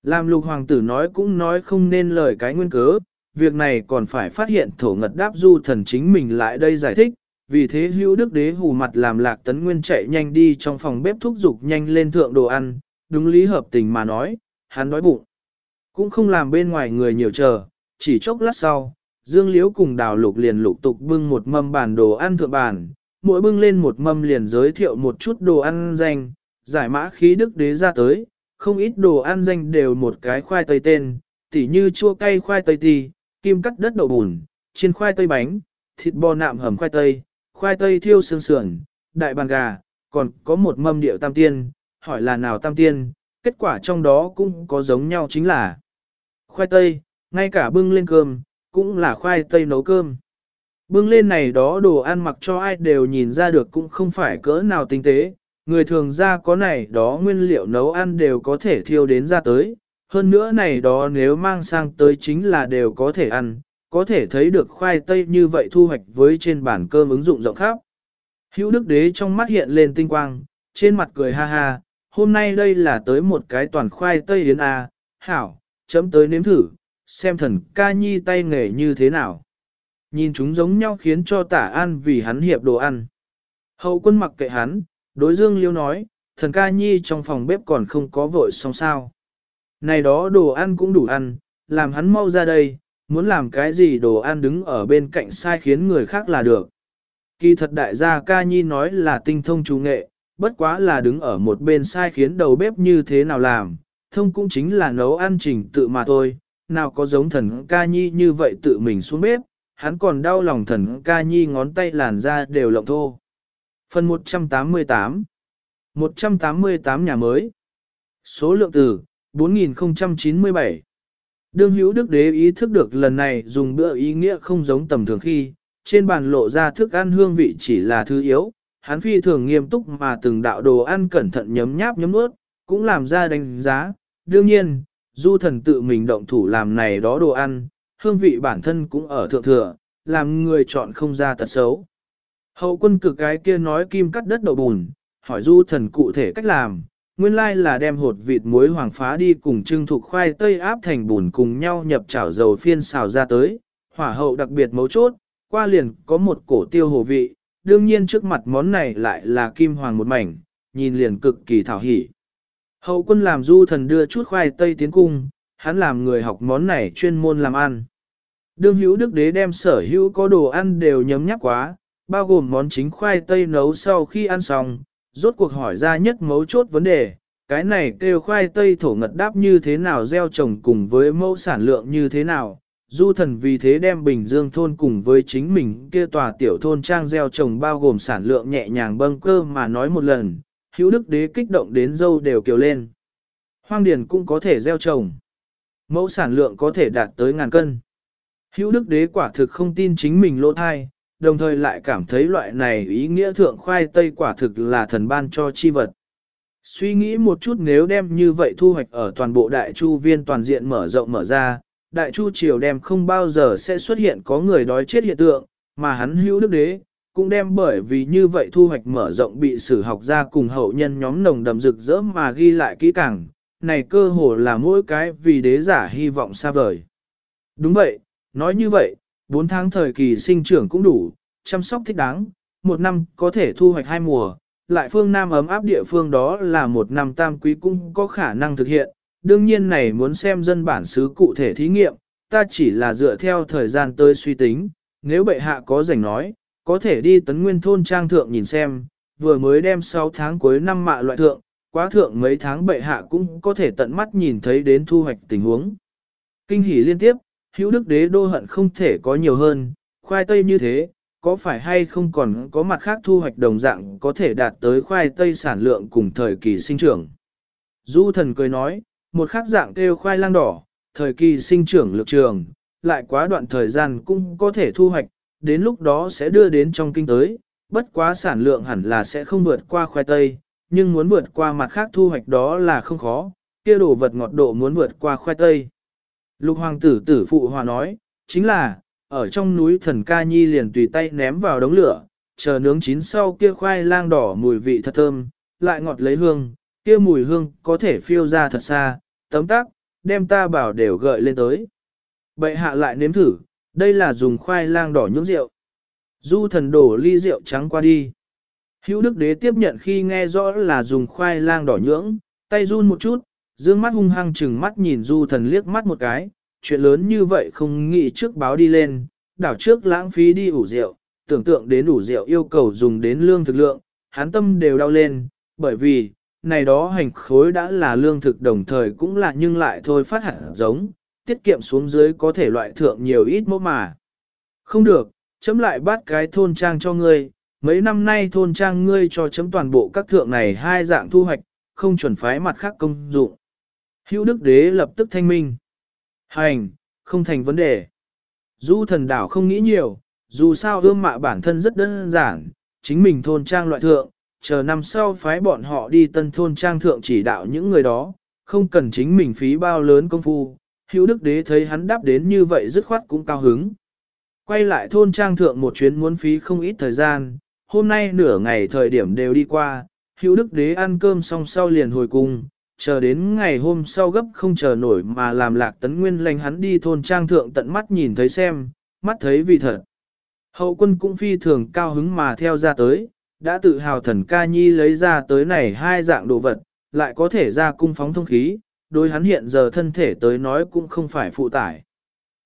Làm lục hoàng tử nói cũng nói không nên lời cái nguyên cớ, việc này còn phải phát hiện thổ ngật đáp du thần chính mình lại đây giải thích, vì thế hữu đức đế hù mặt làm lạc tấn nguyên chạy nhanh đi trong phòng bếp thúc giục nhanh lên thượng đồ ăn, đúng lý hợp tình mà nói, hắn đói bụng. Cũng không làm bên ngoài người nhiều chờ, chỉ chốc lát sau, Dương Liễu cùng đào lục liền lục tục bưng một mâm bản đồ ăn thượng bàn, mỗi bưng lên một mâm liền giới thiệu một chút đồ ăn danh, giải mã khí đức đế ra tới, không ít đồ ăn danh đều một cái khoai tây tên, tỉ như chua cay khoai tây tì, kim cắt đất đậu bùn, chiên khoai tây bánh, thịt bò nạm hầm khoai tây, khoai tây thiêu xương sườn, đại bàn gà, còn có một mâm điệu tam tiên, hỏi là nào tam tiên, kết quả trong đó cũng có giống nhau chính là khoai tây, ngay cả bưng lên cơm, cũng là khoai tây nấu cơm. Bưng lên này đó đồ ăn mặc cho ai đều nhìn ra được cũng không phải cỡ nào tinh tế, người thường ra có này đó nguyên liệu nấu ăn đều có thể thiêu đến ra tới, hơn nữa này đó nếu mang sang tới chính là đều có thể ăn, có thể thấy được khoai tây như vậy thu hoạch với trên bản cơm ứng dụng rộng khắp. Hữu Đức Đế trong mắt hiện lên tinh quang, trên mặt cười ha ha, hôm nay đây là tới một cái toàn khoai tây yến a, hảo, chấm tới nếm thử, xem thần ca nhi tay nghề như thế nào. Nhìn chúng giống nhau khiến cho tả an vì hắn hiệp đồ ăn. Hậu quân mặc kệ hắn, đối dương liêu nói, thần ca nhi trong phòng bếp còn không có vội xong sao. Này đó đồ ăn cũng đủ ăn, làm hắn mau ra đây, muốn làm cái gì đồ ăn đứng ở bên cạnh sai khiến người khác là được. Kỳ thật đại gia ca nhi nói là tinh thông chú nghệ, bất quá là đứng ở một bên sai khiến đầu bếp như thế nào làm, thông cũng chính là nấu ăn trình tự mà thôi, nào có giống thần ca nhi như vậy tự mình xuống bếp, hắn còn đau lòng thần ca nhi ngón tay làn ra đều lộng thô. Phần 188 188 nhà mới Số lượng từ 4097 Đương hữu đức đế ý thức được lần này dùng bữa ý nghĩa không giống tầm thường khi, trên bàn lộ ra thức ăn hương vị chỉ là thứ yếu, hắn phi thường nghiêm túc mà từng đạo đồ ăn cẩn thận nhấm nháp nhấm nuốt, cũng làm ra đánh giá. Đương nhiên, du thần tự mình động thủ làm này đó đồ ăn, hương vị bản thân cũng ở thượng thừa, làm người chọn không ra tật xấu. Hậu quân cực cái kia nói kim cắt đất đậu bùn, hỏi du thần cụ thể cách làm, nguyên lai là đem hột vịt muối hoàng phá đi cùng trưng thục khoai tây áp thành bùn cùng nhau nhập chảo dầu phiên xào ra tới, hỏa hậu đặc biệt mấu chốt, qua liền có một cổ tiêu hồ vị, đương nhiên trước mặt món này lại là kim hoàng một mảnh, nhìn liền cực kỳ thảo hỉ. Hậu quân làm du thần đưa chút khoai tây tiến cung, hắn làm người học món này chuyên môn làm ăn. Đương hữu đức đế đem sở hữu có đồ ăn đều nhấm nhắc quá, bao gồm món chính khoai tây nấu sau khi ăn xong, rốt cuộc hỏi ra nhất mấu chốt vấn đề, cái này kêu khoai tây thổ ngật đáp như thế nào gieo trồng cùng với mẫu sản lượng như thế nào. Du thần vì thế đem Bình Dương thôn cùng với chính mình kia tòa tiểu thôn trang gieo trồng bao gồm sản lượng nhẹ nhàng bâng cơ mà nói một lần, hữu đức đế kích động đến dâu đều kiều lên. Hoang điền cũng có thể gieo trồng. Mẫu sản lượng có thể đạt tới ngàn cân. Hữu đức đế quả thực không tin chính mình lỗ thai, đồng thời lại cảm thấy loại này ý nghĩa thượng khoai tây quả thực là thần ban cho chi vật. Suy nghĩ một chút nếu đem như vậy thu hoạch ở toàn bộ đại chu viên toàn diện mở rộng mở ra, đại chu triều đem không bao giờ sẽ xuất hiện có người đói chết hiện tượng, mà hắn hữu đức đế, cũng đem bởi vì như vậy thu hoạch mở rộng bị sử học gia cùng hậu nhân nhóm nồng đầm rực rỡ mà ghi lại kỹ càng, này cơ hồ là mỗi cái vì đế giả hy vọng xa vời. Đúng vậy, nói như vậy, 4 tháng thời kỳ sinh trưởng cũng đủ, chăm sóc thích đáng, một năm có thể thu hoạch hai mùa, lại phương Nam ấm áp địa phương đó là một năm tam quý cũng có khả năng thực hiện, đương nhiên này muốn xem dân bản xứ cụ thể thí nghiệm, ta chỉ là dựa theo thời gian tới suy tính, nếu bệ hạ có rảnh nói, có thể đi tấn nguyên thôn trang thượng nhìn xem, vừa mới đem 6 tháng cuối năm mạ loại thượng, quá thượng mấy tháng bệ hạ cũng có thể tận mắt nhìn thấy đến thu hoạch tình huống. Kinh hỉ liên tiếp, hữu đức đế đô hận không thể có nhiều hơn, khoai tây như thế, có phải hay không còn có mặt khác thu hoạch đồng dạng có thể đạt tới khoai tây sản lượng cùng thời kỳ sinh trưởng. Du thần cười nói, một khác dạng kêu khoai lang đỏ, thời kỳ sinh trưởng lược trường, lại quá đoạn thời gian cũng có thể thu hoạch, đến lúc đó sẽ đưa đến trong kinh tới, bất quá sản lượng hẳn là sẽ không vượt qua khoai tây, nhưng muốn vượt qua mặt khác thu hoạch đó là không khó, kia đồ vật ngọt độ muốn vượt qua khoai tây. Lục hoàng tử tử phụ hòa nói, chính là, ở trong núi thần ca nhi liền tùy tay ném vào đống lửa, chờ nướng chín sau kia khoai lang đỏ mùi vị thật thơm, lại ngọt lấy hương, kia mùi hương có thể phiêu ra thật xa, tấm tắc, đem ta bảo đều gợi lên tới. Bệ hạ lại nếm thử, đây là dùng khoai lang đỏ nhưỡng rượu. Du thần đổ ly rượu trắng qua đi. Hữu đức đế tiếp nhận khi nghe rõ là dùng khoai lang đỏ nhưỡng, tay run một chút, dương mắt hung hăng chừng mắt nhìn du thần liếc mắt một cái, chuyện lớn như vậy không nghĩ trước báo đi lên, đảo trước lãng phí đi ủ rượu, tưởng tượng đến ủ rượu yêu cầu dùng đến lương thực lượng, hán tâm đều đau lên, bởi vì, này đó hành khối đã là lương thực đồng thời cũng là nhưng lại thôi phát hẳn giống, tiết kiệm xuống dưới có thể loại thượng nhiều ít mẫu mà. Không được, chấm lại bắt cái thôn trang cho ngươi, mấy năm nay thôn trang ngươi cho chấm toàn bộ các thượng này hai dạng thu hoạch, không chuẩn phái mặt khác công dụng. Hữu Đức Đế lập tức thanh minh. Hành, không thành vấn đề. Du thần đảo không nghĩ nhiều, dù sao ươm mạ bản thân rất đơn giản, chính mình thôn trang loại thượng, chờ năm sau phái bọn họ đi tân thôn trang thượng chỉ đạo những người đó, không cần chính mình phí bao lớn công phu. Hữu Đức Đế thấy hắn đáp đến như vậy dứt khoát cũng cao hứng. Quay lại thôn trang thượng một chuyến muốn phí không ít thời gian, hôm nay nửa ngày thời điểm đều đi qua, Hữu Đức Đế ăn cơm xong sau liền hồi cung, chờ đến ngày hôm sau gấp không chờ nổi mà làm lạc tấn nguyên lành hắn đi thôn trang thượng tận mắt nhìn thấy xem, mắt thấy vì thật. Hậu quân cũng phi thường cao hứng mà theo ra tới, đã tự hào thần ca nhi lấy ra tới này hai dạng đồ vật, lại có thể ra cung phóng thông khí, đối hắn hiện giờ thân thể tới nói cũng không phải phụ tải.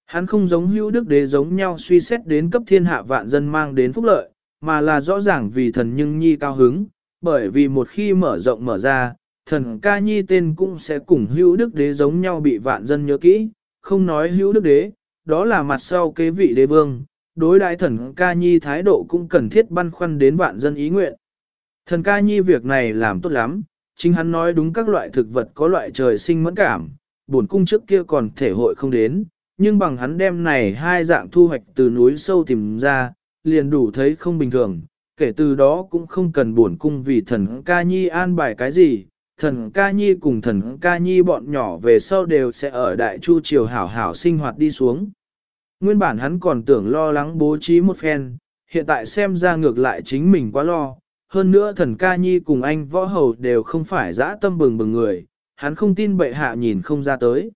Hắn không giống hữu đức đế giống nhau suy xét đến cấp thiên hạ vạn dân mang đến phúc lợi, mà là rõ ràng vì thần nhưng nhi cao hứng, bởi vì một khi mở rộng mở ra, thần ca nhi tên cũng sẽ cùng hữu đức đế giống nhau bị vạn dân nhớ kỹ, không nói hữu đức đế, đó là mặt sau kế vị đế vương, đối đại thần ca nhi thái độ cũng cần thiết băn khoăn đến vạn dân ý nguyện. Thần ca nhi việc này làm tốt lắm, chính hắn nói đúng các loại thực vật có loại trời sinh mẫn cảm, bổn cung trước kia còn thể hội không đến, nhưng bằng hắn đem này hai dạng thu hoạch từ núi sâu tìm ra, liền đủ thấy không bình thường, kể từ đó cũng không cần buồn cung vì thần ca nhi an bài cái gì, thần ca nhi cùng thần ca nhi bọn nhỏ về sau đều sẽ ở đại chu triều hảo hảo sinh hoạt đi xuống. Nguyên bản hắn còn tưởng lo lắng bố trí một phen, hiện tại xem ra ngược lại chính mình quá lo, hơn nữa thần ca nhi cùng anh võ hầu đều không phải dã tâm bừng bừng người, hắn không tin bệ hạ nhìn không ra tới.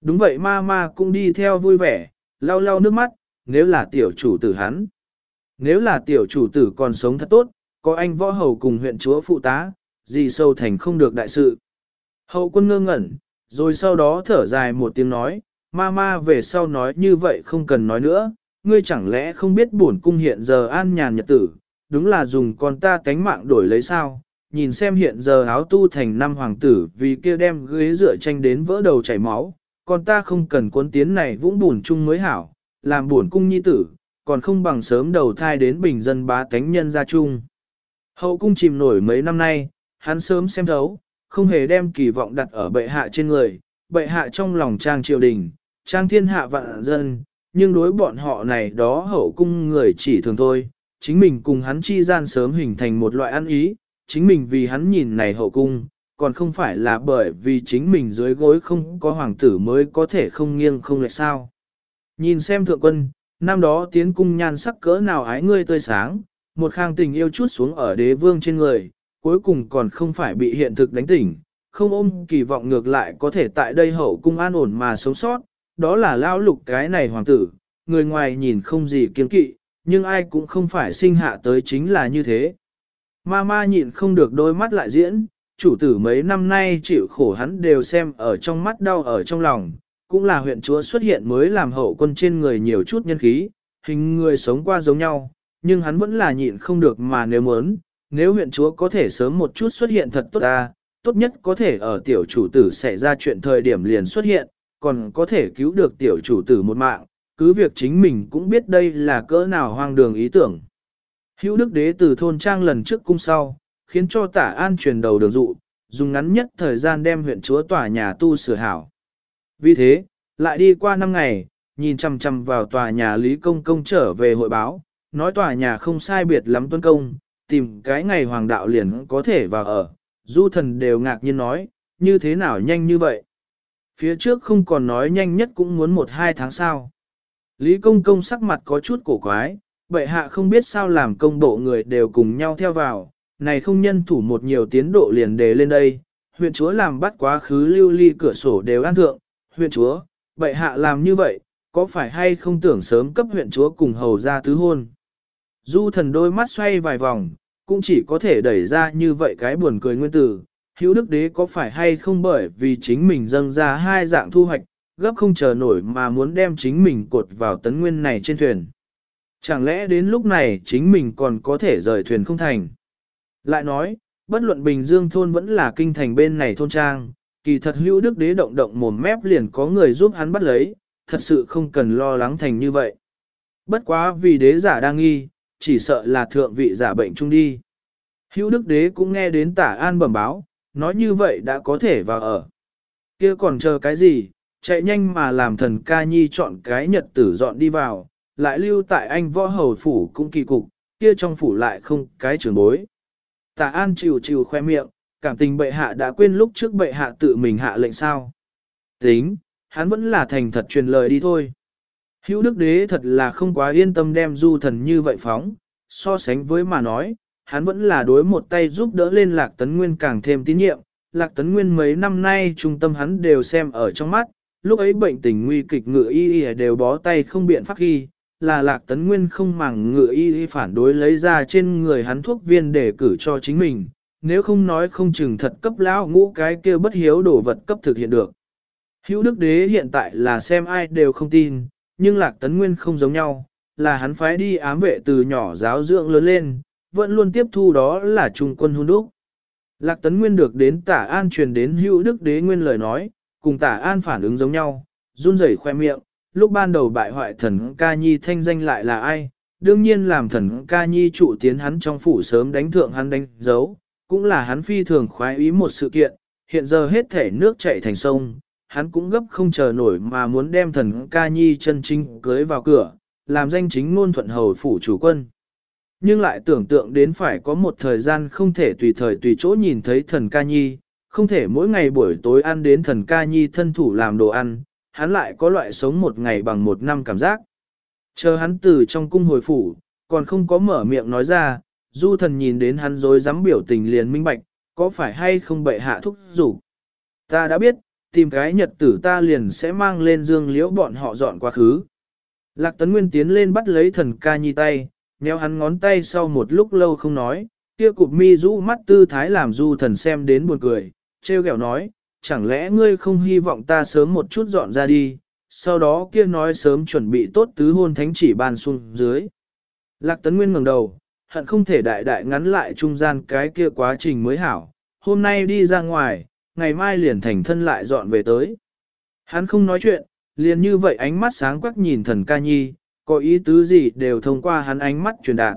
Đúng vậy ma ma cũng đi theo vui vẻ, lau lau nước mắt, nếu là tiểu chủ tử hắn. Nếu là tiểu chủ tử còn sống thật tốt, có anh võ hầu cùng huyện chúa phụ tá, gì sâu thành không được đại sự. Hậu quân ngơ ngẩn, rồi sau đó thở dài một tiếng nói, ma ma về sau nói như vậy không cần nói nữa, ngươi chẳng lẽ không biết bổn cung hiện giờ an nhàn nhật tử, đúng là dùng con ta cánh mạng đổi lấy sao, nhìn xem hiện giờ áo tu thành năm hoàng tử vì kia đem ghế dựa tranh đến vỡ đầu chảy máu, con ta không cần cuốn tiến này vũng bùn chung mới hảo, làm buồn cung nhi tử, còn không bằng sớm đầu thai đến bình dân bá tánh nhân gia chung. Hậu cung chìm nổi mấy năm nay, hắn sớm xem thấu, không hề đem kỳ vọng đặt ở bệ hạ trên người, bệ hạ trong lòng trang triều đình, trang thiên hạ vạn dân, nhưng đối bọn họ này đó hậu cung người chỉ thường thôi, chính mình cùng hắn chi gian sớm hình thành một loại ăn ý, chính mình vì hắn nhìn này hậu cung, còn không phải là bởi vì chính mình dưới gối không có hoàng tử mới có thể không nghiêng không lệch sao. Nhìn xem thượng quân, năm đó tiến cung nhan sắc cỡ nào ái ngươi tươi sáng, một khang tình yêu chút xuống ở đế vương trên người, cuối cùng còn không phải bị hiện thực đánh tỉnh, không ôm kỳ vọng ngược lại có thể tại đây hậu cung an ổn mà sống sót, đó là lao lục cái này hoàng tử, người ngoài nhìn không gì kiên kỵ, nhưng ai cũng không phải sinh hạ tới chính là như thế. Ma ma nhịn không được đôi mắt lại diễn, chủ tử mấy năm nay chịu khổ hắn đều xem ở trong mắt đau ở trong lòng, cũng là huyện chúa xuất hiện mới làm hậu quân trên người nhiều chút nhân khí, hình người sống qua giống nhau, nhưng hắn vẫn là nhịn không được mà nếu muốn, nếu huyện chúa có thể sớm một chút xuất hiện thật tốt ta, tốt nhất có thể ở tiểu chủ tử xảy ra chuyện thời điểm liền xuất hiện, còn có thể cứu được tiểu chủ tử một mạng, cứ việc chính mình cũng biết đây là cỡ nào hoang đường ý tưởng. Hữu đức đế từ thôn trang lần trước cung sau, khiến cho tả an truyền đầu đường dụ, dùng ngắn nhất thời gian đem huyện chúa tòa nhà tu sửa hảo. Vì thế, lại đi qua năm ngày, nhìn chằm chằm vào tòa nhà Lý Công Công trở về hội báo, nói tòa nhà không sai biệt lắm tuân công, tìm cái ngày hoàng đạo liền có thể vào ở, du thần đều ngạc nhiên nói, như thế nào nhanh như vậy. Phía trước không còn nói nhanh nhất cũng muốn một hai tháng sau. Lý công công sắc mặt có chút cổ quái, bệ hạ không biết sao làm công bộ người đều cùng nhau theo vào, này không nhân thủ một nhiều tiến độ liền đề lên đây, huyện chúa làm bắt quá khứ lưu ly cửa sổ đều an thượng, huyện chúa, bệ hạ làm như vậy, có phải hay không tưởng sớm cấp huyện chúa cùng hầu ra tứ hôn. Du thần đôi mắt xoay vài vòng, cũng chỉ có thể đẩy ra như vậy cái buồn cười nguyên tử. Hữu đức đế có phải hay không bởi vì chính mình dâng ra hai dạng thu hoạch, gấp không chờ nổi mà muốn đem chính mình cột vào tấn nguyên này trên thuyền. Chẳng lẽ đến lúc này chính mình còn có thể rời thuyền không thành? Lại nói, bất luận Bình Dương thôn vẫn là kinh thành bên này thôn trang, kỳ thật hữu đức đế động động mồm mép liền có người giúp hắn bắt lấy, thật sự không cần lo lắng thành như vậy. Bất quá vì đế giả đang nghi, chỉ sợ là thượng vị giả bệnh chung đi. Hữu đức đế cũng nghe đến tả an bẩm báo, nói như vậy đã có thể vào ở. kia còn chờ cái gì, chạy nhanh mà làm thần ca nhi chọn cái nhật tử dọn đi vào, lại lưu tại anh võ hầu phủ cũng kỳ cục, kia trong phủ lại không cái trường bối. Tạ an chịu chịu khoe miệng, cảm tình bệ hạ đã quên lúc trước bệ hạ tự mình hạ lệnh sao. Tính, hắn vẫn là thành thật truyền lời đi thôi. Hữu đức đế thật là không quá yên tâm đem du thần như vậy phóng, so sánh với mà nói, hắn vẫn là đối một tay giúp đỡ lên lạc tấn nguyên càng thêm tín nhiệm. Lạc tấn nguyên mấy năm nay trung tâm hắn đều xem ở trong mắt, lúc ấy bệnh tình nguy kịch ngựa y y đều bó tay không biện pháp ghi, là lạc tấn nguyên không màng ngựa y y phản đối lấy ra trên người hắn thuốc viên để cử cho chính mình, nếu không nói không chừng thật cấp lão ngũ cái kia bất hiếu đổ vật cấp thực hiện được. Hữu đức đế hiện tại là xem ai đều không tin, nhưng lạc tấn nguyên không giống nhau, là hắn phái đi ám vệ từ nhỏ giáo dưỡng lớn lên, vẫn luôn tiếp thu đó là trung quân hôn đúc. Lạc tấn nguyên được đến tả an truyền đến hữu đức đế nguyên lời nói, cùng tả an phản ứng giống nhau, run rẩy khoe miệng, lúc ban đầu bại hoại thần ca nhi thanh danh lại là ai, đương nhiên làm thần ca nhi trụ tiến hắn trong phủ sớm đánh thượng hắn đánh dấu, cũng là hắn phi thường khoái ý một sự kiện, hiện giờ hết thể nước chảy thành sông, hắn cũng gấp không chờ nổi mà muốn đem thần ca nhi chân chính cưới vào cửa, làm danh chính ngôn thuận hầu phủ chủ quân. Nhưng lại tưởng tượng đến phải có một thời gian không thể tùy thời tùy chỗ nhìn thấy thần ca nhi, không thể mỗi ngày buổi tối ăn đến thần ca nhi thân thủ làm đồ ăn, hắn lại có loại sống một ngày bằng một năm cảm giác. Chờ hắn từ trong cung hồi phủ, còn không có mở miệng nói ra, du thần nhìn đến hắn dối dám biểu tình liền minh bạch, có phải hay không bệ hạ thúc rủ. Ta đã biết, tìm cái nhật tử ta liền sẽ mang lên dương liễu bọn họ dọn quá khứ. Lạc Tấn Nguyên tiến lên bắt lấy thần ca nhi tay, nhéo hắn ngón tay sau một lúc lâu không nói, kia cụp mi rũ mắt tư thái làm du thần xem đến buồn cười, treo kẹo nói, chẳng lẽ ngươi không hy vọng ta sớm một chút dọn ra đi, sau đó kia nói sớm chuẩn bị tốt tứ hôn thánh chỉ ban xuống dưới. Lạc Tấn Nguyên ngẩng đầu, hận không thể đại đại ngắn lại trung gian cái kia quá trình mới hảo, hôm nay đi ra ngoài, ngày mai liền thành thân lại dọn về tới. Hắn không nói chuyện, liền như vậy ánh mắt sáng quắc nhìn thần ca nhi, có ý tứ gì đều thông qua hắn ánh mắt truyền đạt.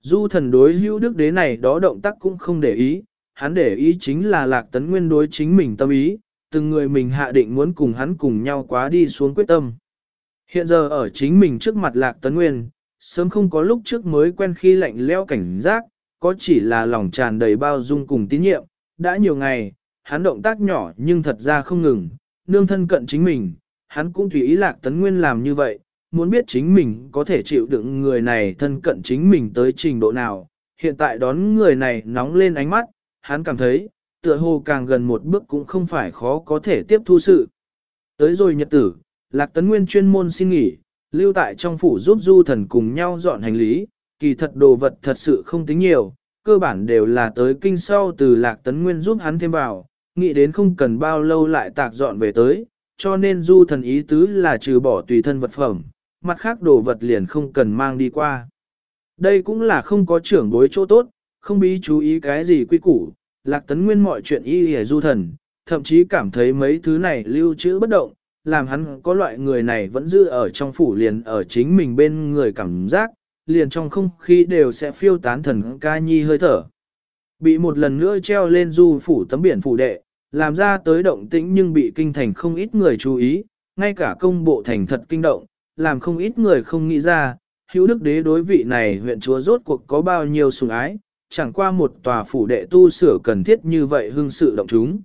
Du thần đối hữu đức đế này đó động tác cũng không để ý, hắn để ý chính là lạc tấn nguyên đối chính mình tâm ý, từng người mình hạ định muốn cùng hắn cùng nhau quá đi xuống quyết tâm. Hiện giờ ở chính mình trước mặt lạc tấn nguyên, sớm không có lúc trước mới quen khi lạnh leo cảnh giác, có chỉ là lòng tràn đầy bao dung cùng tín nhiệm, đã nhiều ngày, hắn động tác nhỏ nhưng thật ra không ngừng, nương thân cận chính mình, hắn cũng tùy ý lạc tấn nguyên làm như vậy, muốn biết chính mình có thể chịu đựng người này thân cận chính mình tới trình độ nào, hiện tại đón người này nóng lên ánh mắt, hắn cảm thấy, tựa hồ càng gần một bước cũng không phải khó có thể tiếp thu sự. Tới rồi nhật tử, lạc tấn nguyên chuyên môn xin nghỉ, lưu tại trong phủ giúp du thần cùng nhau dọn hành lý, kỳ thật đồ vật thật sự không tính nhiều, cơ bản đều là tới kinh sau từ lạc tấn nguyên giúp hắn thêm vào, nghĩ đến không cần bao lâu lại tạc dọn về tới, cho nên du thần ý tứ là trừ bỏ tùy thân vật phẩm, mặt khác đồ vật liền không cần mang đi qua. Đây cũng là không có trưởng bối chỗ tốt, không bí chú ý cái gì quy củ, lạc tấn nguyên mọi chuyện y hề du thần, thậm chí cảm thấy mấy thứ này lưu trữ bất động, làm hắn có loại người này vẫn giữ ở trong phủ liền ở chính mình bên người cảm giác, liền trong không khí đều sẽ phiêu tán thần ca nhi hơi thở. Bị một lần nữa treo lên du phủ tấm biển phủ đệ, làm ra tới động tĩnh nhưng bị kinh thành không ít người chú ý, ngay cả công bộ thành thật kinh động, làm không ít người không nghĩ ra, hữu đức đế đối vị này huyện chúa rốt cuộc có bao nhiêu sùng ái, chẳng qua một tòa phủ đệ tu sửa cần thiết như vậy hương sự động chúng.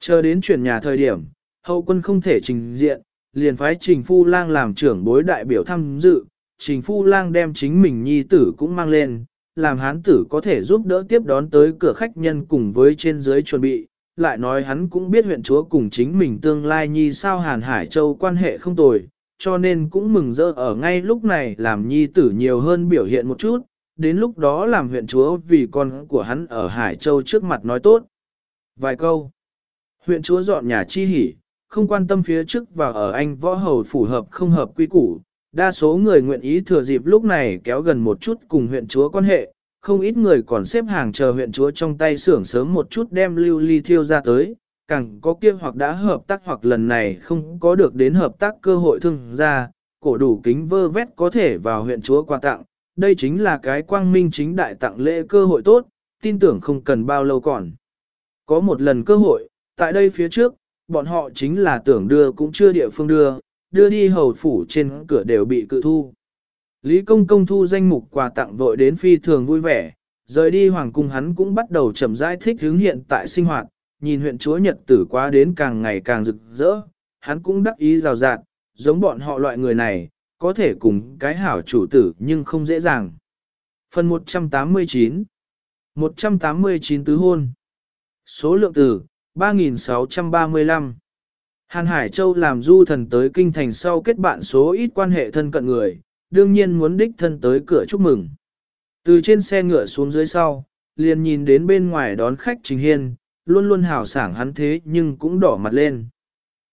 Chờ đến chuyển nhà thời điểm, hậu quân không thể trình diện, liền phái trình phu lang làm trưởng bối đại biểu tham dự, trình phu lang đem chính mình nhi tử cũng mang lên, làm hán tử có thể giúp đỡ tiếp đón tới cửa khách nhân cùng với trên dưới chuẩn bị, lại nói hắn cũng biết huyện chúa cùng chính mình tương lai nhi sao Hàn Hải Châu quan hệ không tồi, cho nên cũng mừng rỡ ở ngay lúc này làm nhi tử nhiều hơn biểu hiện một chút, đến lúc đó làm huyện chúa vì con của hắn ở Hải Châu trước mặt nói tốt. Vài câu. Huyện chúa dọn nhà chi hỉ, không quan tâm phía trước và ở anh võ hầu phù hợp không hợp quy củ, đa số người nguyện ý thừa dịp lúc này kéo gần một chút cùng huyện chúa quan hệ, không ít người còn xếp hàng chờ huyện chúa trong tay xưởng sớm một chút đem lưu ly thiêu ra tới, càng có kia hoặc đã hợp tác hoặc lần này không có được đến hợp tác cơ hội thương ra, cổ đủ kính vơ vét có thể vào huyện chúa quà tặng, đây chính là cái quang minh chính đại tặng lễ cơ hội tốt, tin tưởng không cần bao lâu còn. Có một lần cơ hội, tại đây phía trước, bọn họ chính là tưởng đưa cũng chưa địa phương đưa, đưa đi hầu phủ trên cửa đều bị cự thu. Lý công công thu danh mục quà tặng vội đến phi thường vui vẻ, rời đi hoàng cung hắn cũng bắt đầu chậm rãi thích hướng hiện tại sinh hoạt, nhìn huyện chúa nhật tử quá đến càng ngày càng rực rỡ, hắn cũng đắc ý rào rạt, giống bọn họ loại người này, có thể cùng cái hảo chủ tử nhưng không dễ dàng. Phần 189 189 tứ hôn Số lượng tử 3635 Hàn Hải Châu làm du thần tới kinh thành sau kết bạn số ít quan hệ thân cận người, đương nhiên muốn đích thân tới cửa chúc mừng. Từ trên xe ngựa xuống dưới sau, liền nhìn đến bên ngoài đón khách Trình Hiên, luôn luôn hào sảng hắn thế nhưng cũng đỏ mặt lên.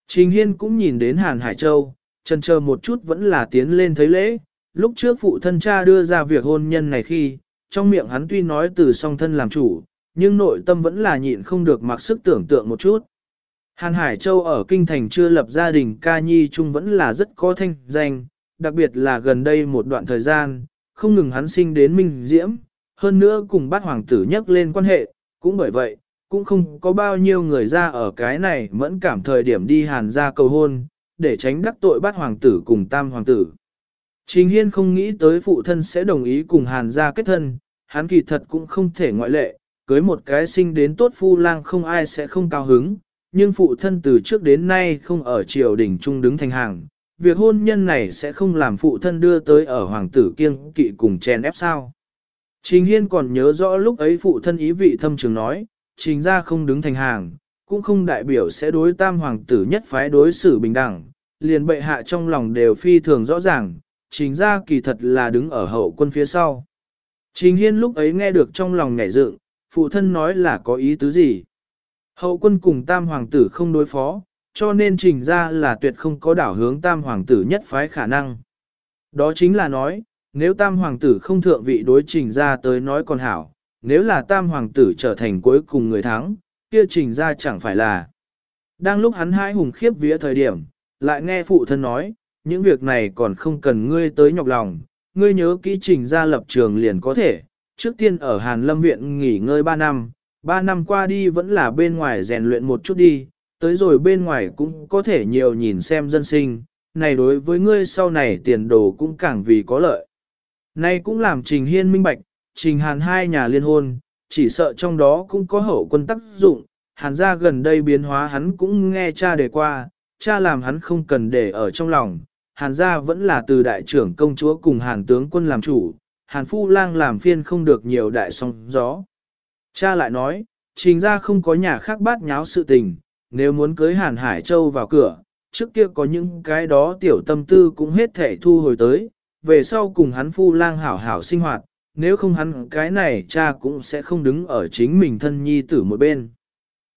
Trình Hiên cũng nhìn đến Hàn Hải Châu, trần chờ một chút vẫn là tiến lên thấy lễ, lúc trước phụ thân cha đưa ra việc hôn nhân này khi, trong miệng hắn tuy nói từ song thân làm chủ, nhưng nội tâm vẫn là nhịn không được mặc sức tưởng tượng một chút. Hàn Hải Châu ở Kinh Thành chưa lập gia đình ca nhi chung vẫn là rất có thanh danh, đặc biệt là gần đây một đoạn thời gian, không ngừng hắn sinh đến minh diễm, hơn nữa cùng bát hoàng tử nhắc lên quan hệ, cũng bởi vậy, cũng không có bao nhiêu người ra ở cái này mẫn cảm thời điểm đi hàn ra cầu hôn, để tránh đắc tội bát hoàng tử cùng tam hoàng tử. Trình Hiên không nghĩ tới phụ thân sẽ đồng ý cùng hàn Gia kết thân, hắn kỳ thật cũng không thể ngoại lệ, cưới một cái sinh đến tốt phu lang không ai sẽ không cao hứng, nhưng phụ thân từ trước đến nay không ở triều đình trung đứng thành hàng, việc hôn nhân này sẽ không làm phụ thân đưa tới ở hoàng tử kiêng kỵ cùng chèn ép sao. Trình Hiên còn nhớ rõ lúc ấy phụ thân ý vị thâm trường nói, trình ra không đứng thành hàng, cũng không đại biểu sẽ đối tam hoàng tử nhất phái đối xử bình đẳng, liền bệ hạ trong lòng đều phi thường rõ ràng, trình ra kỳ thật là đứng ở hậu quân phía sau. Trình Hiên lúc ấy nghe được trong lòng nhảy dựng, phụ thân nói là có ý tứ gì. Hậu quân cùng tam hoàng tử không đối phó, cho nên trình ra là tuyệt không có đảo hướng tam hoàng tử nhất phái khả năng. Đó chính là nói, nếu tam hoàng tử không thượng vị đối trình ra tới nói còn hảo, nếu là tam hoàng tử trở thành cuối cùng người thắng, kia trình ra chẳng phải là. Đang lúc hắn hai hùng khiếp vía thời điểm, lại nghe phụ thân nói, những việc này còn không cần ngươi tới nhọc lòng, ngươi nhớ kỹ trình ra lập trường liền có thể, trước tiên ở Hàn Lâm Viện nghỉ ngơi 3 năm, 3 năm qua đi vẫn là bên ngoài rèn luyện một chút đi, tới rồi bên ngoài cũng có thể nhiều nhìn xem dân sinh, này đối với ngươi sau này tiền đồ cũng càng vì có lợi. Này cũng làm Trình Hiên minh bạch, Trình Hàn hai nhà liên hôn, chỉ sợ trong đó cũng có hậu quân tác dụng, Hàn gia gần đây biến hóa hắn cũng nghe cha đề qua, cha làm hắn không cần để ở trong lòng, Hàn gia vẫn là từ đại trưởng công chúa cùng Hàn tướng quân làm chủ, Hàn Phu Lang làm phiên không được nhiều đại sóng gió. Cha lại nói, trình ra không có nhà khác bát nháo sự tình, nếu muốn cưới Hàn Hải Châu vào cửa, trước kia có những cái đó tiểu tâm tư cũng hết thể thu hồi tới, về sau cùng hắn Phu Lang hảo hảo sinh hoạt, nếu không hắn cái này cha cũng sẽ không đứng ở chính mình thân nhi tử một bên.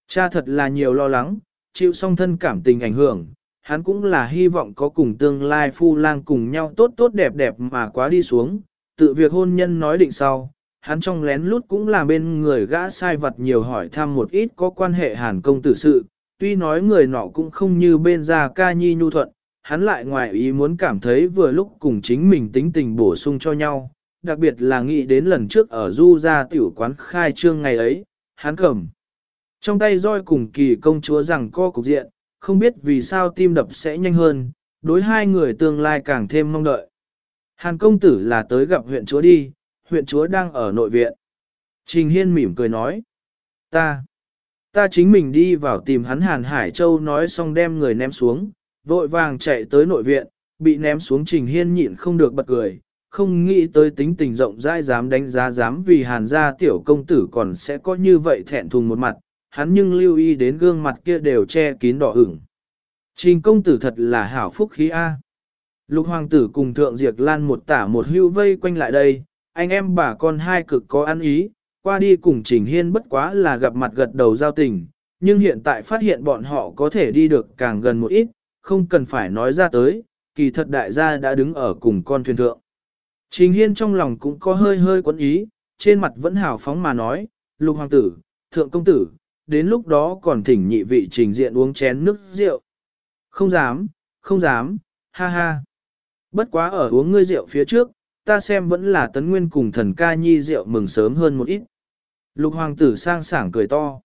Cha thật là nhiều lo lắng, chịu song thân cảm tình ảnh hưởng, hắn cũng là hy vọng có cùng tương lai Phu Lang cùng nhau tốt tốt đẹp đẹp mà quá đi xuống, tự việc hôn nhân nói định sau, hắn trong lén lút cũng là bên người gã sai vật nhiều hỏi thăm một ít có quan hệ hàn công tử sự, tuy nói người nọ cũng không như bên gia ca nhi nhu thuận, hắn lại ngoài ý muốn cảm thấy vừa lúc cùng chính mình tính tình bổ sung cho nhau, đặc biệt là nghĩ đến lần trước ở du gia tiểu quán khai trương ngày ấy, hắn cầm. Trong tay roi cùng kỳ công chúa rằng co cục diện, không biết vì sao tim đập sẽ nhanh hơn, đối hai người tương lai càng thêm mong đợi. Hàn công tử là tới gặp huyện chúa đi, huyện chúa đang ở nội viện. Trình Hiên mỉm cười nói. Ta, ta chính mình đi vào tìm hắn Hàn Hải Châu nói xong đem người ném xuống, vội vàng chạy tới nội viện, bị ném xuống Trình Hiên nhịn không được bật cười, không nghĩ tới tính tình rộng rãi dám đánh giá dám vì Hàn gia tiểu công tử còn sẽ có như vậy thẹn thùng một mặt, hắn nhưng lưu ý đến gương mặt kia đều che kín đỏ ửng. Trình công tử thật là hảo phúc khí A. Lục hoàng tử cùng thượng diệt lan một tả một hưu vây quanh lại đây, anh em bà con hai cực có ăn ý, qua đi cùng Trình Hiên bất quá là gặp mặt gật đầu giao tình, nhưng hiện tại phát hiện bọn họ có thể đi được càng gần một ít, không cần phải nói ra tới, kỳ thật đại gia đã đứng ở cùng con thuyền thượng. Trình Hiên trong lòng cũng có hơi hơi quấn ý, trên mặt vẫn hào phóng mà nói, lục hoàng tử, thượng công tử, đến lúc đó còn thỉnh nhị vị trình diện uống chén nước rượu. Không dám, không dám, ha ha. Bất quá ở uống ngươi rượu phía trước, ta xem vẫn là tấn nguyên cùng thần ca nhi rượu mừng sớm hơn một ít. Lục hoàng tử sang sảng cười to.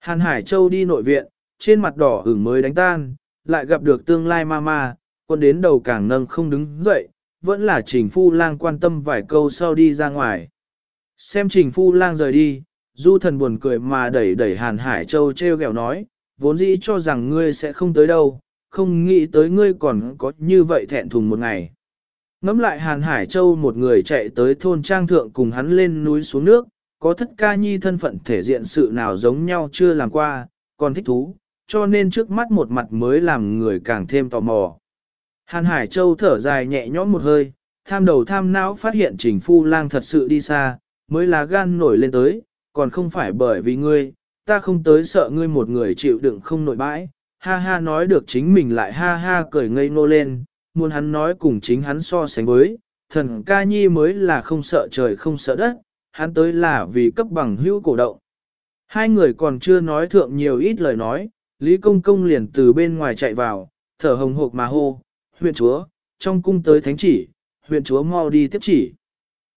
Hàn Hải Châu đi nội viện, trên mặt đỏ ửng mới đánh tan, lại gặp được tương lai mama, quân đến đầu càng nâng không đứng dậy, vẫn là trình phu lang quan tâm vài câu sau đi ra ngoài. Xem trình phu lang rời đi, du thần buồn cười mà đẩy đẩy Hàn Hải Châu treo gẹo nói, vốn dĩ cho rằng ngươi sẽ không tới đâu, không nghĩ tới ngươi còn có như vậy thẹn thùng một ngày. Ngắm lại Hàn Hải Châu một người chạy tới thôn trang thượng cùng hắn lên núi xuống nước, có thất ca nhi thân phận thể diện sự nào giống nhau chưa làm qua, còn thích thú, cho nên trước mắt một mặt mới làm người càng thêm tò mò. Hàn Hải Châu thở dài nhẹ nhõm một hơi, tham đầu tham não phát hiện trình phu lang thật sự đi xa, mới là gan nổi lên tới, còn không phải bởi vì ngươi, ta không tới sợ ngươi một người chịu đựng không nổi bãi, ha ha nói được chính mình lại ha ha cười ngây ngô lên, muốn hắn nói cùng chính hắn so sánh với, thần ca nhi mới là không sợ trời không sợ đất, hắn tới là vì cấp bằng hữu cổ động. Hai người còn chưa nói thượng nhiều ít lời nói, Lý Công Công liền từ bên ngoài chạy vào, thở hồng hộc mà hô, huyện chúa, trong cung tới thánh chỉ, huyện chúa mau đi tiếp chỉ.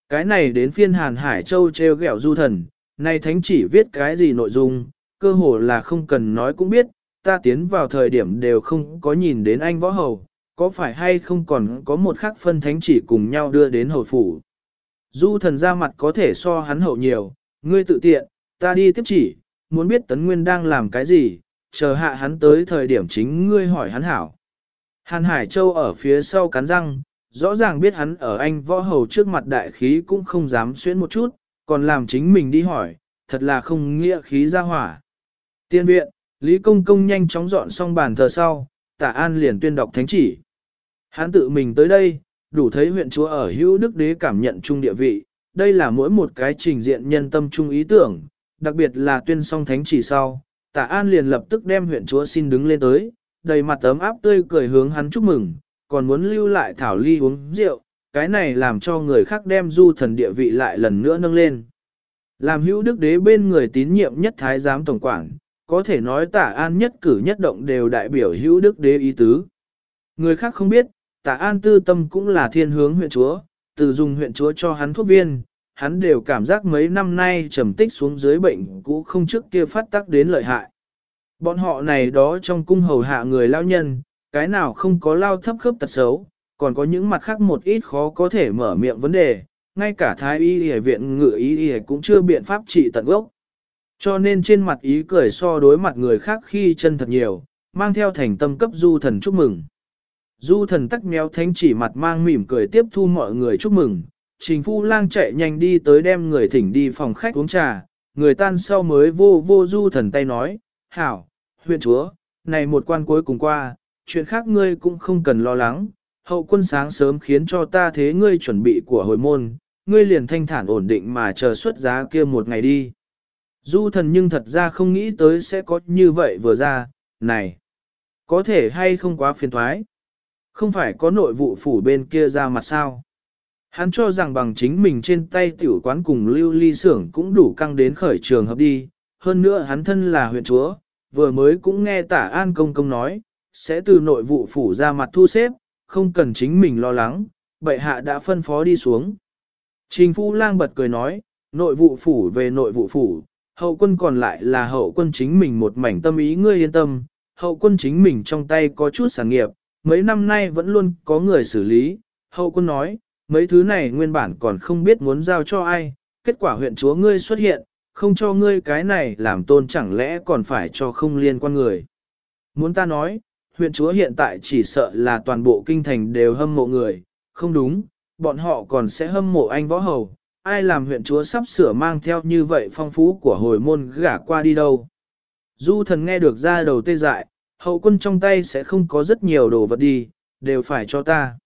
Cái này đến phiên Hàn Hải Châu treo gẹo du thần, nay thánh chỉ viết cái gì nội dung, cơ hồ là không cần nói cũng biết, ta tiến vào thời điểm đều không có nhìn đến anh võ hầu, có phải hay không còn có một khắc phân thánh chỉ cùng nhau đưa đến hầu phủ. Du thần ra mặt có thể so hắn hậu nhiều, ngươi tự tiện, ta đi tiếp chỉ, muốn biết tấn nguyên đang làm cái gì, chờ hạ hắn tới thời điểm chính ngươi hỏi hắn hảo. Hàn Hải Châu ở phía sau cắn răng, rõ ràng biết hắn ở anh võ hầu trước mặt đại khí cũng không dám xuyến một chút, còn làm chính mình đi hỏi, thật là không nghĩa khí ra hỏa. Tiên viện, Lý Công Công nhanh chóng dọn xong bàn thờ sau, tả an liền tuyên đọc thánh chỉ. Hắn tự mình tới đây, đủ thấy huyện chúa ở hữu đức đế cảm nhận chung địa vị, đây là mỗi một cái trình diện nhân tâm chung ý tưởng, đặc biệt là tuyên song thánh chỉ sau, tả an liền lập tức đem huyện chúa xin đứng lên tới, đầy mặt ấm áp tươi cười hướng hắn chúc mừng, còn muốn lưu lại thảo ly uống rượu, cái này làm cho người khác đem du thần địa vị lại lần nữa nâng lên. Làm hữu đức đế bên người tín nhiệm nhất thái giám tổng quản, có thể nói tả an nhất cử nhất động đều đại biểu hữu đức đế ý tứ. Người khác không biết, tả an tư tâm cũng là thiên hướng huyện chúa, từ dùng huyện chúa cho hắn thuốc viên, hắn đều cảm giác mấy năm nay trầm tích xuống dưới bệnh cũ không trước kia phát tác đến lợi hại. Bọn họ này đó trong cung hầu hạ người lao nhân, cái nào không có lao thấp khớp tật xấu, còn có những mặt khác một ít khó có thể mở miệng vấn đề, ngay cả thái y y viện ngự y y cũng chưa biện pháp trị tận gốc. Cho nên trên mặt ý cười so đối mặt người khác khi chân thật nhiều, mang theo thành tâm cấp du thần chúc mừng. Du thần tắc méo thánh chỉ mặt mang mỉm cười tiếp thu mọi người chúc mừng, trình phu lang chạy nhanh đi tới đem người thỉnh đi phòng khách uống trà, người tan sau mới vô vô du thần tay nói, hảo, huyện chúa, này một quan cuối cùng qua, chuyện khác ngươi cũng không cần lo lắng, hậu quân sáng sớm khiến cho ta thế ngươi chuẩn bị của hồi môn, ngươi liền thanh thản ổn định mà chờ xuất giá kia một ngày đi. Du thần nhưng thật ra không nghĩ tới sẽ có như vậy vừa ra, này, có thể hay không quá phiền thoái. Không phải có nội vụ phủ bên kia ra mặt sao. Hắn cho rằng bằng chính mình trên tay tiểu quán cùng lưu ly xưởng cũng đủ căng đến khởi trường hợp đi. Hơn nữa hắn thân là huyện chúa, vừa mới cũng nghe tả an công công nói, sẽ từ nội vụ phủ ra mặt thu xếp, không cần chính mình lo lắng, bệ hạ đã phân phó đi xuống. Trình Phu Lang bật cười nói, nội vụ phủ về nội vụ phủ, hậu quân còn lại là hậu quân chính mình một mảnh tâm ý ngươi yên tâm, hậu quân chính mình trong tay có chút sản nghiệp, mấy năm nay vẫn luôn có người xử lý, hậu quân nói, mấy thứ này nguyên bản còn không biết muốn giao cho ai, kết quả huyện chúa ngươi xuất hiện, không cho ngươi cái này làm tôn chẳng lẽ còn phải cho không liên quan người. Muốn ta nói, huyện chúa hiện tại chỉ sợ là toàn bộ kinh thành đều hâm mộ người, không đúng, bọn họ còn sẽ hâm mộ anh võ hầu, ai làm huyện chúa sắp sửa mang theo như vậy phong phú của hồi môn gả qua đi đâu. Du thần nghe được ra đầu tê dại, hậu quân trong tay sẽ không có rất nhiều đồ vật đi, đều phải cho ta.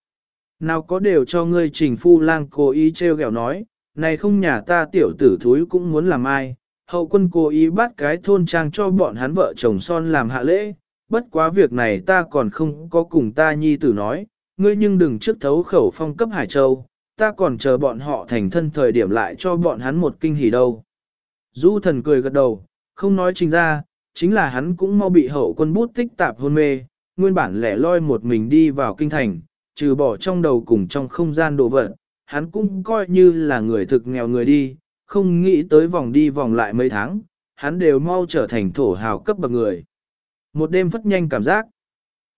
nào có đều cho ngươi trình phu lang cố ý treo gẹo nói, này không nhà ta tiểu tử thúi cũng muốn làm ai, hậu quân cố ý bắt cái thôn trang cho bọn hắn vợ chồng son làm hạ lễ, bất quá việc này ta còn không có cùng ta nhi tử nói, ngươi nhưng đừng trước thấu khẩu phong cấp Hải Châu, ta còn chờ bọn họ thành thân thời điểm lại cho bọn hắn một kinh hỉ đâu. Du thần cười gật đầu, không nói trình ra, chính là hắn cũng mau bị hậu quân bút tích tạp hôn mê, nguyên bản lẻ loi một mình đi vào kinh thành, trừ bỏ trong đầu cùng trong không gian đồ vật, hắn cũng coi như là người thực nghèo người đi, không nghĩ tới vòng đi vòng lại mấy tháng, hắn đều mau trở thành thổ hào cấp bậc người. Một đêm phất nhanh cảm giác,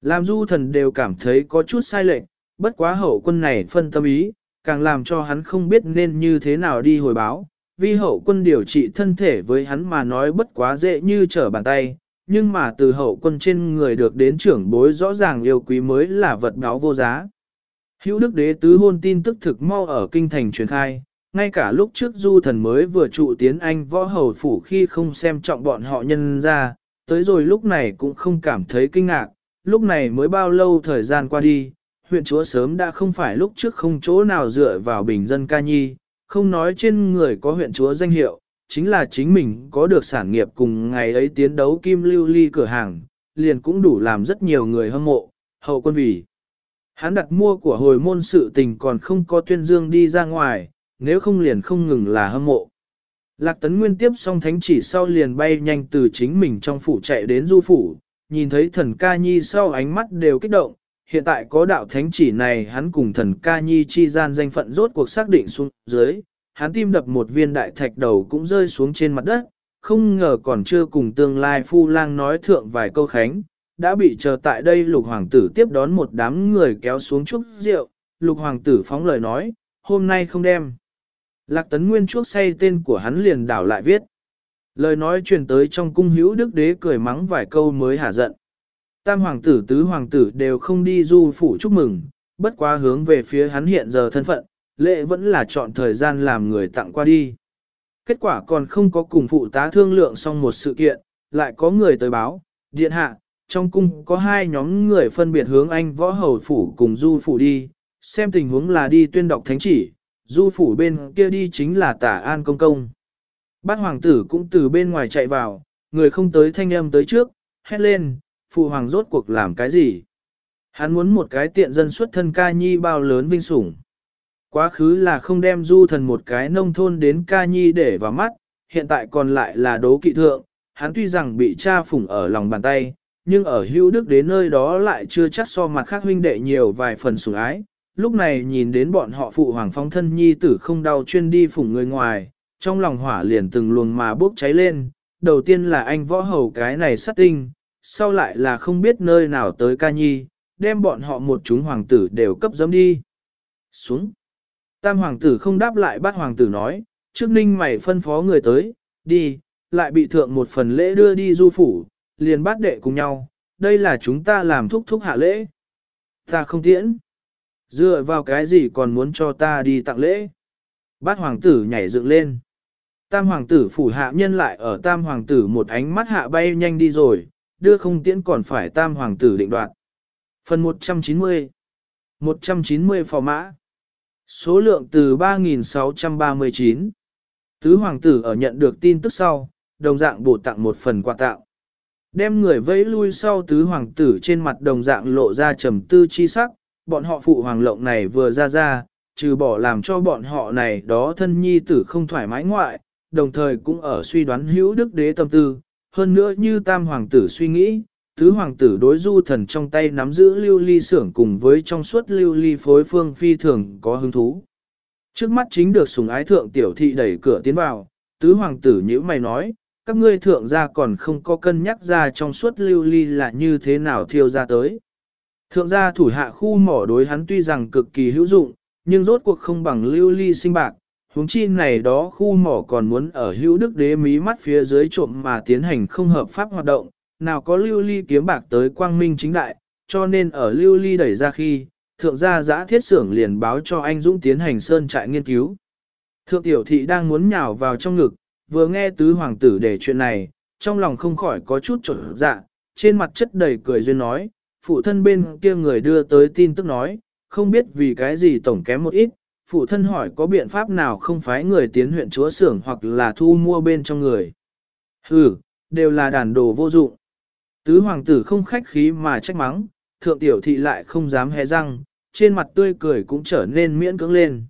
làm du thần đều cảm thấy có chút sai lệch, bất quá hậu quân này phân tâm ý, càng làm cho hắn không biết nên như thế nào đi hồi báo, vì hậu quân điều trị thân thể với hắn mà nói bất quá dễ như trở bàn tay, nhưng mà từ hậu quân trên người được đến trưởng bối rõ ràng yêu quý mới là vật báo vô giá. Hữu đức đế tứ hôn tin tức thực mau ở kinh thành truyền khai, ngay cả lúc trước du thần mới vừa trụ tiến anh võ hầu phủ khi không xem trọng bọn họ nhân ra, tới rồi lúc này cũng không cảm thấy kinh ngạc, lúc này mới bao lâu thời gian qua đi, huyện chúa sớm đã không phải lúc trước không chỗ nào dựa vào bình dân ca nhi, không nói trên người có huyện chúa danh hiệu, chính là chính mình có được sản nghiệp cùng ngày ấy tiến đấu kim lưu ly cửa hàng, liền cũng đủ làm rất nhiều người hâm mộ, hậu quân vì. Hắn đặt mua của hồi môn sự tình còn không có tuyên dương đi ra ngoài, nếu không liền không ngừng là hâm mộ. Lạc tấn nguyên tiếp xong thánh chỉ sau liền bay nhanh từ chính mình trong phủ chạy đến du phủ, nhìn thấy thần ca nhi sau ánh mắt đều kích động, hiện tại có đạo thánh chỉ này hắn cùng thần ca nhi chi gian danh phận rốt cuộc xác định xuống dưới, hắn tim đập một viên đại thạch đầu cũng rơi xuống trên mặt đất, không ngờ còn chưa cùng tương lai phu lang nói thượng vài câu khánh, đã bị chờ tại đây lục hoàng tử tiếp đón một đám người kéo xuống chúc rượu, lục hoàng tử phóng lời nói, hôm nay không đem. Lạc tấn nguyên chuốc say tên của hắn liền đảo lại viết. Lời nói truyền tới trong cung hữu đức đế cười mắng vài câu mới hả giận. Tam hoàng tử tứ hoàng tử đều không đi du phủ chúc mừng, bất quá hướng về phía hắn hiện giờ thân phận, lệ vẫn là chọn thời gian làm người tặng qua đi. Kết quả còn không có cùng phụ tá thương lượng xong một sự kiện, lại có người tới báo, điện hạ, trong cung có hai nhóm người phân biệt hướng anh võ hầu phủ cùng du phủ đi, xem tình huống là đi tuyên đọc thánh chỉ, du phủ bên kia đi chính là tả an công công. Bát hoàng tử cũng từ bên ngoài chạy vào, người không tới thanh âm tới trước, hét lên, phụ hoàng rốt cuộc làm cái gì? Hắn muốn một cái tiện dân xuất thân ca nhi bao lớn vinh sủng. Quá khứ là không đem du thần một cái nông thôn đến ca nhi để vào mắt, hiện tại còn lại là đố kỵ thượng, hắn tuy rằng bị cha phủng ở lòng bàn tay, nhưng ở hữu đức đến nơi đó lại chưa chắc so mặt khác huynh đệ nhiều vài phần sủng ái. Lúc này nhìn đến bọn họ phụ hoàng phong thân nhi tử không đau chuyên đi phủng người ngoài, trong lòng hỏa liền từng luồng mà bốc cháy lên, đầu tiên là anh võ hầu cái này sát tinh, sau lại là không biết nơi nào tới ca nhi, đem bọn họ một chúng hoàng tử đều cấp dấm đi. Xuống. Tam hoàng tử không đáp lại bắt hoàng tử nói, trước ninh mày phân phó người tới, đi, lại bị thượng một phần lễ đưa đi du phủ, liền bắt đệ cùng nhau, đây là chúng ta làm thúc thúc hạ lễ. Ta không tiễn. Dựa vào cái gì còn muốn cho ta đi tặng lễ? Bát hoàng tử nhảy dựng lên. Tam hoàng tử phủ hạ nhân lại ở tam hoàng tử một ánh mắt hạ bay nhanh đi rồi, đưa không tiễn còn phải tam hoàng tử định đoạt. Phần 190 190 phò mã Số lượng từ 3.639 Tứ hoàng tử ở nhận được tin tức sau, đồng dạng bổ tặng một phần quà tặng. Đem người vẫy lui sau tứ hoàng tử trên mặt đồng dạng lộ ra trầm tư chi sắc, bọn họ phụ hoàng lộng này vừa ra ra, trừ bỏ làm cho bọn họ này đó thân nhi tử không thoải mái ngoại, đồng thời cũng ở suy đoán hữu đức đế tâm tư, hơn nữa như tam hoàng tử suy nghĩ, tứ hoàng tử đối du thần trong tay nắm giữ lưu ly xưởng cùng với trong suốt lưu ly phối phương phi thường có hứng thú. Trước mắt chính được sùng ái thượng tiểu thị đẩy cửa tiến vào, tứ hoàng tử nhữ mày nói, các ngươi thượng gia còn không có cân nhắc ra trong suốt lưu ly là như thế nào thiêu ra tới. Thượng gia thủ hạ khu mỏ đối hắn tuy rằng cực kỳ hữu dụng, nhưng rốt cuộc không bằng lưu ly sinh bạc, huống chi này đó khu mỏ còn muốn ở hữu đức đế mí mắt phía dưới trộm mà tiến hành không hợp pháp hoạt động, nào có lưu ly kiếm bạc tới quang minh chính đại, cho nên ở lưu ly đẩy ra khi, thượng gia giã thiết xưởng liền báo cho anh Dũng tiến hành sơn trại nghiên cứu. Thượng tiểu thị đang muốn nhào vào trong ngực, vừa nghe tứ hoàng tử để chuyện này, trong lòng không khỏi có chút trở dạ, trên mặt chất đầy cười duyên nói, phụ thân bên kia người đưa tới tin tức nói, không biết vì cái gì tổng kém một ít, phụ thân hỏi có biện pháp nào không phái người tiến huyện chúa xưởng hoặc là thu mua bên trong người. Ừ, đều là đàn đồ vô dụng. Tứ hoàng tử không khách khí mà trách mắng, thượng tiểu thị lại không dám hé răng, trên mặt tươi cười cũng trở nên miễn cưỡng lên.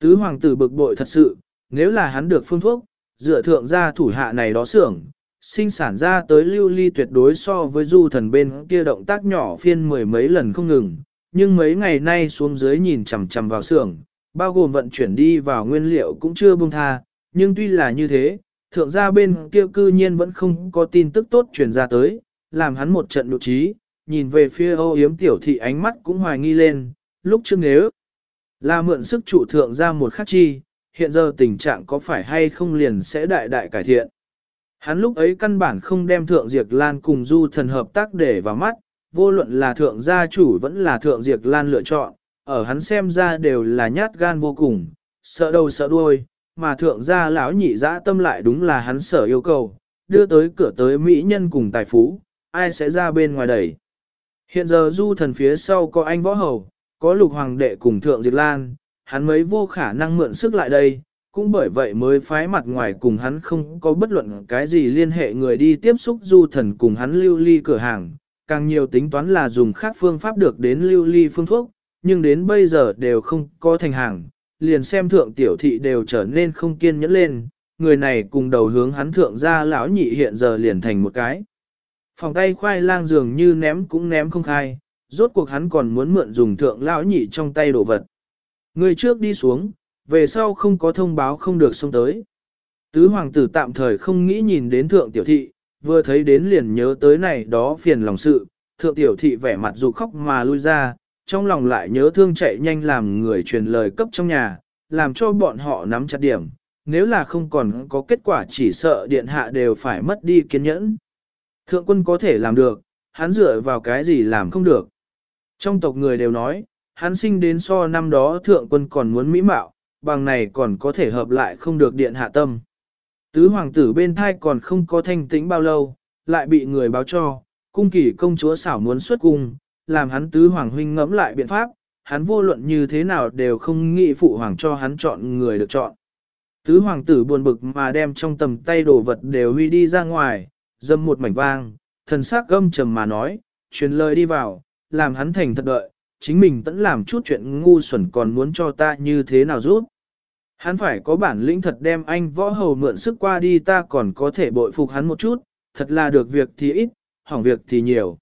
Tứ hoàng tử bực bội thật sự, nếu là hắn được phương thuốc, dựa thượng gia thủ hạ này đó xưởng, sinh sản ra tới lưu ly tuyệt đối so với du thần bên kia động tác nhỏ phiên mười mấy lần không ngừng, nhưng mấy ngày nay xuống dưới nhìn chằm chằm vào xưởng, bao gồm vận chuyển đi vào nguyên liệu cũng chưa buông tha, nhưng tuy là như thế, thượng gia bên kia cư nhiên vẫn không có tin tức tốt truyền ra tới, làm hắn một trận nội trí, nhìn về phía ô yếm tiểu thị ánh mắt cũng hoài nghi lên, lúc trước nếu là mượn sức trụ thượng gia một khắc chi, hiện giờ tình trạng có phải hay không liền sẽ đại đại cải thiện. Hắn lúc ấy căn bản không đem thượng diệt lan cùng du thần hợp tác để vào mắt, vô luận là thượng gia chủ vẫn là thượng diệt lan lựa chọn, ở hắn xem ra đều là nhát gan vô cùng, sợ đầu sợ đuôi, mà thượng gia lão nhị dã tâm lại đúng là hắn sở yêu cầu, đưa tới cửa tới mỹ nhân cùng tài phú, ai sẽ ra bên ngoài đẩy. Hiện giờ du thần phía sau có anh võ hầu, có lục hoàng đệ cùng thượng diệt lan, hắn mới vô khả năng mượn sức lại đây, cũng bởi vậy mới phái mặt ngoài cùng hắn không có bất luận cái gì liên hệ người đi tiếp xúc du thần cùng hắn lưu ly cửa hàng, càng nhiều tính toán là dùng khác phương pháp được đến lưu ly phương thuốc, nhưng đến bây giờ đều không có thành hàng, liền xem thượng tiểu thị đều trở nên không kiên nhẫn lên, người này cùng đầu hướng hắn thượng ra lão nhị hiện giờ liền thành một cái. Phòng tay khoai lang dường như ném cũng ném không khai, rốt cuộc hắn còn muốn mượn dùng thượng lão nhị trong tay đồ vật. Người trước đi xuống, về sau không có thông báo không được xông tới. Tứ hoàng tử tạm thời không nghĩ nhìn đến thượng tiểu thị, vừa thấy đến liền nhớ tới này đó phiền lòng sự, thượng tiểu thị vẻ mặt dù khóc mà lui ra, trong lòng lại nhớ thương chạy nhanh làm người truyền lời cấp trong nhà, làm cho bọn họ nắm chặt điểm, nếu là không còn có kết quả chỉ sợ điện hạ đều phải mất đi kiên nhẫn. Thượng quân có thể làm được, hắn dựa vào cái gì làm không được. Trong tộc người đều nói, hắn sinh đến so năm đó thượng quân còn muốn mỹ mạo, bằng này còn có thể hợp lại không được điện hạ tâm. Tứ hoàng tử bên thai còn không có thanh tĩnh bao lâu, lại bị người báo cho, cung kỳ công chúa xảo muốn xuất cung, làm hắn tứ hoàng huynh ngẫm lại biện pháp, hắn vô luận như thế nào đều không nghĩ phụ hoàng cho hắn chọn người được chọn. Tứ hoàng tử buồn bực mà đem trong tầm tay đồ vật đều huy đi ra ngoài, dâm một mảnh vang, thần sắc gâm trầm mà nói, truyền lời đi vào, làm hắn thành thật đợi, chính mình tẫn làm chút chuyện ngu xuẩn còn muốn cho ta như thế nào rút. Hắn phải có bản lĩnh thật đem anh võ hầu mượn sức qua đi ta còn có thể bội phục hắn một chút, thật là được việc thì ít, hỏng việc thì nhiều.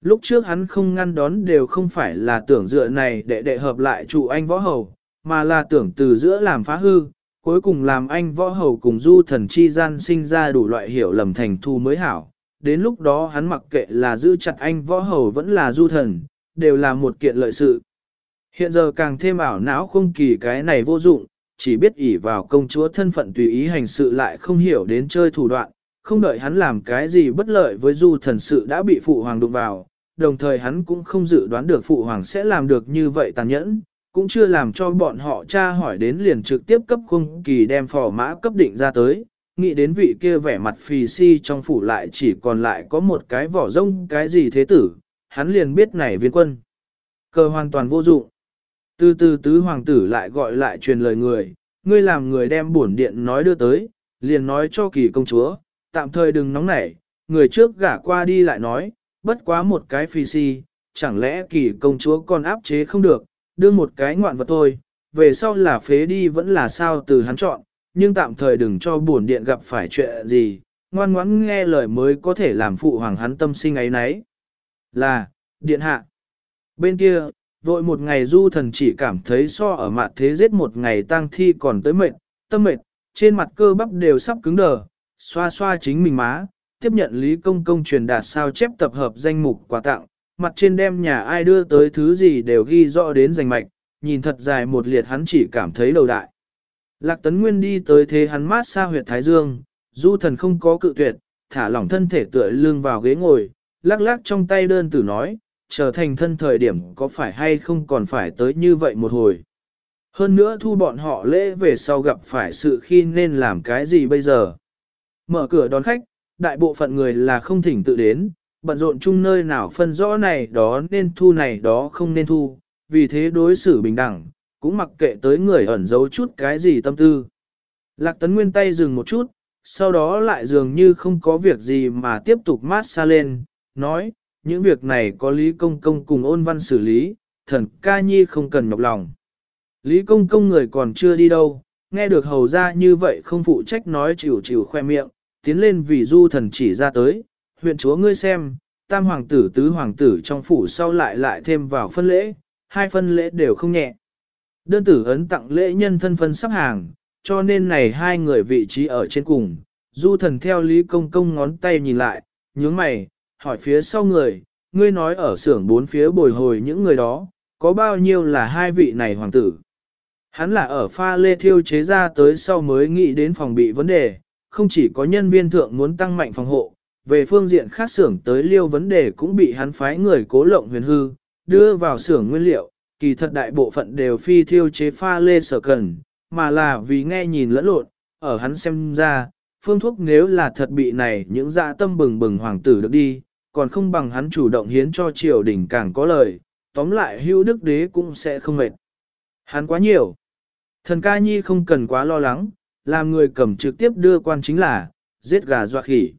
Lúc trước hắn không ngăn đón đều không phải là tưởng dựa này để đệ hợp lại trụ anh võ hầu, mà là tưởng từ giữa làm phá hư, cuối cùng làm anh võ hầu cùng du thần chi gian sinh ra đủ loại hiểu lầm thành thu mới hảo. Đến lúc đó hắn mặc kệ là giữ chặt anh võ hầu vẫn là du thần, đều là một kiện lợi sự. Hiện giờ càng thêm ảo não không kỳ cái này vô dụng, chỉ biết ỷ vào công chúa thân phận tùy ý hành sự lại không hiểu đến chơi thủ đoạn, không đợi hắn làm cái gì bất lợi với du thần sự đã bị phụ hoàng đụng vào, đồng thời hắn cũng không dự đoán được phụ hoàng sẽ làm được như vậy tàn nhẫn, cũng chưa làm cho bọn họ tra hỏi đến liền trực tiếp cấp khung kỳ đem phò mã cấp định ra tới, nghĩ đến vị kia vẻ mặt phì si trong phủ lại chỉ còn lại có một cái vỏ rông cái gì thế tử, hắn liền biết này viên quân. Cờ hoàn toàn vô dụng. Từ từ tứ hoàng tử lại gọi lại truyền lời người, ngươi làm người đem bổn điện nói đưa tới, liền nói cho kỳ công chúa, tạm thời đừng nóng nảy, người trước gả qua đi lại nói, bất quá một cái phi si, chẳng lẽ kỳ công chúa còn áp chế không được, đưa một cái ngoạn vật thôi, về sau là phế đi vẫn là sao từ hắn chọn, nhưng tạm thời đừng cho bổn điện gặp phải chuyện gì, ngoan ngoãn nghe lời mới có thể làm phụ hoàng hắn tâm sinh ấy nấy. Là, điện hạ. Bên kia, vội một ngày du thần chỉ cảm thấy so ở mạn thế giết một ngày tang thi còn tới mệt, tâm mệt, trên mặt cơ bắp đều sắp cứng đờ, xoa xoa chính mình má, tiếp nhận Lý Công Công truyền đạt sao chép tập hợp danh mục quà tặng, mặt trên đem nhà ai đưa tới thứ gì đều ghi rõ đến danh mạch, nhìn thật dài một liệt hắn chỉ cảm thấy đầu đại. Lạc Tấn Nguyên đi tới thế hắn mát xa huyệt Thái Dương, du thần không có cự tuyệt, thả lỏng thân thể tựa lưng vào ghế ngồi, lắc lắc trong tay đơn tử nói, trở thành thân thời điểm có phải hay không còn phải tới như vậy một hồi. Hơn nữa thu bọn họ lễ về sau gặp phải sự khi nên làm cái gì bây giờ. Mở cửa đón khách, đại bộ phận người là không thỉnh tự đến, bận rộn chung nơi nào phân rõ này đó nên thu này đó không nên thu, vì thế đối xử bình đẳng, cũng mặc kệ tới người ẩn giấu chút cái gì tâm tư. Lạc tấn nguyên tay dừng một chút, sau đó lại dường như không có việc gì mà tiếp tục mát xa lên, nói, những việc này có Lý Công Công cùng ôn văn xử lý, thần ca nhi không cần nhọc lòng. Lý Công Công người còn chưa đi đâu, nghe được hầu ra như vậy không phụ trách nói chịu chịu khoe miệng, tiến lên vì du thần chỉ ra tới, huyện chúa ngươi xem, tam hoàng tử tứ hoàng tử trong phủ sau lại lại thêm vào phân lễ, hai phân lễ đều không nhẹ. Đơn tử ấn tặng lễ nhân thân phân sắp hàng, cho nên này hai người vị trí ở trên cùng. Du thần theo Lý Công Công ngón tay nhìn lại, nhướng mày, hỏi phía sau người, ngươi nói ở xưởng bốn phía bồi hồi những người đó, có bao nhiêu là hai vị này hoàng tử. Hắn là ở pha lê thiêu chế ra tới sau mới nghĩ đến phòng bị vấn đề, không chỉ có nhân viên thượng muốn tăng mạnh phòng hộ, về phương diện khác xưởng tới liêu vấn đề cũng bị hắn phái người cố lộng huyền hư, đưa vào xưởng nguyên liệu, kỳ thật đại bộ phận đều phi thiêu chế pha lê sở cần, mà là vì nghe nhìn lẫn lộn, ở hắn xem ra, phương thuốc nếu là thật bị này những dạ tâm bừng bừng hoàng tử được đi, còn không bằng hắn chủ động hiến cho triều đình càng có lời, tóm lại hưu đức đế cũng sẽ không mệt. Hắn quá nhiều. Thần ca nhi không cần quá lo lắng, làm người cầm trực tiếp đưa quan chính là, giết gà dọa khỉ.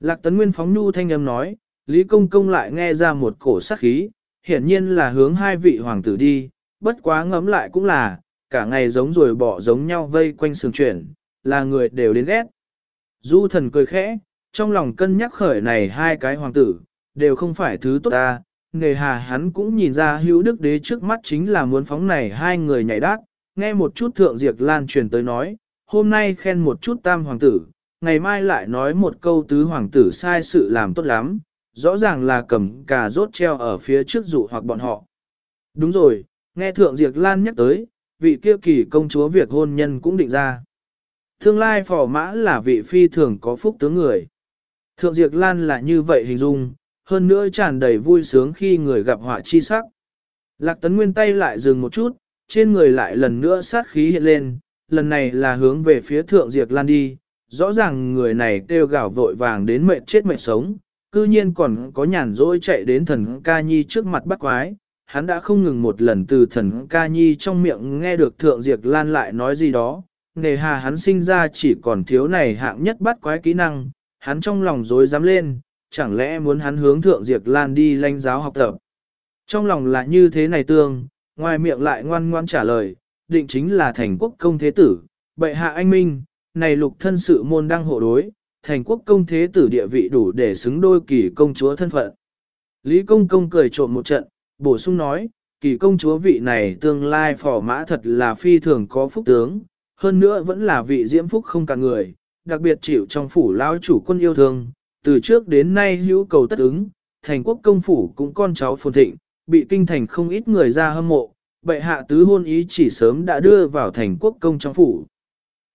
Lạc tấn nguyên phóng nhu thanh âm nói, Lý Công Công lại nghe ra một cổ sát khí, hiển nhiên là hướng hai vị hoàng tử đi, bất quá ngấm lại cũng là, cả ngày giống rồi bỏ giống nhau vây quanh sườn chuyển, là người đều đến ghét. Du thần cười khẽ, trong lòng cân nhắc khởi này hai cái hoàng tử, đều không phải thứ tốt ta, nghề hà hắn cũng nhìn ra hữu đức đế trước mắt chính là muốn phóng này hai người nhảy đát, nghe một chút thượng diệt lan truyền tới nói, hôm nay khen một chút tam hoàng tử, ngày mai lại nói một câu tứ hoàng tử sai sự làm tốt lắm, rõ ràng là cầm cà rốt treo ở phía trước dụ hoặc bọn họ. Đúng rồi, nghe thượng diệt lan nhắc tới, vị kia kỳ công chúa việc hôn nhân cũng định ra. Tương lai phò mã là vị phi thường có phúc tướng người. Thượng Diệp Lan là như vậy hình dung, hơn nữa tràn đầy vui sướng khi người gặp họa chi sắc. Lạc tấn nguyên tay lại dừng một chút, trên người lại lần nữa sát khí hiện lên, lần này là hướng về phía Thượng Diệp Lan đi. Rõ ràng người này kêu gào vội vàng đến mệt chết mệt sống, cư nhiên còn có nhàn rỗi chạy đến thần ca nhi trước mặt bắt quái, hắn đã không ngừng một lần từ thần ca nhi trong miệng nghe được thượng Diệp lan lại nói gì đó, nề hà hắn sinh ra chỉ còn thiếu này hạng nhất bắt quái kỹ năng, hắn trong lòng dối dám lên, chẳng lẽ muốn hắn hướng thượng diệt lan đi lanh giáo học tập. Trong lòng là như thế này tương, ngoài miệng lại ngoan ngoan trả lời, định chính là thành quốc công thế tử, bệ hạ anh minh, này lục thân sự môn đăng hộ đối, thành quốc công thế tử địa vị đủ để xứng đôi kỳ công chúa thân phận. Lý công công cười trộm một trận, bổ sung nói, kỳ công chúa vị này tương lai phò mã thật là phi thường có phúc tướng, hơn nữa vẫn là vị diễm phúc không cả người, đặc biệt chịu trong phủ lão chủ quân yêu thương, từ trước đến nay hữu cầu tất ứng, thành quốc công phủ cũng con cháu phồn thịnh, bị kinh thành không ít người ra hâm mộ, bệ hạ tứ hôn ý chỉ sớm đã đưa vào thành quốc công trong phủ.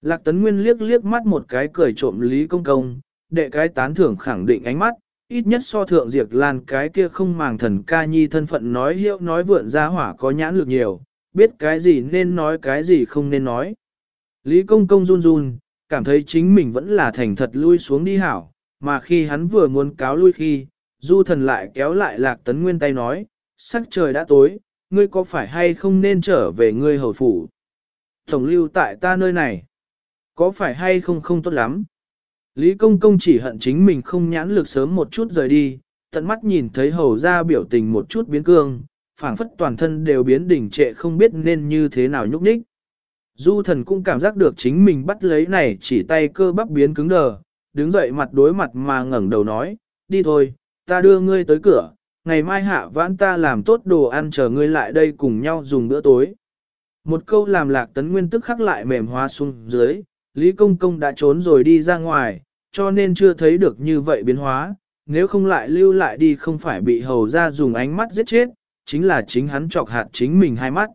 Lạc Tấn Nguyên liếc liếc mắt một cái cười trộm Lý Công Công, đệ cái tán thưởng khẳng định ánh mắt, ít nhất so thượng diệt lan cái kia không màng thần ca nhi thân phận nói hiệu nói vượn ra hỏa có nhãn lực nhiều, biết cái gì nên nói cái gì không nên nói. Lý công công run run, cảm thấy chính mình vẫn là thành thật lui xuống đi hảo, mà khi hắn vừa muốn cáo lui khi, du thần lại kéo lại lạc tấn nguyên tay nói, sắc trời đã tối, ngươi có phải hay không nên trở về ngươi hầu phủ. Tổng lưu tại ta nơi này, có phải hay không không tốt lắm. Lý công công chỉ hận chính mình không nhãn lực sớm một chút rời đi, tận mắt nhìn thấy hầu ra biểu tình một chút biến cương, phảng phất toàn thân đều biến đỉnh trệ không biết nên như thế nào nhúc nhích. Du thần cũng cảm giác được chính mình bắt lấy này chỉ tay cơ bắp biến cứng đờ, đứng dậy mặt đối mặt mà ngẩng đầu nói, đi thôi, ta đưa ngươi tới cửa, ngày mai hạ vãn ta làm tốt đồ ăn chờ ngươi lại đây cùng nhau dùng bữa tối. Một câu làm lạc tấn nguyên tức khắc lại mềm hóa xuống dưới, Lý Công Công đã trốn rồi đi ra ngoài, cho nên chưa thấy được như vậy biến hóa, nếu không lại lưu lại đi không phải bị hầu ra dùng ánh mắt giết chết, chính là chính hắn chọc hạt chính mình hai mắt.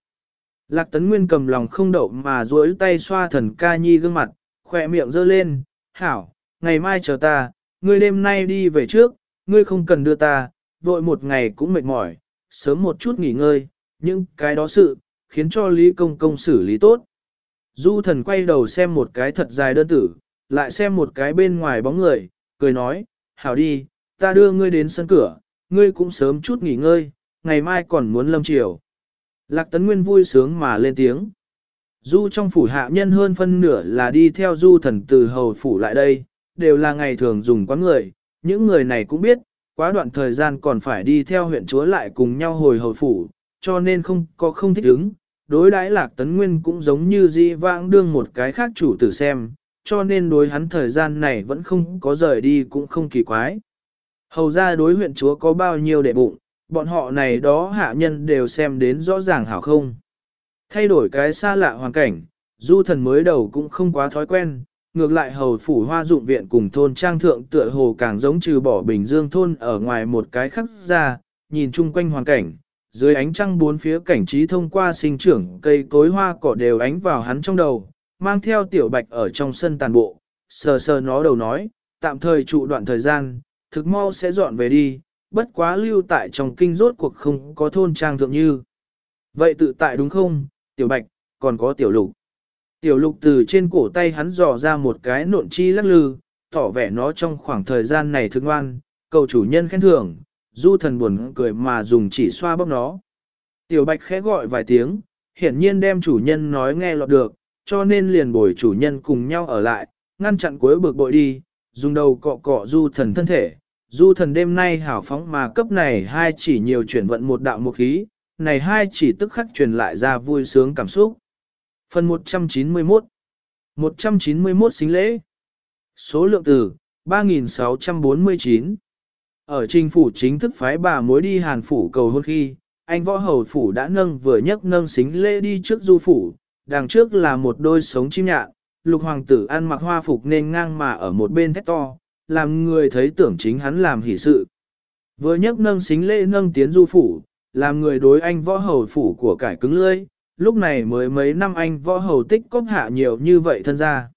Lạc Tấn Nguyên cầm lòng không đậu mà duỗi tay xoa thần ca nhi gương mặt, khỏe miệng giơ lên, hảo, ngày mai chờ ta, ngươi đêm nay đi về trước, ngươi không cần đưa ta, vội một ngày cũng mệt mỏi, sớm một chút nghỉ ngơi, nhưng cái đó sự, khiến cho Lý Công Công xử lý tốt. Du thần quay đầu xem một cái thật dài đơn tử, lại xem một cái bên ngoài bóng người, cười nói, hảo đi, ta đưa ngươi đến sân cửa, ngươi cũng sớm chút nghỉ ngơi, ngày mai còn muốn lâm chiều. Lạc Tấn Nguyên vui sướng mà lên tiếng. Du trong phủ hạ nhân hơn phân nửa là đi theo du thần từ hầu phủ lại đây, đều là ngày thường dùng quán người, những người này cũng biết, quá đoạn thời gian còn phải đi theo huyện chúa lại cùng nhau hồi hầu phủ, cho nên không có không thích ứng. Đối đãi lạc tấn nguyên cũng giống như di vãng đương một cái khác chủ tử xem, cho nên đối hắn thời gian này vẫn không có rời đi cũng không kỳ quái. Hầu ra đối huyện chúa có bao nhiêu đệ bụng, bọn họ này đó hạ nhân đều xem đến rõ ràng hảo không. Thay đổi cái xa lạ hoàn cảnh, du thần mới đầu cũng không quá thói quen, ngược lại hầu phủ hoa dụng viện cùng thôn trang thượng tựa hồ càng giống trừ bỏ bình dương thôn ở ngoài một cái khắc ra, nhìn chung quanh hoàn cảnh, dưới ánh trăng bốn phía cảnh trí thông qua sinh trưởng cây cối hoa cỏ đều ánh vào hắn trong đầu, mang theo tiểu bạch ở trong sân tàn bộ, sờ sờ nó đầu nói, tạm thời trụ đoạn thời gian, thực mau sẽ dọn về đi, bất quá lưu tại trong kinh rốt cuộc không có thôn trang thượng như. Vậy tự tại đúng không, tiểu bạch, còn có tiểu lục. Tiểu lục từ trên cổ tay hắn dò ra một cái nộn chi lắc lư, tỏ vẻ nó trong khoảng thời gian này thương ngoan, cầu chủ nhân khen thưởng, du thần buồn cười mà dùng chỉ xoa bóp nó. Tiểu bạch khẽ gọi vài tiếng, hiển nhiên đem chủ nhân nói nghe lọt được, cho nên liền bồi chủ nhân cùng nhau ở lại, ngăn chặn cuối bực bội đi, dùng đầu cọ cọ du thần thân thể. Du thần đêm nay hảo phóng mà cấp này hai chỉ nhiều chuyển vận một đạo một khí, này hai chỉ tức khắc truyền lại ra vui sướng cảm xúc. Phần 191 191 xính lễ. Số lượng từ 3649 Ở trình phủ chính thức phái bà mối đi hàn phủ cầu hôn khi, anh võ hầu phủ đã nâng vừa nhấc nâng xính lễ đi trước du phủ, đằng trước là một đôi sống chim nhạn, lục hoàng tử ăn mặc hoa phục nên ngang mà ở một bên thét to, làm người thấy tưởng chính hắn làm hỷ sự. Vừa nhấc nâng xính lễ nâng tiến du phủ, làm người đối anh võ hầu phủ của cải cứng lưỡi, lúc này mới mấy năm anh võ hầu tích cóp hạ nhiều như vậy thân ra.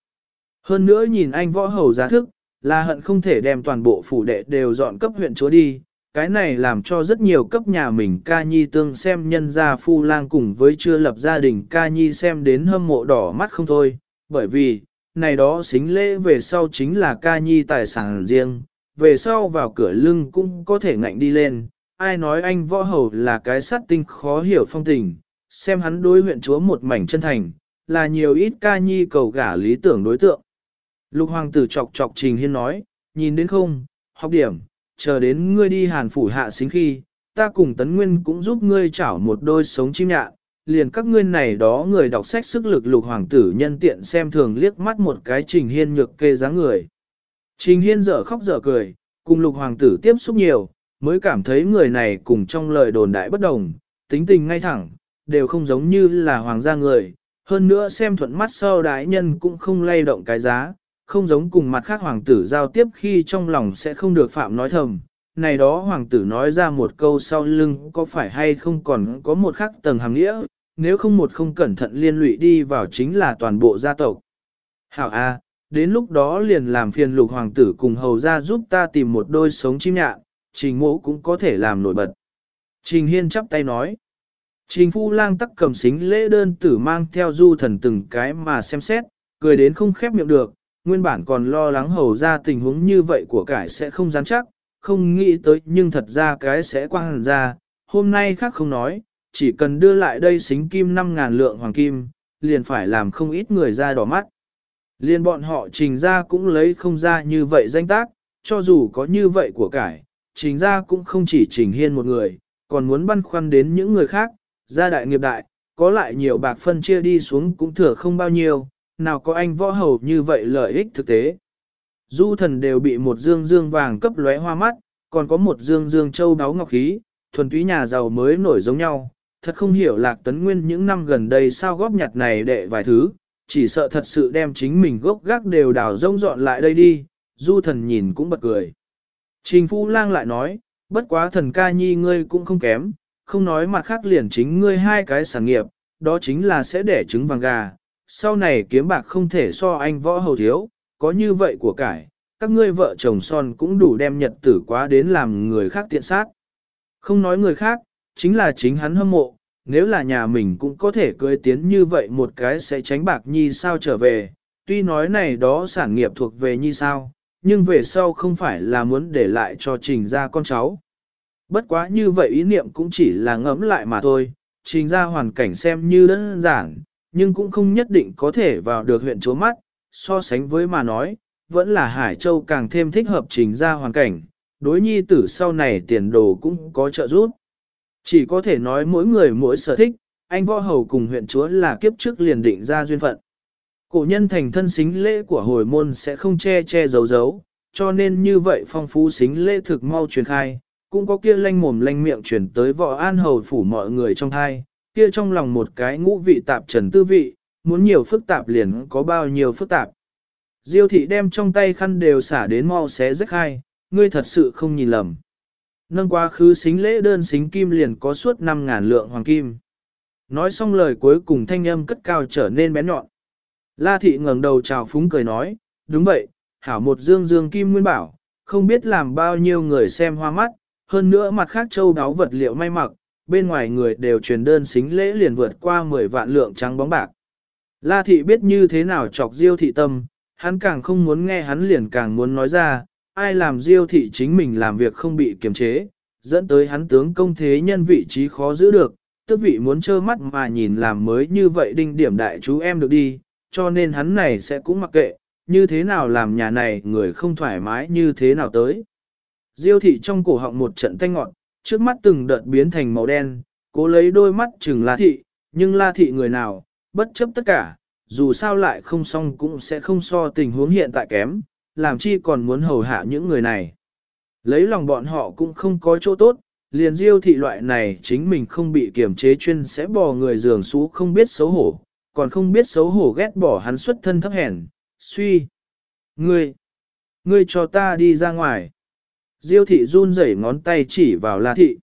Hơn nữa nhìn anh võ hầu giá thức, là hận không thể đem toàn bộ phủ đệ đều dọn cấp huyện chúa đi, cái này làm cho rất nhiều cấp nhà mình ca nhi tương xem nhân gia phu lang cùng với chưa lập gia đình ca nhi xem đến hâm mộ đỏ mắt không thôi, bởi vì, này đó xính lễ về sau chính là ca nhi tài sản riêng, về sau vào cửa lưng cũng có thể ngạnh đi lên, ai nói anh võ hầu là cái sát tinh khó hiểu phong tình, xem hắn đối huyện chúa một mảnh chân thành, là nhiều ít ca nhi cầu gả lý tưởng đối tượng. Lục hoàng tử chọc chọc trình hiên nói, nhìn đến không, học điểm, chờ đến ngươi đi hàn phủ hạ xính khi, ta cùng tấn nguyên cũng giúp ngươi chảo một đôi sống chim nhạn, liền các ngươi này đó người đọc sách sức lực lục hoàng tử nhân tiện xem thường liếc mắt một cái trình hiên nhược kê dáng người. Trình hiên dở khóc dở cười, cùng lục hoàng tử tiếp xúc nhiều, mới cảm thấy người này cùng trong lời đồn đại bất đồng, tính tình ngay thẳng, đều không giống như là hoàng gia người, hơn nữa xem thuận mắt sau đái nhân cũng không lay động cái giá, không giống cùng mặt khác hoàng tử giao tiếp khi trong lòng sẽ không được phạm nói thầm. Này đó hoàng tử nói ra một câu sau lưng có phải hay không còn có một khắc tầng hàng nghĩa, nếu không một không cẩn thận liên lụy đi vào chính là toàn bộ gia tộc. Hảo A, đến lúc đó liền làm phiền lục hoàng tử cùng hầu ra giúp ta tìm một đôi sống chim nhạn, trình mẫu cũng có thể làm nổi bật. Trình Hiên chắp tay nói. Trình Phu Lang tắc cầm xính lễ đơn tử mang theo du thần từng cái mà xem xét, cười đến không khép miệng được, nguyên bản còn lo lắng hầu ra tình huống như vậy của cải sẽ không rắn chắc, không nghĩ tới nhưng thật ra cái sẽ quang ra, hôm nay khác không nói, chỉ cần đưa lại đây xính kim 5.000 lượng hoàng kim, liền phải làm không ít người ra đỏ mắt. Liên bọn họ trình ra cũng lấy không ra như vậy danh tác, cho dù có như vậy của cải, trình ra cũng không chỉ trình hiên một người, còn muốn băn khoăn đến những người khác, gia đại nghiệp đại, có lại nhiều bạc phân chia đi xuống cũng thừa không bao nhiêu, nào có anh võ hầu như vậy lợi ích thực tế. Du thần đều bị một dương dương vàng cấp lóe hoa mắt, còn có một dương dương châu đáo ngọc khí, thuần túy nhà giàu mới nổi giống nhau, thật không hiểu lạc tấn nguyên những năm gần đây sao góp nhặt này đệ vài thứ, chỉ sợ thật sự đem chính mình gốc gác đều đào rông dọn lại đây đi, du thần nhìn cũng bật cười. Trình Phu Lang lại nói, bất quá thần ca nhi ngươi cũng không kém, không nói mặt khác liền chính ngươi hai cái sản nghiệp, đó chính là sẽ đẻ trứng vàng gà, sau này kiếm bạc không thể so anh võ hầu thiếu, có như vậy của cải, các ngươi vợ chồng son cũng đủ đem nhật tử quá đến làm người khác tiện sát. Không nói người khác, chính là chính hắn hâm mộ, nếu là nhà mình cũng có thể cưới tiến như vậy một cái sẽ tránh bạc nhi sao trở về, tuy nói này đó sản nghiệp thuộc về nhi sao, nhưng về sau không phải là muốn để lại cho trình ra con cháu. Bất quá như vậy ý niệm cũng chỉ là ngẫm lại mà thôi, trình ra hoàn cảnh xem như đơn giản, nhưng cũng không nhất định có thể vào được huyện chúa mắt, so sánh với mà nói, vẫn là Hải Châu càng thêm thích hợp trình ra hoàn cảnh, đối nhi tử sau này tiền đồ cũng có trợ giúp. Chỉ có thể nói mỗi người mỗi sở thích, anh võ hầu cùng huyện chúa là kiếp trước liền định ra duyên phận. Cổ nhân thành thân xính lễ của hồi môn sẽ không che che giấu giấu, cho nên như vậy phong phú xính lễ thực mau truyền khai, cũng có kia lanh mồm lanh miệng truyền tới võ an hầu phủ mọi người trong thai, kia trong lòng một cái ngũ vị tạp trần tư vị, muốn nhiều phức tạp liền có bao nhiêu phức tạp. Diêu thị đem trong tay khăn đều xả đến mau xé rách hai, ngươi thật sự không nhìn lầm. Nâng quá khứ xính lễ đơn xính kim liền có suốt 5.000 lượng hoàng kim. Nói xong lời cuối cùng thanh âm cất cao trở nên bén nhọn. La thị ngẩng đầu chào phúng cười nói, đúng vậy, hảo một dương dương kim nguyên bảo, không biết làm bao nhiêu người xem hoa mắt, hơn nữa mặt khác châu đáo vật liệu may mặc, bên ngoài người đều truyền đơn xính lễ liền vượt qua 10 vạn lượng trắng bóng bạc. La thị biết như thế nào chọc diêu thị tâm, hắn càng không muốn nghe hắn liền càng muốn nói ra, ai làm diêu thị chính mình làm việc không bị kiềm chế, dẫn tới hắn tướng công thế nhân vị trí khó giữ được, tức vị muốn trơ mắt mà nhìn làm mới như vậy đinh điểm đại chú em được đi, cho nên hắn này sẽ cũng mặc kệ, như thế nào làm nhà này người không thoải mái như thế nào tới. Diêu thị trong cổ họng một trận thanh ngọn, trước mắt từng đợt biến thành màu đen, cố lấy đôi mắt chừng la thị, nhưng la thị người nào, bất chấp tất cả, dù sao lại không xong cũng sẽ không so tình huống hiện tại kém, làm chi còn muốn hầu hạ những người này. Lấy lòng bọn họ cũng không có chỗ tốt, liền diêu thị loại này chính mình không bị kiểm chế chuyên sẽ bỏ người giường xú không biết xấu hổ, còn không biết xấu hổ ghét bỏ hắn xuất thân thấp hèn, suy. Ngươi, ngươi cho ta đi ra ngoài. Diêu thị run rẩy ngón tay chỉ vào la thị.